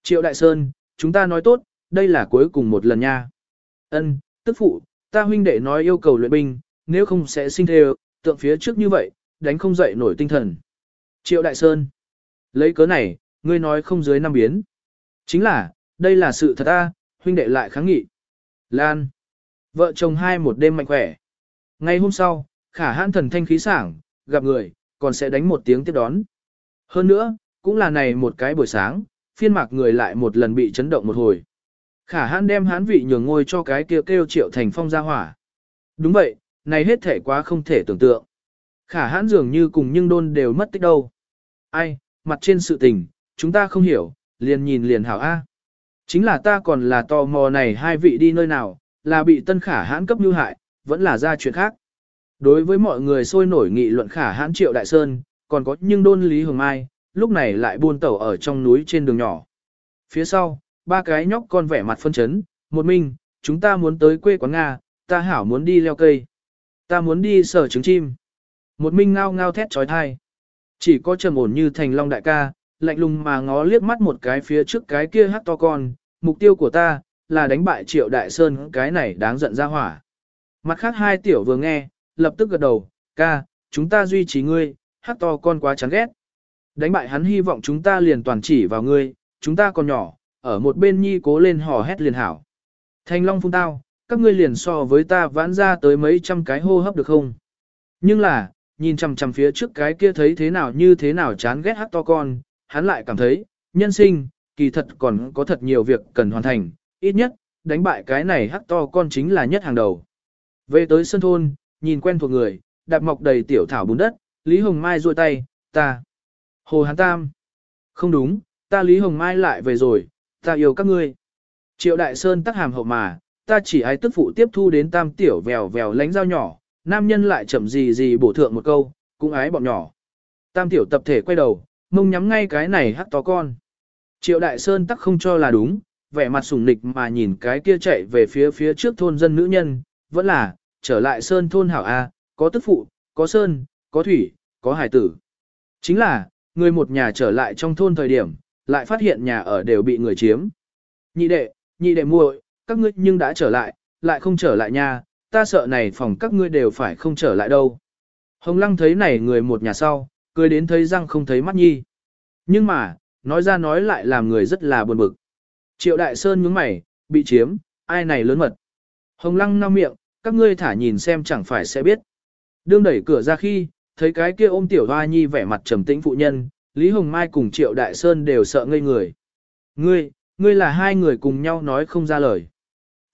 Speaker 1: Triệu Đại Sơn, chúng ta nói tốt, đây là cuối cùng một lần nha. Ân, tức phụ, ta huynh đệ nói yêu cầu luyện binh, nếu không sẽ sinh thề, tượng phía trước như vậy, đánh không dậy nổi tinh thần. Triệu Đại Sơn, lấy cớ này, ngươi nói không dưới năm biến. Chính là, đây là sự thật ta, huynh đệ lại kháng nghị. Lan, vợ chồng hai một đêm mạnh khỏe. Ngày hôm sau, khả hãn thần thanh khí sảng, gặp người, còn sẽ đánh một tiếng tiếp đón. Hơn nữa, cũng là này một cái buổi sáng, phiên mạc người lại một lần bị chấn động một hồi. Khả hãn đem hán vị nhường ngôi cho cái kia kêu, kêu triệu thành phong ra hỏa. Đúng vậy, này hết thể quá không thể tưởng tượng. Khả hãn dường như cùng nhưng đôn đều mất tích đâu. Ai, mặt trên sự tình, chúng ta không hiểu, liền nhìn liền hảo A. Chính là ta còn là tò mò này hai vị đi nơi nào, là bị tân khả hãn cấp như hại, vẫn là ra chuyện khác. Đối với mọi người sôi nổi nghị luận khả hãn triệu đại sơn, còn có nhưng đôn lý hồng mai, lúc này lại buôn tẩu ở trong núi trên đường nhỏ. Phía sau, ba cái nhóc con vẻ mặt phân chấn, một mình, chúng ta muốn tới quê quán Nga, ta hảo muốn đi leo cây. Ta muốn đi sở trứng chim. Một minh ngao ngao thét trói thai. Chỉ có trầm ổn như thành long đại ca, lạnh lùng mà ngó liếc mắt một cái phía trước cái kia hát to con, mục tiêu của ta, là đánh bại triệu đại sơn cái này đáng giận ra hỏa. Mặt khác hai tiểu vừa nghe, lập tức gật đầu, ca, chúng ta duy trì ngươi, hát to con quá chán ghét. Đánh bại hắn hy vọng chúng ta liền toàn chỉ vào ngươi, chúng ta còn nhỏ, ở một bên nhi cố lên hò hét liền hảo. Thanh long phun tao, các ngươi liền so với ta vãn ra tới mấy trăm cái hô hấp được không? Nhưng là, nhìn chằm chằm phía trước cái kia thấy thế nào như thế nào chán ghét hát to con, hắn lại cảm thấy, nhân sinh, kỳ thật còn có thật nhiều việc cần hoàn thành, ít nhất, đánh bại cái này hát to con chính là nhất hàng đầu. Về tới sân thôn, nhìn quen thuộc người, đạp mọc đầy tiểu thảo bùn đất, Lý Hồng Mai ruôi tay, ta. Hồ Hán Tam. Không đúng, ta Lý Hồng Mai lại về rồi, ta yêu các ngươi. Triệu Đại Sơn tắc hàm hậu mà, ta chỉ ai tức phụ tiếp thu đến tam tiểu vèo vèo lánh dao nhỏ, nam nhân lại chậm gì gì bổ thượng một câu, cũng ái bọn nhỏ. Tam tiểu tập thể quay đầu, mông nhắm ngay cái này hắc to con. Triệu Đại Sơn tắc không cho là đúng, vẻ mặt sùng nịch mà nhìn cái kia chạy về phía phía trước thôn dân nữ nhân, vẫn là, trở lại Sơn thôn hảo A, có tức phụ, có Sơn, có Thủy, có Hải tử. Chính là, người một nhà trở lại trong thôn thời điểm, lại phát hiện nhà ở đều bị người chiếm. Nhị đệ, nhị đệ muội, các ngươi nhưng đã trở lại, lại không trở lại nhà, ta sợ này phòng các ngươi đều phải không trở lại đâu. Hồng Lăng thấy này người một nhà sau, cười đến thấy răng không thấy mắt nhi. Nhưng mà, nói ra nói lại làm người rất là buồn bực. Triệu Đại Sơn nhướng mày, bị chiếm, ai này lớn mật. Hồng Lăng nao miệng, các ngươi thả nhìn xem chẳng phải sẽ biết. Đương đẩy cửa ra khi, thấy cái kia ôm tiểu hoa nhi vẻ mặt trầm tĩnh phụ nhân, Lý Hồng Mai cùng Triệu Đại Sơn đều sợ ngây người. Ngươi, ngươi là hai người cùng nhau nói không ra lời.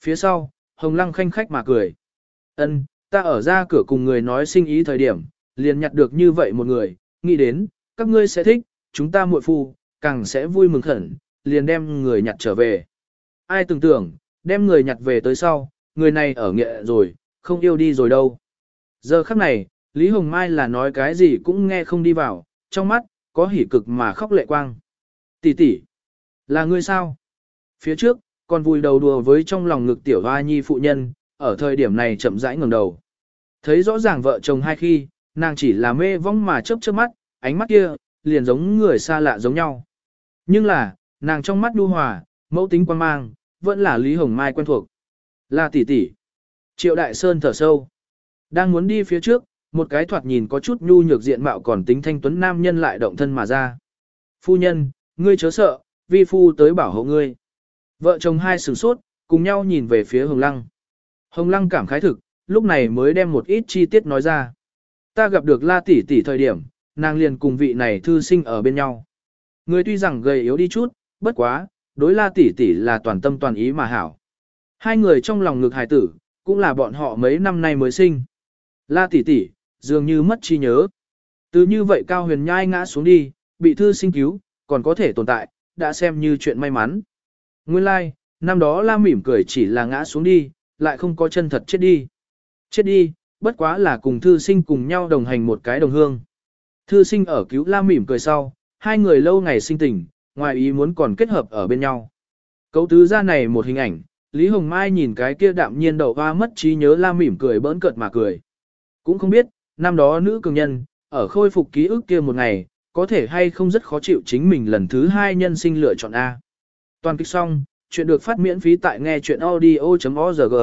Speaker 1: Phía sau, Hồng Lăng khanh khách mà cười. Ân, ta ở ra cửa cùng người nói sinh ý thời điểm, liền nhặt được như vậy một người, nghĩ đến, các ngươi sẽ thích, chúng ta muội phu, càng sẽ vui mừng khẩn, liền đem người nhặt trở về. Ai tưởng tưởng, đem người nhặt về tới sau, người này ở nghệ rồi, không yêu đi rồi đâu. Giờ khắc này, Lý Hồng Mai là nói cái gì cũng nghe không đi vào, trong mắt, có hỉ cực mà khóc lệ quang. Tỷ tỷ, là ngươi sao? Phía trước, còn vui đầu đùa với trong lòng ngực tiểu hoa nhi phụ nhân, ở thời điểm này chậm rãi ngẩng đầu. Thấy rõ ràng vợ chồng hai khi, nàng chỉ là mê vong mà chớp chớp mắt, ánh mắt kia, liền giống người xa lạ giống nhau. Nhưng là, nàng trong mắt đu hòa, mẫu tính quan mang, vẫn là Lý Hồng Mai quen thuộc. Là tỷ tỷ. Triệu Đại Sơn thở sâu. Đang muốn đi phía trước, một cái thoạt nhìn có chút nhu nhược diện mạo còn tính thanh tuấn nam nhân lại động thân mà ra. Phu nhân, ngươi chớ sợ, vi phu tới bảo hộ ngươi. Vợ chồng hai sửng sốt, cùng nhau nhìn về phía Hồng Lăng. Hồng Lăng cảm khái thực, lúc này mới đem một ít chi tiết nói ra. Ta gặp được La tỷ tỷ thời điểm, nàng liền cùng vị này thư sinh ở bên nhau. Người tuy rằng gầy yếu đi chút, bất quá, đối La tỷ tỷ là toàn tâm toàn ý mà hảo. Hai người trong lòng ngực hài tử, cũng là bọn họ mấy năm nay mới sinh. La tỷ tỷ, dường như mất trí nhớ. Từ như vậy cao huyền nhai ngã xuống đi, bị thư sinh cứu, còn có thể tồn tại, đã xem như chuyện may mắn. Nguyên lai, like, năm đó La mỉm cười chỉ là ngã xuống đi, lại không có chân thật chết đi. Chết đi, bất quá là cùng thư sinh cùng nhau đồng hành một cái đồng hương. Thư sinh ở cứu La mỉm cười sau, hai người lâu ngày sinh tình, ngoài ý muốn còn kết hợp ở bên nhau. Cấu tứ ra này một hình ảnh, Lý Hồng Mai nhìn cái kia đạm nhiên đầu hoa mất trí nhớ La mỉm cười bỡn cợt mà cười. Cũng không biết, năm đó nữ cường nhân, ở khôi phục ký ức kia một ngày, có thể hay không rất khó chịu chính mình lần thứ hai nhân sinh lựa chọn A. Toàn kịch xong, chuyện được phát miễn phí tại nghe chuyện audio.org.